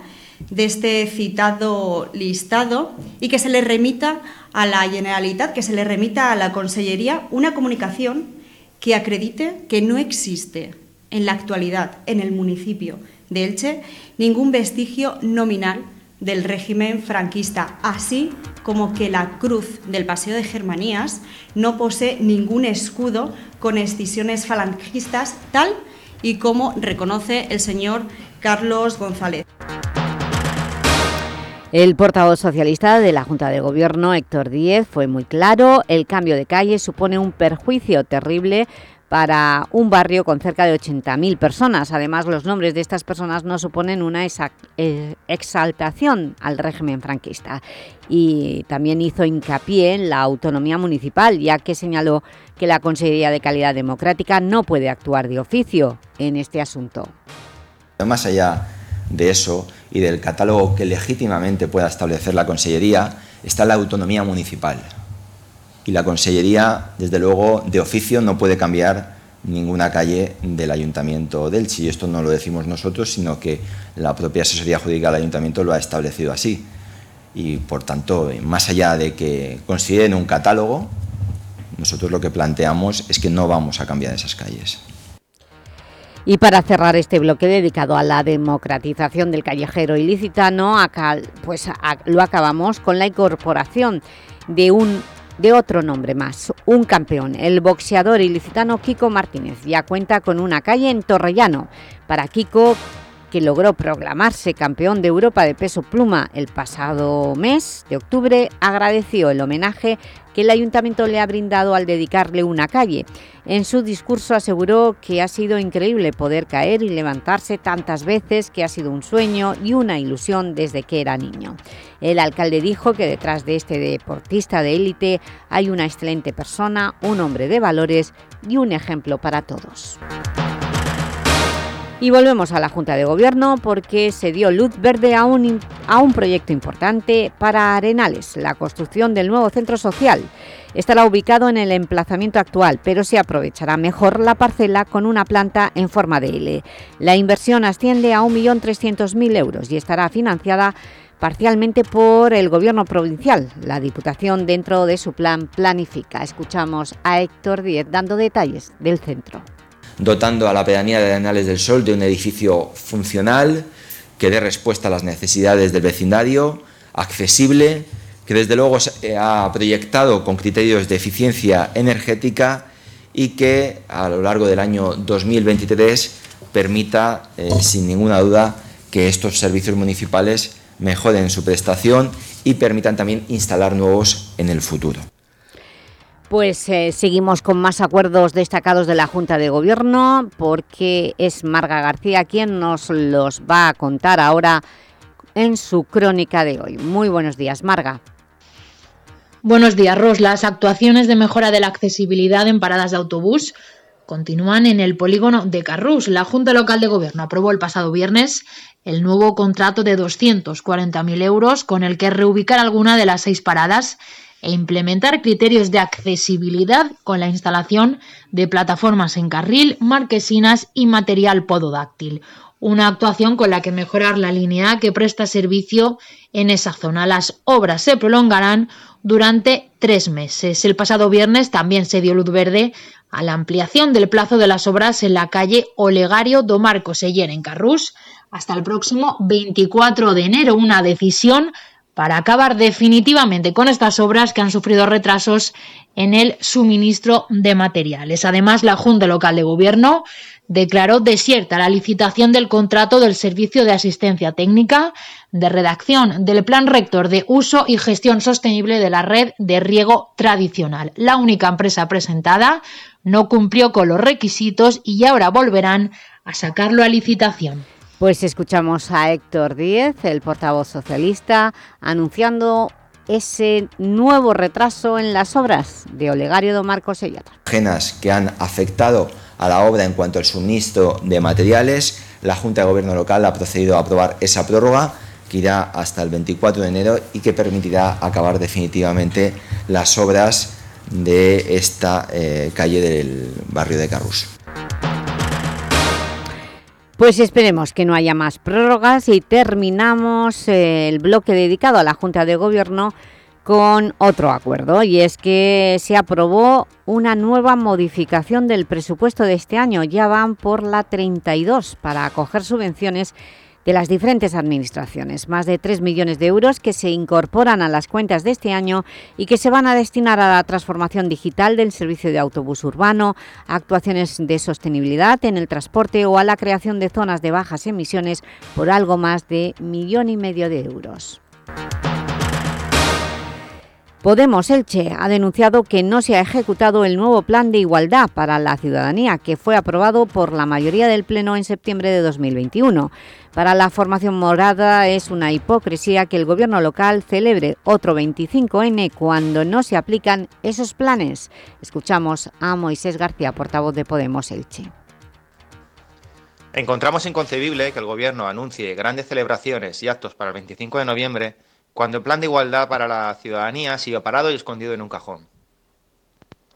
de este citado listado y que se le remita a la Generalitat, que se le remita a la Consellería una comunicación que acredite que no existe en la actualidad en el municipio de Elche ningún vestigio nominal del régimen franquista, así como que la cruz del Paseo de Germanías no posee ningún escudo con excisiones falangistas, tal y como reconoce el señor Carlos González. El portavoz socialista de la Junta de Gobierno, Héctor Díez, fue muy claro. El cambio de calle supone un perjuicio terrible para un barrio con cerca de 80.000 personas. Además, los nombres de estas personas no suponen una eh, exaltación al régimen franquista. Y también hizo hincapié en la autonomía municipal, ya que señaló que la Consejería de Calidad Democrática no puede actuar de oficio en este asunto. Más allá de eso, y del catálogo que legítimamente pueda establecer la Consellería está la autonomía municipal. Y la Consellería, desde luego, de oficio no puede cambiar ninguna calle del Ayuntamiento del. Y esto no lo decimos nosotros, sino que la propia asesoría jurídica del Ayuntamiento lo ha establecido así. Y, por tanto, más allá de que consideren un catálogo, nosotros lo que planteamos es que no vamos a cambiar esas calles. Y para cerrar este bloque dedicado a la democratización del callejero ilicitano, acá, pues lo acabamos con la incorporación de un de otro nombre más, un campeón, el boxeador ilicitano Kiko Martínez. Ya cuenta con una calle en Torrellano. Para Kiko, que logró proclamarse campeón de Europa de peso pluma el pasado mes de octubre, agradeció el homenaje que el Ayuntamiento le ha brindado al dedicarle una calle. En su discurso aseguró que ha sido increíble poder caer y levantarse tantas veces, que ha sido un sueño y una ilusión desde que era niño. El alcalde dijo que detrás de este deportista de élite hay una excelente persona, un hombre de valores y un ejemplo para todos. Y volvemos a la Junta de Gobierno porque se dio luz verde a un, a un proyecto importante para Arenales, la construcción del nuevo centro social. Estará ubicado en el emplazamiento actual, pero se aprovechará mejor la parcela con una planta en forma de L. La inversión asciende a 1.300.000 euros y estará financiada parcialmente por el Gobierno provincial. La Diputación dentro de su plan planifica. Escuchamos a Héctor Díez dando detalles del centro dotando a la pedanía de Arenales del Sol de un edificio funcional que dé respuesta a las necesidades del vecindario, accesible, que desde luego se ha proyectado con criterios de eficiencia energética y que a lo largo del año 2023 permita, eh, sin ninguna duda, que estos servicios municipales mejoren su prestación y permitan también instalar nuevos en el futuro. Pues eh, seguimos con más acuerdos destacados de la Junta de Gobierno porque es Marga García quien nos los va a contar ahora en su crónica de hoy. Muy buenos días, Marga. Buenos días, Ros. Las actuaciones de mejora de la accesibilidad en paradas de autobús continúan en el polígono de Carrús. La Junta Local de Gobierno aprobó el pasado viernes el nuevo contrato de 240.000 euros con el que reubicar alguna de las seis paradas e implementar criterios de accesibilidad con la instalación de plataformas en carril, marquesinas y material pododáctil. Una actuación con la que mejorar la línea que presta servicio en esa zona. Las obras se prolongarán durante tres meses. El pasado viernes también se dio luz verde a la ampliación del plazo de las obras en la calle Olegario do Marco Seller en Carrús hasta el próximo 24 de enero. Una decisión para acabar definitivamente con estas obras que han sufrido retrasos en el suministro de materiales. Además, la Junta Local de Gobierno declaró desierta la licitación del contrato del Servicio de Asistencia Técnica de redacción del Plan Rector de Uso y Gestión Sostenible de la Red de Riego Tradicional. La única empresa presentada no cumplió con los requisitos y ahora volverán a sacarlo a licitación. Pues escuchamos a Héctor Díez, el portavoz socialista, anunciando ese nuevo retraso en las obras de Olegario do Marcos Sellata. Ajenas que han afectado a la obra en cuanto al suministro de materiales, la Junta de Gobierno Local ha procedido a aprobar esa prórroga que irá hasta el 24 de enero y que permitirá acabar definitivamente las obras de esta eh, calle del barrio de Carrús. Pues esperemos que no haya más prórrogas y terminamos eh, el bloque dedicado a la Junta de Gobierno con otro acuerdo y es que se aprobó una nueva modificación del presupuesto de este año. Ya van por la 32 para acoger subvenciones de las diferentes administraciones. Más de 3 millones de euros que se incorporan a las cuentas de este año y que se van a destinar a la transformación digital del servicio de autobús urbano, actuaciones de sostenibilidad en el transporte o a la creación de zonas de bajas emisiones por algo más de millón y medio de euros. Podemos Elche ha denunciado que no se ha ejecutado el nuevo Plan de Igualdad para la Ciudadanía, que fue aprobado por la mayoría del Pleno en septiembre de 2021. Para la formación morada es una hipocresía que el Gobierno local celebre otro 25N cuando no se aplican esos planes. Escuchamos a Moisés García, portavoz de Podemos Elche. Encontramos inconcebible que el Gobierno anuncie grandes celebraciones y actos para el 25 de noviembre cuando el plan de igualdad para la ciudadanía sigue parado y escondido en un cajón.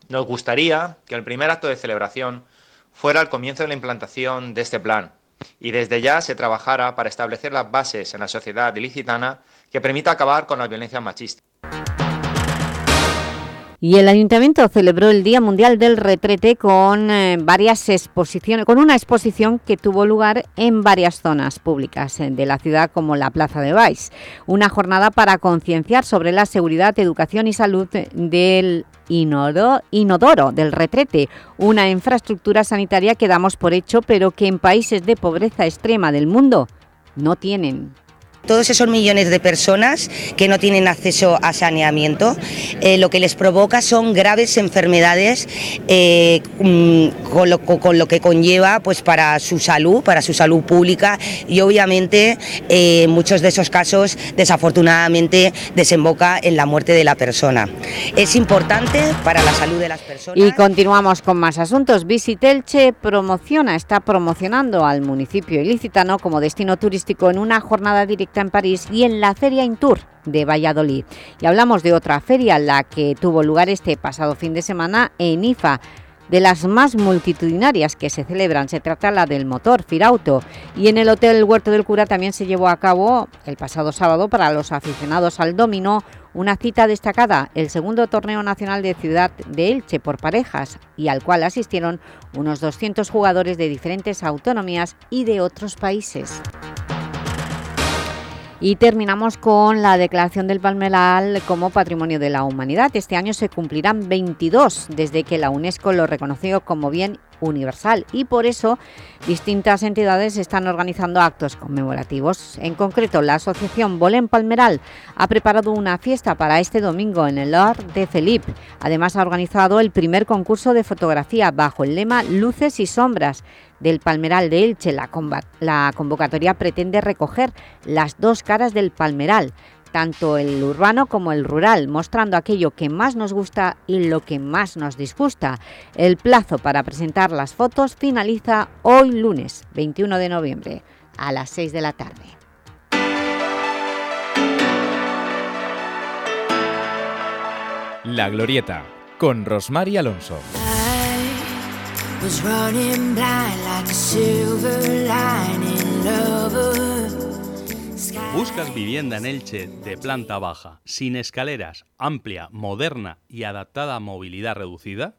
Nos gustaría que el primer acto de celebración fuera el comienzo de la implantación de este plan y desde ya se trabajara para establecer las bases en la sociedad ilicitana que permita acabar con la violencia machista. Y el Ayuntamiento celebró el Día Mundial del Retrete con eh, varias exposiciones, con una exposición que tuvo lugar en varias zonas públicas eh, de la ciudad como la Plaza de Baix. Una jornada para concienciar sobre la seguridad, educación y salud del inodoro, inodoro del retrete, una infraestructura sanitaria que damos por hecho pero que en países de pobreza extrema del mundo no tienen todos esos millones de personas que no tienen acceso a saneamiento, eh, lo que les provoca son graves enfermedades eh, mm, con, lo, que conlleva pues, para su salud, para su salud pública y obviamente eh, muchos de esos casos desafortunadamente desemboca en la muerte de la persona. Es importante para la salud de las personas. Y continuamos con más asuntos. Visitelche promociona, está promocionando al municipio ilicitano como destino turístico en una jornada directa en París y en la Feria Intour de Valladolid. Y hablamos de otra feria, la que tuvo lugar este pasado fin de semana en IFA, de las más multitudinarias que se celebran. Se trata la del motor, Firauto. Y en el Hotel Huerto del Cura también se llevó a cabo el pasado sábado para los aficionados al dominó una cita destacada, el segundo torneo nacional de Ciudad de Elche por parejas y al cual asistieron unos 200 jugadores de diferentes autonomías y de otros países. Y terminamos con la declaración del Palmeral como Patrimonio de la Humanidad. Este año se cumplirán 22 desde que la UNESCO lo reconoció como bien universal y por eso distintas entidades están organizando actos conmemorativos. En concreto, la asociación Bolén Palmeral ha preparado una fiesta para este domingo en el Lord de Felipe. Además, ha organizado el primer concurso de fotografía bajo el lema Luces y Sombras del Palmeral de Elche. La, la convocatoria pretende recoger las dos caras del Palmeral, tanto el urbano como el rural, mostrando aquello que más nos gusta y lo que más nos disgusta. El plazo para presentar las fotos finaliza hoy lunes, 21 de noviembre, a las 6 de la tarde. La Glorieta, con Rosmar y Alonso. ¿Buscas vivienda en Elche de planta baja, sin escaleras, amplia, moderna y adaptada a movilidad reducida?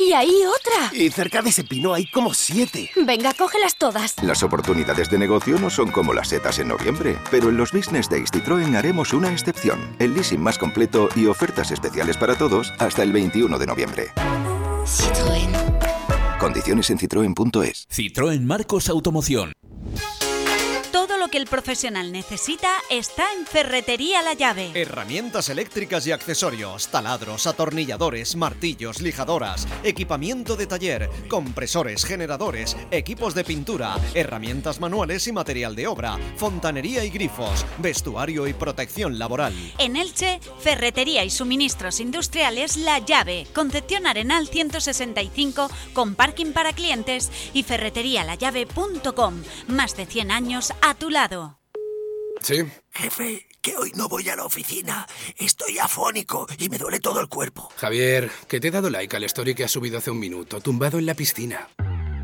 Y ahí otra. Y cerca de ese pino hay como siete. Venga, cógelas todas. Las oportunidades de negocio no son como las setas en noviembre, pero en los Business Days Citroën haremos una excepción. El leasing más completo y ofertas especiales para todos hasta el 21 de noviembre. Citroën. Condiciones en citroen.es. Citroën Marcos Automoción. Lo que el profesional necesita está en Ferretería La Llave. Herramientas eléctricas y accesorios, taladros, atornilladores, martillos, lijadoras, equipamiento de taller, compresores, generadores, equipos de pintura, herramientas manuales y material de obra, fontanería y grifos, vestuario y protección laboral. En Elche, Ferretería y Suministros Industriales La Llave, Concepción Arenal 165 con parking para clientes y ferreterialallave.com. Más de 100 años a tu lado. Sí. Jefe, que hoy no voy a la oficina. Estoy afónico y me duele todo el cuerpo. Javier, que te he dado like al story que has subido hace un minuto, tumbado en la piscina.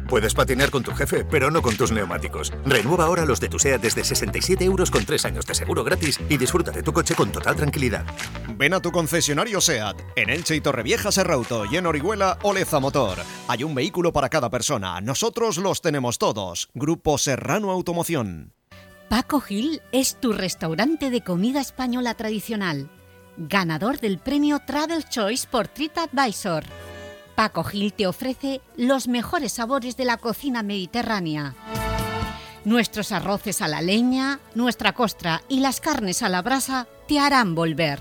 Puedes patinar con tu jefe, pero no con tus neumáticos. Renueva ahora los de tu SEAT desde 67 euros con 3 años de seguro gratis y disfruta de tu coche con total tranquilidad. Ven a tu concesionario SEAT, en Elche y Torrevieja Serrauto y en Orihuela Oleza Motor. Hay un vehículo para cada persona. Nosotros los tenemos todos. Grupo Serrano Automoción. Paco Gil es tu restaurante de comida española tradicional, ganador del premio Travel Choice por TripAdvisor. Paco Gil te ofrece los mejores sabores de la cocina mediterránea. Nuestros arroces a la leña, nuestra costra y las carnes a la brasa te harán volver.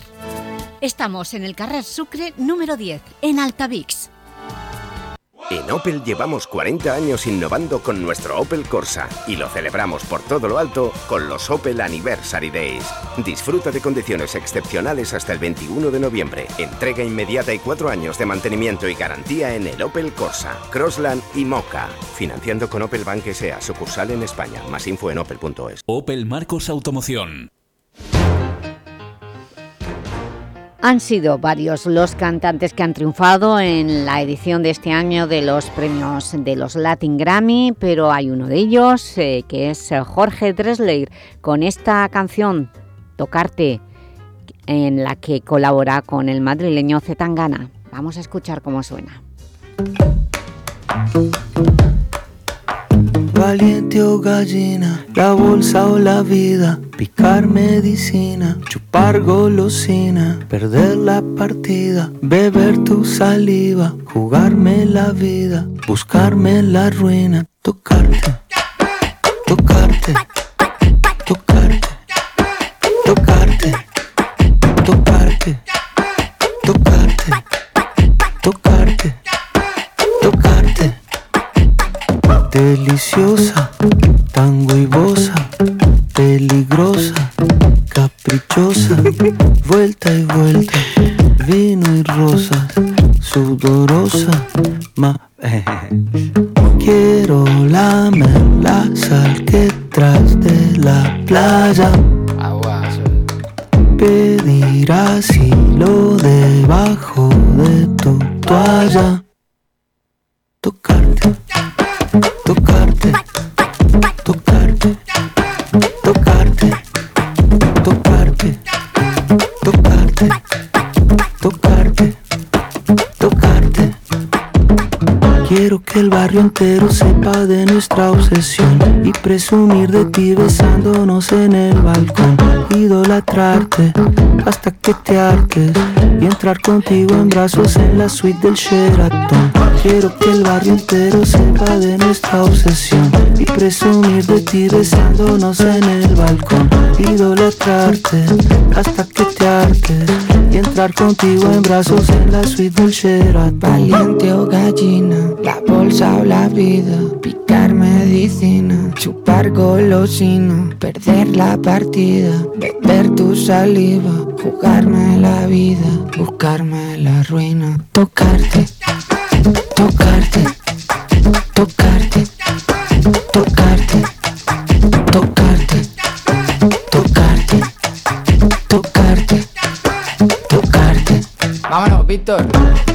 Estamos en el Carrer Sucre número 10, en Altavix. En Opel llevamos 40 años innovando con nuestro Opel Corsa y lo celebramos por todo lo alto con los Opel Anniversary Days. Disfruta de condiciones excepcionales hasta el 21 de noviembre. Entrega inmediata y 4 años de mantenimiento y garantía en el Opel Corsa, Crossland y Mocha. Financiando con Opel Bank S.A. sucursal en España. Más info en opel.es. Opel Marcos Automoción. Han sido varios los cantantes que han triunfado en la edición de este año de los premios de los Latin Grammy, pero hay uno de ellos eh, que es Jorge Dressler con esta canción, Tocarte, en la que colabora con el madrileño Zetangana. Vamos a escuchar cómo suena. Valiente o gallina, la bolsa o la vida, picar medicina, chupar golosina, perder la partida, beber tu saliva, jugarme la vida, buscarme la ruina, tocarte, tocarte, tocarte, tocarte, tocarte, tocarte, Deliciosa, tan huevosa, peligrosa, caprichosa, *laughs* vuelta y vuelta, vino y rosas, sudorosa, ma... Quiero lamer la sal que tras de la playa. Pedir asilo debajo de tu toalla. Tocarte, tocarte, tocarte, tocarte, tocarte, tocarte, tocarte, tocarte. Quiero que el barrio entero sepa de nuestra obsesión y presumir de ti besándonos en el balcón. Idolatrarte hasta que te hartes y entrar contigo en brazos en la suite del Sheraton. Quiero que el barrio entero sepa de nuestra obsesión y presumir de ti besándonos en el balcón. Idolatrarte hasta que te hartes y entrar contigo en brazos en la suite del Sheraton. Valiente o gallina, la bolsa o la vida, picar medicina, chupar golosina, perder la partida, beber tu saliva, jugarme la vida, buscarme la ruina, tocarte, tocarte, tocarte, tocarte, tocarte, tocarte, tocarte, tocarte. Vámonos, Víctor.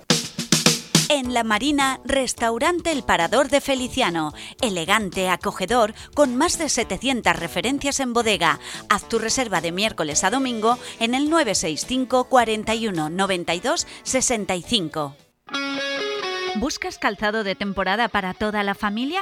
En La Marina, restaurante El Parador de Feliciano. Elegante, acogedor, con más de 700 referencias en bodega. Haz tu reserva de miércoles a domingo en el 965 41 92 65. ¿Buscas calzado de temporada para toda la familia?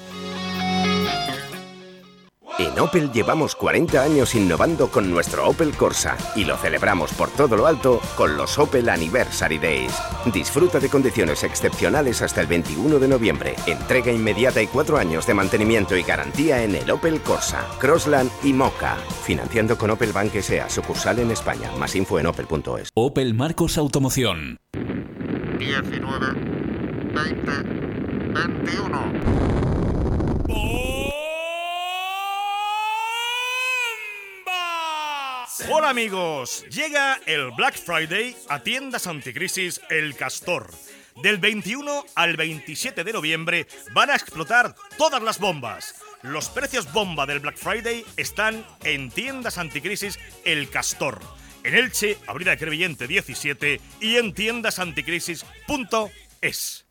En Opel llevamos 40 años innovando con nuestro Opel Corsa y lo celebramos por todo lo alto con los Opel Anniversary Days. Disfruta de condiciones excepcionales hasta el 21 de noviembre. Entrega inmediata y 4 años de mantenimiento y garantía en el Opel Corsa, Crossland y Mocha. Financiando con Opel Bank S.A. sucursal en España. Más info en opel.es. Opel Marcos Automoción. 19, 20, 21. Hola amigos, llega el Black Friday a tiendas anticrisis El Castor. Del 21 al 27 de noviembre van a explotar todas las bombas. Los precios bomba del Black Friday están en tiendas anticrisis El Castor. En Elche, Avenida Crevillente 17 y en tiendasanticrisis.es.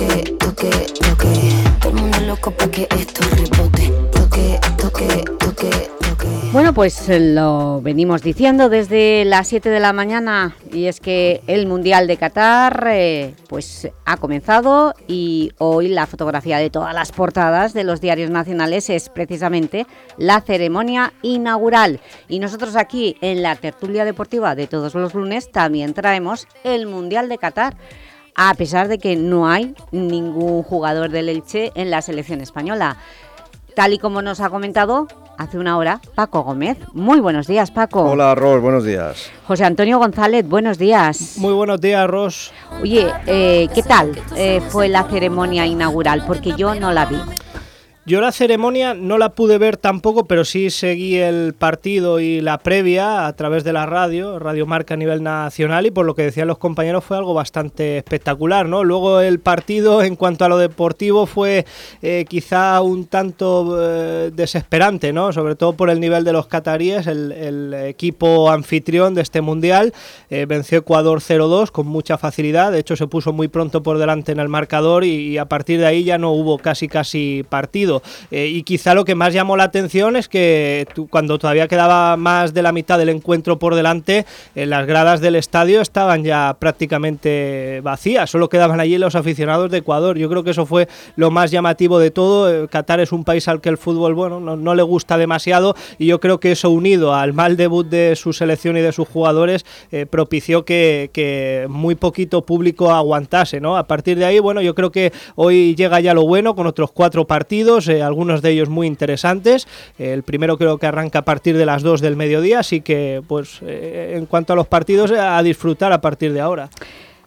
Toque, toque, toque. Todo el mundo loco pa' que esto rebote. Toque, toque, toque, toque. Bueno, pues eh, lo venimos diciendo desde las 7 de la mañana y es que el Mundial de Qatar eh, pues ha comenzado y hoy la fotografía de todas las portadas de los diarios nacionales es precisamente la ceremonia inaugural y nosotros aquí en la tertulia deportiva de todos los lunes también traemos el Mundial de Qatar a pesar de que no hay ningún jugador del Elche en la selección española. Tal y como nos ha comentado hace una hora Paco Gómez. Muy buenos días, Paco. Hola, Ros, buenos días. José Antonio González, buenos días. Muy buenos días, Ros. Oye, eh, ¿qué tal eh, fue la ceremonia inaugural? Porque yo no la vi. Yo la ceremonia no la pude ver tampoco, pero sí seguí el partido y la previa a través de la radio, Radio Marca a nivel nacional, y por lo que decían los compañeros fue algo bastante espectacular, ¿no? Luego el partido, en cuanto a lo deportivo, fue eh, quizá un tanto eh, desesperante, ¿no? Sobre todo por el nivel de los cataríes, el, equipo anfitrión de este mundial eh, venció Ecuador 0-2 con mucha facilidad, de hecho se puso muy pronto por delante en el marcador y a partir de ahí ya no hubo casi casi partido. Eh, y quizá lo que más llamó la atención es que cuando todavía quedaba más de la mitad del encuentro por delante, eh, las gradas del estadio estaban ya prácticamente vacías, solo quedaban allí los aficionados de Ecuador. Yo creo que eso fue lo más llamativo de todo. Eh, Qatar es un país al que el fútbol bueno, no, le gusta demasiado y yo creo que eso unido al mal debut de su selección y de sus jugadores propició que, que, muy poquito público aguantase. ¿no? A partir de ahí, bueno, yo creo que hoy llega ya lo bueno con otros cuatro partidos eh, algunos de ellos muy interesantes. el primero creo que arranca a partir de las 2 del mediodía, así que pues eh, en cuanto a los partidos, a disfrutar a partir de ahora.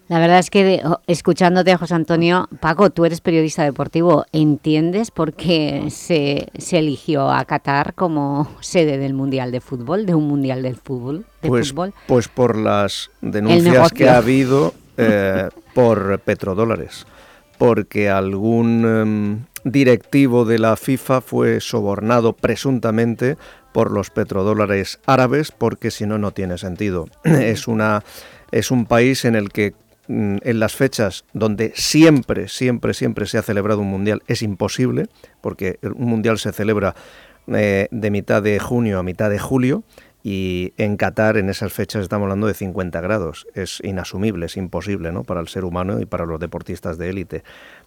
La verdad es que escuchándote, José Antonio, Paco, tú eres periodista deportivo, ¿entiendes por qué se, eligió a Qatar como sede del Mundial de Fútbol, de un Mundial del Fútbol? pues, pues por las denuncias que ha habido eh, *laughs* por petrodólares, porque algún... Directivo de la FIFA fue sobornado presuntamente por los petrodólares árabes porque si no no tiene sentido. *clears throat* es una es un país en el que mm, en las fechas donde siempre, siempre, siempre se ha celebrado un mundial es imposible, porque un mundial se celebra eh, de mitad de junio a mitad de julio, y en Qatar en esas fechas estamos hablando de 50 grados. Es inasumible, es imposible ¿no? para el ser humano y para los deportistas de élite.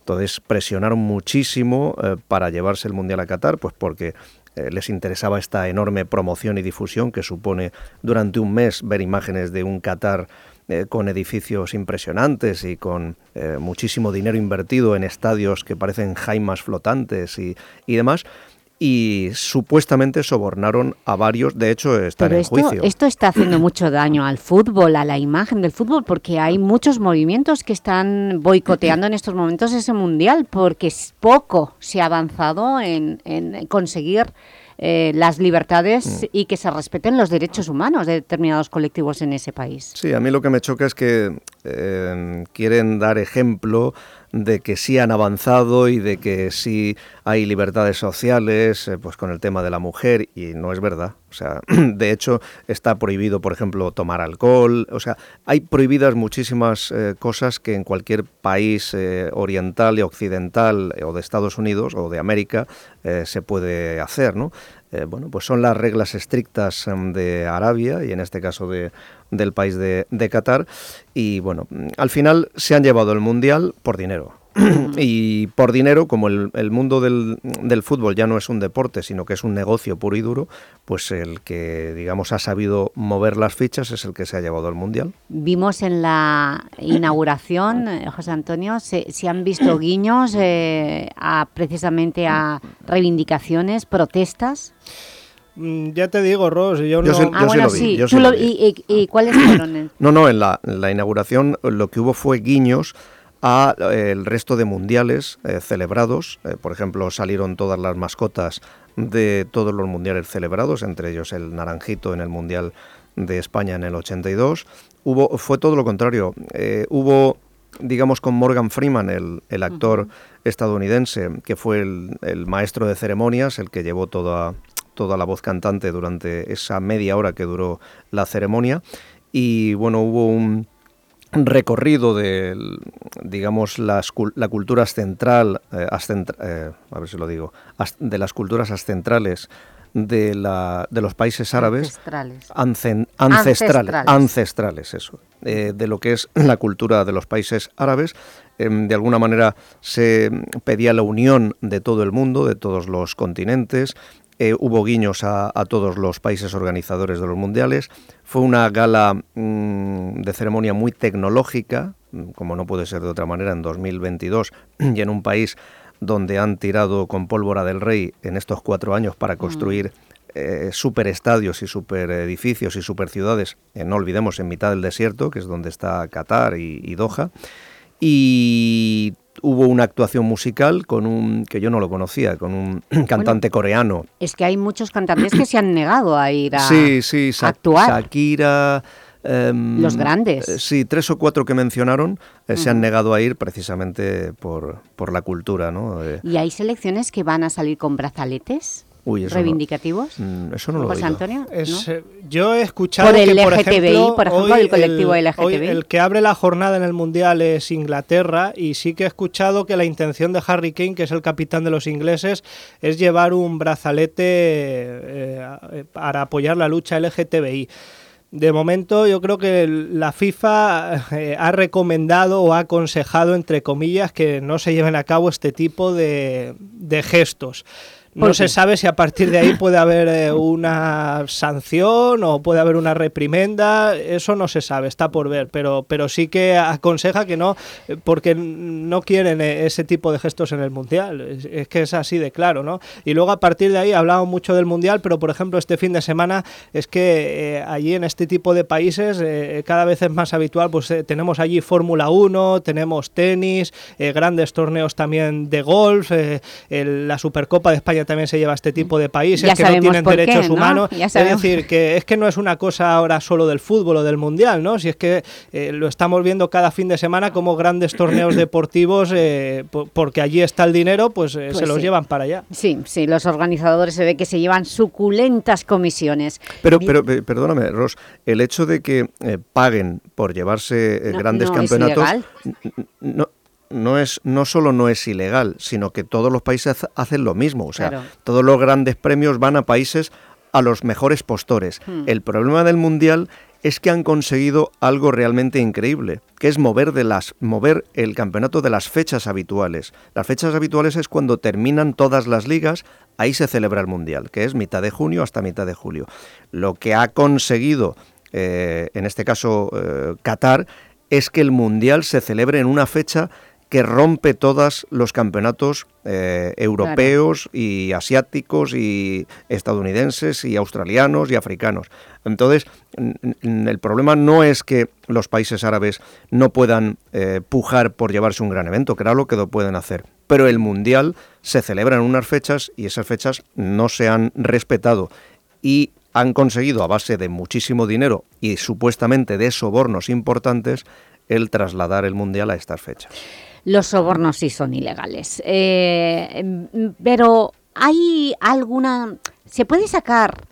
Entonces presionaron muchísimo eh, para llevarse el Mundial a Qatar, pues porque eh, les interesaba esta enorme promoción y difusión que supone durante un mes ver imágenes de un Qatar eh, con edificios impresionantes y con muchísimo dinero invertido en estadios que parecen jaimas flotantes y, y demás y supuestamente sobornaron a varios, de hecho están en juicio. Esto está haciendo mucho daño al fútbol, a la imagen del fútbol, porque hay muchos movimientos que están boicoteando en estos momentos ese mundial, porque poco se ha avanzado en, conseguir eh, las libertades mm. y que se respeten los derechos humanos de determinados colectivos en ese país. Sí, a mí lo que me choca es que eh, quieren dar ejemplo de que sí han avanzado y de que sí hay libertades sociales, eh, pues con el tema de la mujer, y no es verdad. O sea, *clears throat* de hecho, está prohibido, por ejemplo, tomar alcohol. O sea, hay prohibidas muchísimas eh, cosas que en cualquier país eh, oriental y occidental, o de Estados Unidos o de América, se puede hacer, ¿no? bueno, pues son las reglas estrictas em, de Arabia y en este caso de, del país de, de Qatar. Y bueno, al final se han llevado el Mundial por dinero. *clears throat* y por dinero, como el, el mundo del, del, fútbol ya no es un deporte, sino que es un negocio puro y duro, pues el que, digamos, ha sabido mover las fichas es el que se ha llevado el Mundial. Vimos en la inauguración, *clears throat* eh, José Antonio, se, se han visto guiños eh, a, precisamente a reivindicaciones, protestas. Mm, ya te digo, Ross, yo no... ah, bueno, sí. ¿Y, cuáles fueron? *coughs* no, no, en la, inauguración lo que hubo fue guiños a eh, el resto de mundiales eh, celebrados. Eh, por ejemplo, salieron todas las mascotas de todos los mundiales celebrados, entre ellos el naranjito en el Mundial de España en el 82. Hubo, fue todo lo contrario. hubo digamos, con Morgan Freeman, el, el actor estadounidense, que fue el, el, maestro de ceremonias, el que llevó toda, toda la voz cantante durante esa media hora que duró la ceremonia. Y bueno, hubo un recorrido de, digamos, la, la cultura central, eh, eh, a ver si lo digo, de las culturas ascentrales de, la, de los países árabes. Ancestrales. ancestrales, ancestrales. eso. Eh, de lo que es la cultura de los países árabes. Em, de alguna manera se pedía la unión de todo el mundo, de todos los continentes, eh, hubo guiños a, todos los países organizadores de los mundiales. Fue una gala mm, de ceremonia muy tecnológica, mm, como no puede ser de otra manera, en 2022, *clears throat* y en un país donde han tirado con pólvora del rey en estos cuatro años para mm. construir eh, superestadios y superedificios y superciudades, eh, no olvidemos, en mitad del desierto, que es donde está Qatar y, y Doha. Y hubo una actuación musical con un que yo no lo conocía, con un *clears throat* cantante coreano. Es que hay muchos cantantes que se han negado a ir a, sí, sí, actuar. Shakira... Em, Los grandes. Eh, sí, tres o cuatro que mencionaron eh, se han negado a ir precisamente por, por la cultura. ¿no? ¿Y hay selecciones que van a salir con brazaletes? Reivindicativos? Mm, eso no lo José Antonio? Eh, yo he escuchado por el que, por ejemplo, por ejemplo el colectivo el, LGTBI. el que abre la jornada en el Mundial es Inglaterra y sí que he escuchado que la intención de Harry Kane, que es el capitán de los ingleses, es llevar un brazalete eh, para apoyar la lucha LGTBI. De momento yo creo que la FIFA eh, ha recomendado o ha aconsejado, entre comillas, que no se lleven a cabo este tipo de, de gestos. No se sabe si a partir de ahí puede haber eh, una sanción o puede haber una reprimenda, eso no se sabe, está por ver, pero, pero sí que aconseja que no, eh, porque no quieren eh, ese tipo de gestos en el Mundial, es, que es así de claro, ¿no? Y luego a partir de ahí hablamos mucho del Mundial, pero por ejemplo este fin de semana es que allí en este tipo de países cada vez es más habitual, pues tenemos allí Fórmula 1, tenemos tenis, grandes torneos también de golf, la Supercopa de España también se lleva este tipo de países que no tienen derechos humanos. Es decir, que es que no es una cosa ahora solo del fútbol o del mundial, ¿no? Si es que eh, lo estamos viendo cada fin de semana como grandes torneos *clears throat* deportivos, eh, porque allí está el dinero, pues, eh, se pues los llevan para allá. Sí, sí, los organizadores se ve que se llevan suculentas comisiones. Pero, pero perdóname, Ros, el hecho de que paguen por llevarse grandes campeonatos... no, no es no solo no es ilegal, sino que todos los países hacen lo mismo, o sea, todos los grandes premios van a países a los mejores postores. Hmm. El problema del mundial es que han conseguido algo realmente increíble, que es mover de las mover el campeonato de las fechas habituales. Las fechas habituales es cuando terminan todas las ligas, ahí se celebra el mundial, que es mitad de junio hasta mitad de julio. Lo que ha conseguido eh, en este caso eh, Qatar es que el mundial se celebre en una fecha que rompe todos los campeonatos eh, europeos y asiáticos y estadounidenses y australianos y africanos. Entonces, el problema no es que los países árabes no puedan eh, pujar por llevarse un gran evento, claro que lo pueden hacer, pero el Mundial se celebra en unas fechas y esas fechas no se han respetado y han conseguido a base de muchísimo dinero y supuestamente de sobornos importantes el trasladar el Mundial a estas fechas los sobornos sí son ilegales. Eh, pero ¿hay alguna... ¿Se puede sacar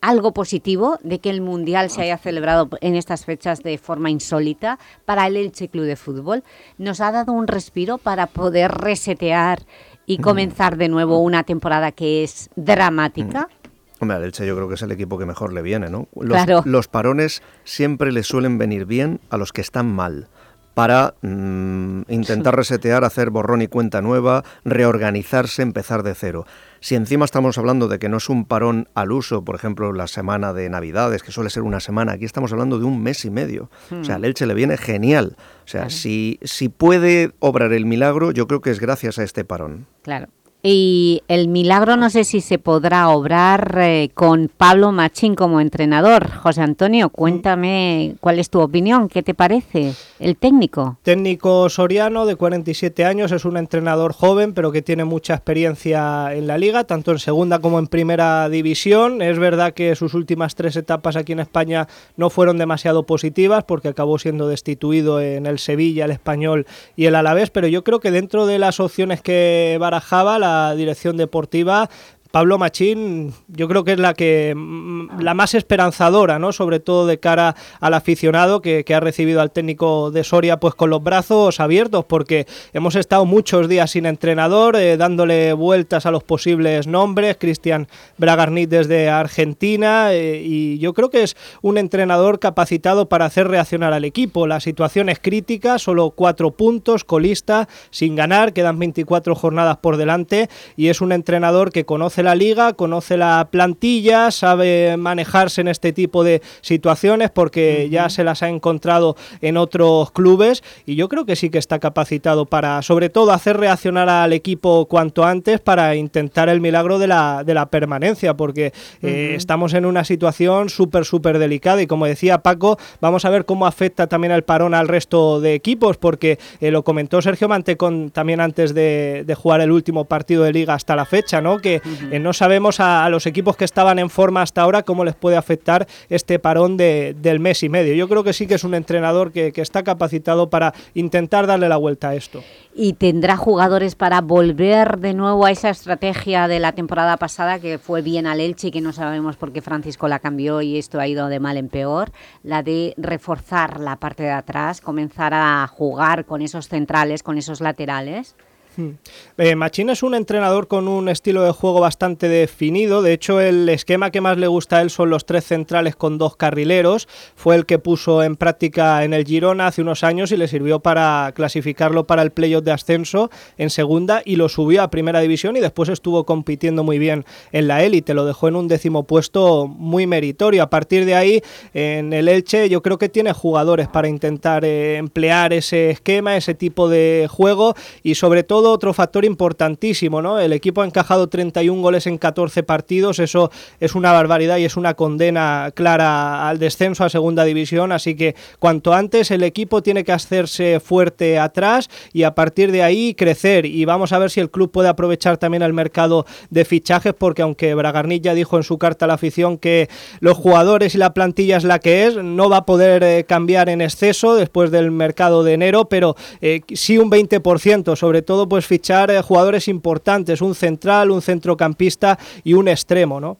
algo positivo de que el Mundial se haya celebrado en estas fechas de forma insólita para el Elche Club de Fútbol? ¿Nos ha dado un respiro para poder resetear y mm. comenzar de nuevo una temporada que es dramática? Mm. Hombre, el Elche yo creo que es el equipo que mejor le viene, ¿no? Los, los parones siempre le suelen venir bien a los que están mal para mm, intentar *laughs* resetear, hacer borrón y cuenta nueva, reorganizarse, empezar de cero. Si encima estamos hablando de que no es un parón al uso, por ejemplo, la semana de Navidades, que suele ser una semana, aquí estamos hablando de un mes y medio. O sea, al Elche le viene genial. O sea, si, si puede obrar el milagro, yo creo que es gracias a este parón. Claro. Y el milagro no sé si se podrá obrar eh, con Pablo Machín como entrenador. José Antonio, cuéntame cuál es tu opinión, ¿qué te parece el técnico? Técnico soriano de 47 años, es un entrenador joven pero que tiene mucha experiencia en la liga, tanto en segunda como en primera división. Es verdad que sus últimas tres etapas aquí en España no fueron demasiado positivas porque acabó siendo destituido en el Sevilla, el Español y el Alavés, pero yo creo que dentro de las opciones que barajaba, la dirección deportiva Pablo Machín yo creo que es la que mm, la más esperanzadora, ¿no? Sobre todo de cara al aficionado que, ha recibido al técnico de Soria pues con los brazos abiertos porque hemos estado muchos días sin entrenador, eh, dándole vueltas a los posibles nombres, Cristian Bragarnit desde Argentina eh, y yo creo que es un entrenador capacitado para hacer reaccionar al equipo. La situación es crítica, solo cuatro puntos, colista, sin ganar, quedan 24 jornadas por delante y es un entrenador que conoce la liga, conoce la plantilla, sabe manejarse en este tipo de situaciones porque ya se las ha encontrado en otros clubes y yo creo que sí que está capacitado para, sobre todo, hacer reaccionar al equipo cuanto antes para intentar el milagro de la, de la permanencia, porque eh, estamos en una situación súper, súper delicada y como decía Paco, vamos a ver cómo afecta también el parón al resto de equipos, porque eh, lo comentó Sergio Mantecón también antes de, jugar el último partido de liga hasta la fecha, ¿no? que eh, no sabemos a, los equipos que estaban en forma hasta ahora cómo les puede afectar este parón de, del mes y medio. Yo creo que sí que es un entrenador que, que está capacitado para intentar darle la vuelta a esto. ¿Y tendrá jugadores para volver de nuevo a esa estrategia de la temporada pasada que fue bien al Elche y que no sabemos por qué Francisco la cambió y esto ha ido de mal en peor? La de reforzar la parte de atrás, comenzar a jugar con esos centrales, con esos laterales. Hmm. Eh, Machín es un entrenador con un estilo de juego bastante definido. De hecho, el esquema que más le gusta a él son los tres centrales con dos carrileros. Fue el que puso en práctica en el Girona hace unos años y le sirvió para clasificarlo para el playoff de ascenso en segunda y lo subió a primera división y después estuvo compitiendo muy bien en la élite. Lo dejó en un décimo puesto muy meritorio. A partir de ahí, en el Elche, yo creo que tiene jugadores para intentar eh, emplear ese esquema, ese tipo de juego y sobre todo otro factor importantísimo, ¿no? El equipo ha encajado 31 goles en 14 partidos, eso es una barbaridad y es una condena clara al descenso a segunda división, así que cuanto antes el equipo tiene que hacerse fuerte atrás y a partir de ahí crecer y vamos a ver si el club puede aprovechar también el mercado de fichajes porque aunque Bragarnich ya dijo en su carta a la afición que los jugadores y la plantilla es la que es, no va a poder eh, cambiar en exceso después del mercado de enero, pero eh, sí un 20%, sobre todo pues fichar eh, jugadores importantes, un central, un centrocampista y un extremo, ¿no?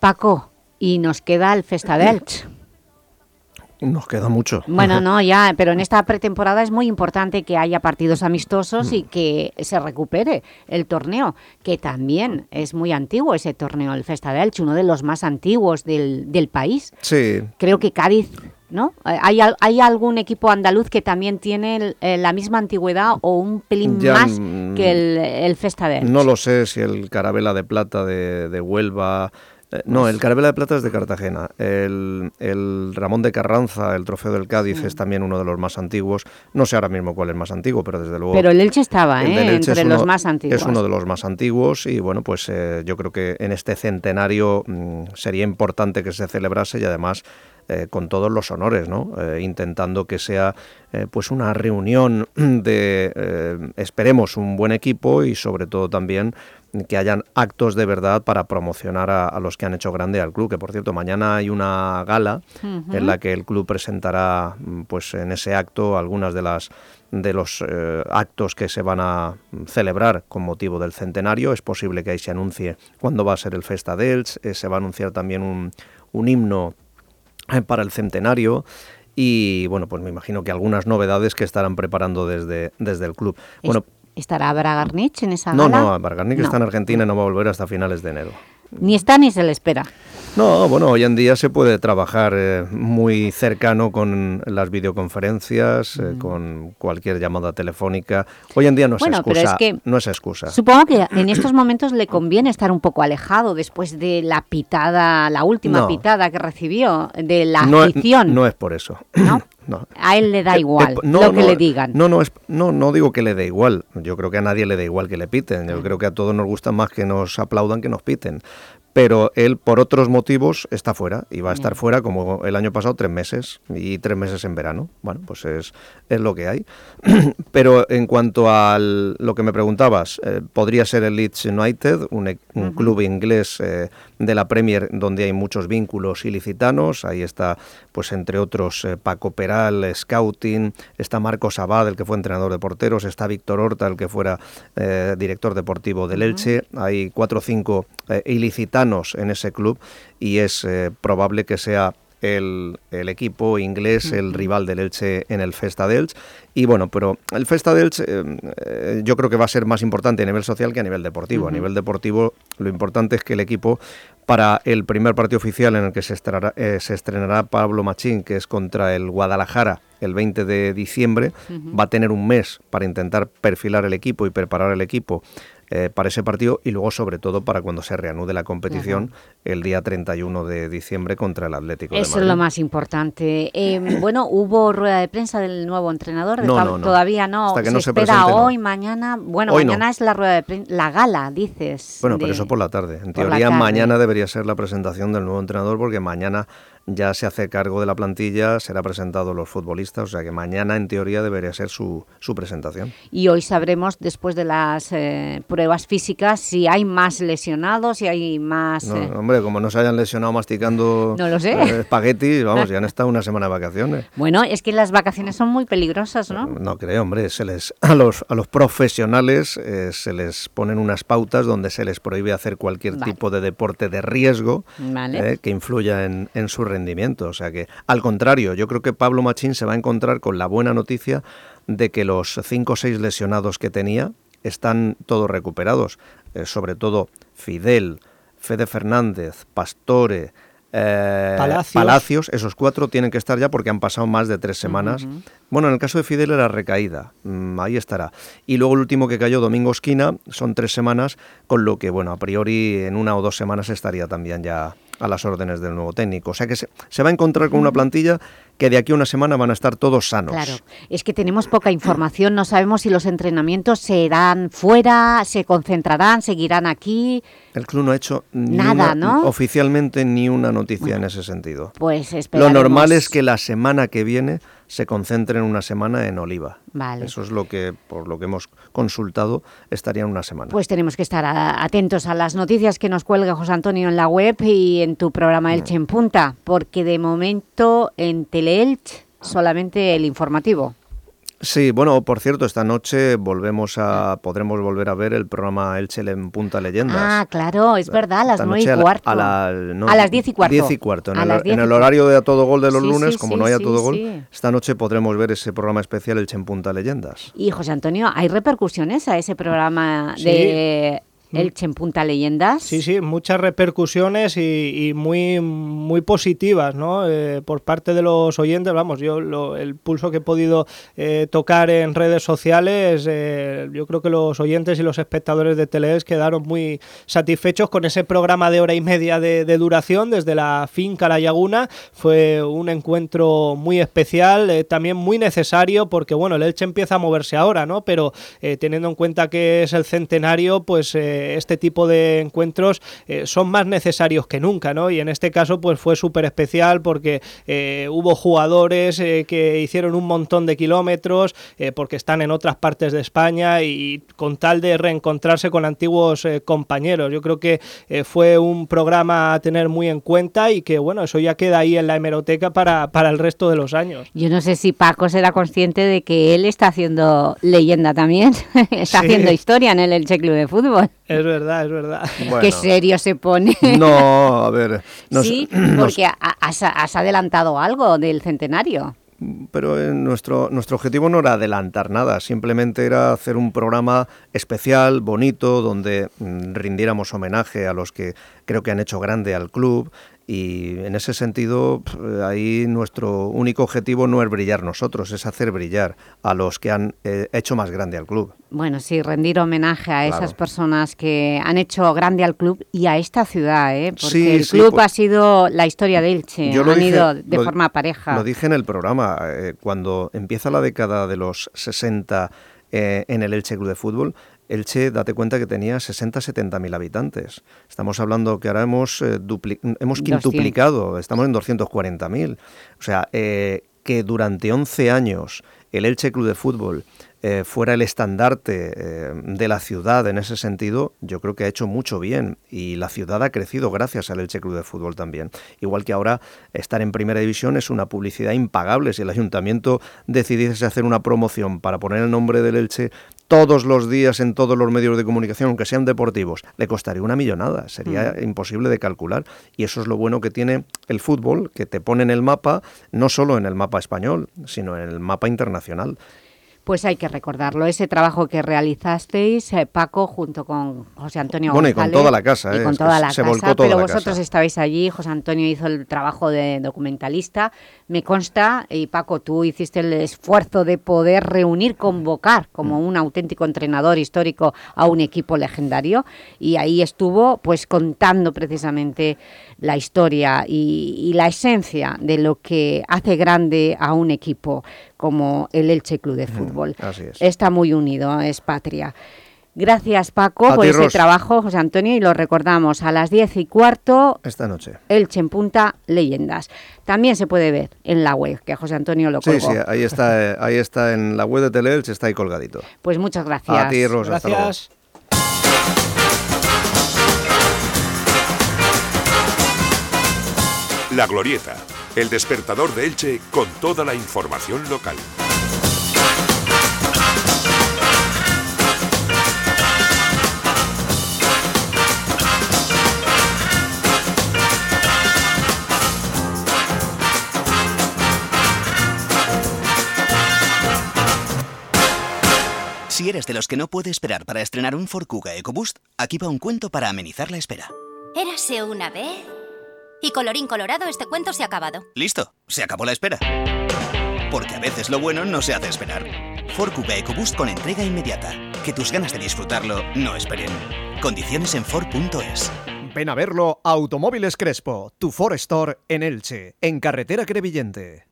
Paco, y nos queda el Festa Nos queda mucho. Bueno, no, ya, pero en esta pretemporada es muy importante que haya partidos amistosos y mm. que se recupere el torneo, que también es muy antiguo ese torneo, el Festa uno de los más antiguos del, del país. Sí. Creo que Cádiz ¿no? Eh, ¿Hay, ¿Hay, algún equipo andaluz que también tiene eh, la misma antigüedad o un pelín más que el, el Festa No lo sé si el Carabela de Plata de, de Huelva... Eh, no, el Carabela de Plata es de Cartagena. El, el, Ramón de Carranza, el Trofeo del Cádiz, es también uno de los más antiguos. No sé ahora mismo cuál es más antiguo, pero desde luego... Pero el Elche estaba, ¿eh? Entre los más antiguos. Es uno de los más antiguos y, bueno, pues yo creo que en este centenario mm, sería importante que se celebrase y además eh, con todos los honores, ¿no? Eh, intentando que sea eh, pues una reunión *clears throat* de, esperemos, un buen equipo y sobre todo también que hayan actos de verdad para promocionar a, los que han hecho grande al club, que por cierto mañana hay una gala en la que el club presentará mm, pues en ese acto algunas de las de los actos que se van a celebrar con motivo del centenario. Es posible que ahí se anuncie cuándo va a ser el Festa dels, se va a anunciar también un, un himno eh, para el centenario y bueno, pues me imagino que algunas novedades que estarán preparando desde, desde el club. Bueno, ¿Estará Bragarnich en esa no, gala? No, Bragarnich está en Argentina y no va a volver hasta finales de enero. Ni está ni se le espera. No, bueno, hoy en día se puede trabajar eh, muy cercano con las videoconferencias, eh, con cualquier llamada telefónica. Hoy en día no es excusa. no es excusa. Supongo que en estos momentos le conviene estar un poco alejado después de la pitada, la última pitada que recibió de la no afición. no es por eso. ¿No? *clears throat* A él le da eh, igual lo que le digan. No, no, es, no, no digo que le dé igual. Yo creo que a nadie le da igual que le piten. Yo creo que a todos nos gusta más que nos aplaudan que nos piten pero él por otros motivos está fuera y va a estar mm. fuera como el año pasado tres meses y tres meses en verano. Bueno, pues es, es lo que hay. *clears throat* pero en cuanto a lo que me preguntabas, eh, podría ser el Leeds United, un, e, club inglés eh, de la Premier donde hay muchos vínculos ilicitanos. Ahí está, pues entre otros, eh, Paco Peral, Scouting, está Marcos Abad, el que fue entrenador de porteros, está Víctor Horta, el que fuera director deportivo del Elche. Hay cuatro o cinco ilicitanos en ese club y es eh, probable que sea el, equipo inglés, el rival del Elche en el Festa dels. Y bueno, pero el Festa dels eh, eh, yo creo que va a ser más importante a nivel social que a nivel deportivo. A nivel deportivo lo importante es que el equipo para el primer partido oficial en el que se estrenará, se estrenará Pablo Machín, que es contra el Guadalajara el 20 de diciembre, va a tener un mes para intentar perfilar el equipo y preparar el equipo eh, para ese partido y luego sobre todo para cuando se reanude la competición el día 31 de diciembre contra el Atlético Eso de Madrid. es lo más importante. Eh, *clears throat* bueno, ¿hubo rueda de prensa del nuevo entrenador? Todavía no. Hasta que se, no se espera presente, hoy, mañana. Bueno, mañana es la rueda de prensa, la gala, dices. Bueno, pero eso por la tarde. En teoría mañana debería ser la presentación del nuevo entrenador porque mañana ya se hace cargo de la plantilla, será presentado los futbolistas, o sea que mañana en teoría debería ser su, su presentación. Y hoy sabremos, después de las eh, pruebas físicas, si hay más lesionados, si hay más... No, eh, Hombre, como no se hayan lesionado masticando no lo sé. eh, espagueti, *laughs* vamos, ya han estado una semana de vacaciones. Bueno, es que las vacaciones son muy peligrosas, ¿no? No creo, hombre, se les, *laughs* a, los, a los profesionales se les ponen unas pautas donde se les prohíbe hacer cualquier Vale. tipo de deporte de riesgo Vale. que influya en, en su rendimiento. O sea que, al contrario, yo creo que Pablo Machín se va a encontrar con la buena noticia de que los cinco o seis lesionados que tenía están todos recuperados. Eh, sobre todo Fidel, Fede Fernández, Pastore, eh, Palacios. esos cuatro tienen que estar ya porque han pasado más de tres semanas. Bueno, en el caso de Fidel era recaída, mm, ahí estará. Y luego el último que cayó, Domingo Esquina, son tres semanas, con lo que, bueno, a priori en una o dos semanas estaría también ya a las órdenes del nuevo técnico. O sea que se, se va a encontrar con una plantilla que de aquí a una semana van a estar todos sanos. Claro, es que tenemos poca información, no sabemos si los entrenamientos se irán fuera, se concentrarán, seguirán aquí... El club no ha hecho ni Nada, una- ¿no? oficialmente ni una noticia en ese sentido. Pues Lo normal es que la semana que viene se concentren una semana en Oliva. Vale. Eso es lo que, por lo que hemos consultado, estaría en una semana. Pues tenemos que estar atentos a las noticias que nos cuelga José Antonio en la web y en tu programa Elche en Punta, porque de momento en Teleelch solamente el informativo. Sí, bueno, por cierto, esta noche volvemos a, podremos volver a ver el programa Elche en Punta Leyendas. Ah, claro, es verdad, a las Esta nueve y a la- cuarto. A, la- no, A las diez y cuarto. Diez y cuarto. En, el, en horario de A Todo Gol de los Sí, lunes, sí, como sí, no hay A Todo Gol, esta noche podremos ver ese programa especial Elche en Punta Leyendas. Y José Antonio, ¿hay repercusiones a ese programa de Elche en Punta Leyendas? Sí, sí, muchas repercusiones y, y muy, muy positivas, ¿no? Eh, por parte de los oyentes, vamos, yo lo- el pulso que he podido eh, tocar en redes sociales, eh, yo creo que los oyentes y los espectadores de Telees quedaron muy satisfechos con ese programa de hora y media de, de duración desde la finca La Laguna. Fue un encuentro muy especial, también muy necesario, porque bueno, el Elche empieza a moverse ahora, ¿no? Pero teniendo en cuenta que es el centenario, pues eh, este tipo de encuentros eh, son más necesarios que nunca, ¿no? Y en este caso, pues fue súper especial porque eh, hubo jugadores eh, que hicieron un montón de kilómetros porque están en otras partes de España y con tal de reencontrarse con antiguos compañeros. Yo creo que fue un programa a tener muy en cuenta y que, bueno, eso ya queda ahí en la hemeroteca para, para el resto de los años. Yo no sé si Paco será consciente de que él está haciendo leyenda también, *laughs* está Sí. haciendo historia en el Elche Club de Fútbol. Es verdad, es verdad. Qué serio se pone. No, a ver. sí, porque ha- has, has adelantado algo del centenario. Pero eh, nuestro, nuestro objetivo no era adelantar nada, simplemente era hacer un programa especial, bonito, donde mm, rindiéramos homenaje a los que creo que han hecho grande al club. Y en ese sentido, pf, ahí nuestro único objetivo no es brillar nosotros, es hacer brillar a los que han eh, hecho más grande al club. Bueno, sí, rendir homenaje a Claro. esas personas que han hecho grande al club y a esta ciudad, ¿eh? porque Sí, el sí, club pues- ha sido la historia de Elche, Yo han dije- ido de lo- forma pareja. Lo dije en el programa, eh, cuando empieza la década de los 60 eh, en el Elche Club de Fútbol, Elche, date cuenta que tenía 60-70 mil habitantes. Estamos hablando que ahora hemos, eh, dupli- hemos 200. quintuplicado, estamos en 240 mil. O sea, eh, que durante 11 años el Elche Club de Fútbol eh, fuera el estandarte eh, de la ciudad en ese sentido, yo creo que ha hecho mucho bien y la ciudad ha crecido gracias al Elche Club de Fútbol también. Igual que ahora estar en primera división es una publicidad impagable. Si el ayuntamiento decidiese hacer una promoción para poner el nombre del Elche todos los días en todos los medios de comunicación, aunque sean deportivos, le costaría una millonada, sería imposible de calcular. Y eso es lo bueno que tiene el fútbol, que te pone en el mapa, no solo en el mapa español, sino en el mapa internacional. Pues hay que recordarlo. Ese trabajo que realizasteis, eh, Paco, junto con José Antonio Bueno, y con toda la casa, y ¿eh? con toda la se casa, volcó toda pero la vosotros casa. estabais allí, José Antonio hizo el trabajo de documentalista, me consta, y Paco, tú hiciste el esfuerzo de poder reunir, convocar como un auténtico entrenador histórico a un equipo legendario, y ahí estuvo pues contando precisamente la historia y, y la esencia de lo que hace grande a un equipo como el Elche Club de Fútbol. así es. Está muy unido, es patria. Gracias Paco A por ese Ros. trabajo, José Antonio, y lo recordamos a las 10 y cuarto, Esta noche. Elche en Punta, Leyendas. También se puede ver en la web, que José Antonio lo Sí, colgó. sí, ahí está, eh, ahí está en la web de Teleelch, está ahí colgadito. Pues muchas gracias. A ti, Ros, hasta luego. La Glorieta, el despertador de Elche con toda la información local. Si eres de los que no puede esperar para estrenar un Ford Kuga EcoBoost, aquí va un cuento para amenizar la espera. Érase una vez. Y colorín colorado, este cuento se ha acabado. Listo, se acabó la espera. Porque a veces lo bueno no se hace esperar. Ford Kuga EcoBoost con entrega inmediata. Que tus ganas de disfrutarlo no esperen. Condiciones en Ford.es. Ven a verlo a Automóviles Crespo, tu Ford Store en Elche, en carretera Crevillente.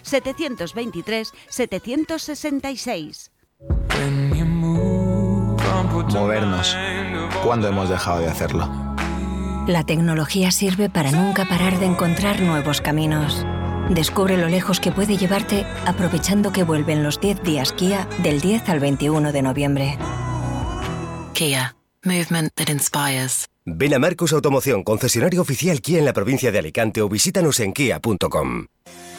723 766. Movernos. ¿Cuándo hemos dejado de hacerlo? La tecnología sirve para nunca parar de encontrar nuevos caminos. Descubre lo lejos que puede llevarte aprovechando que vuelven los 10 días Kia del 10 al 21 de noviembre. Kia, movement that inspires. Ven a Marcos Automoción, concesionario oficial Kia en la provincia de Alicante o visítanos en kia.com.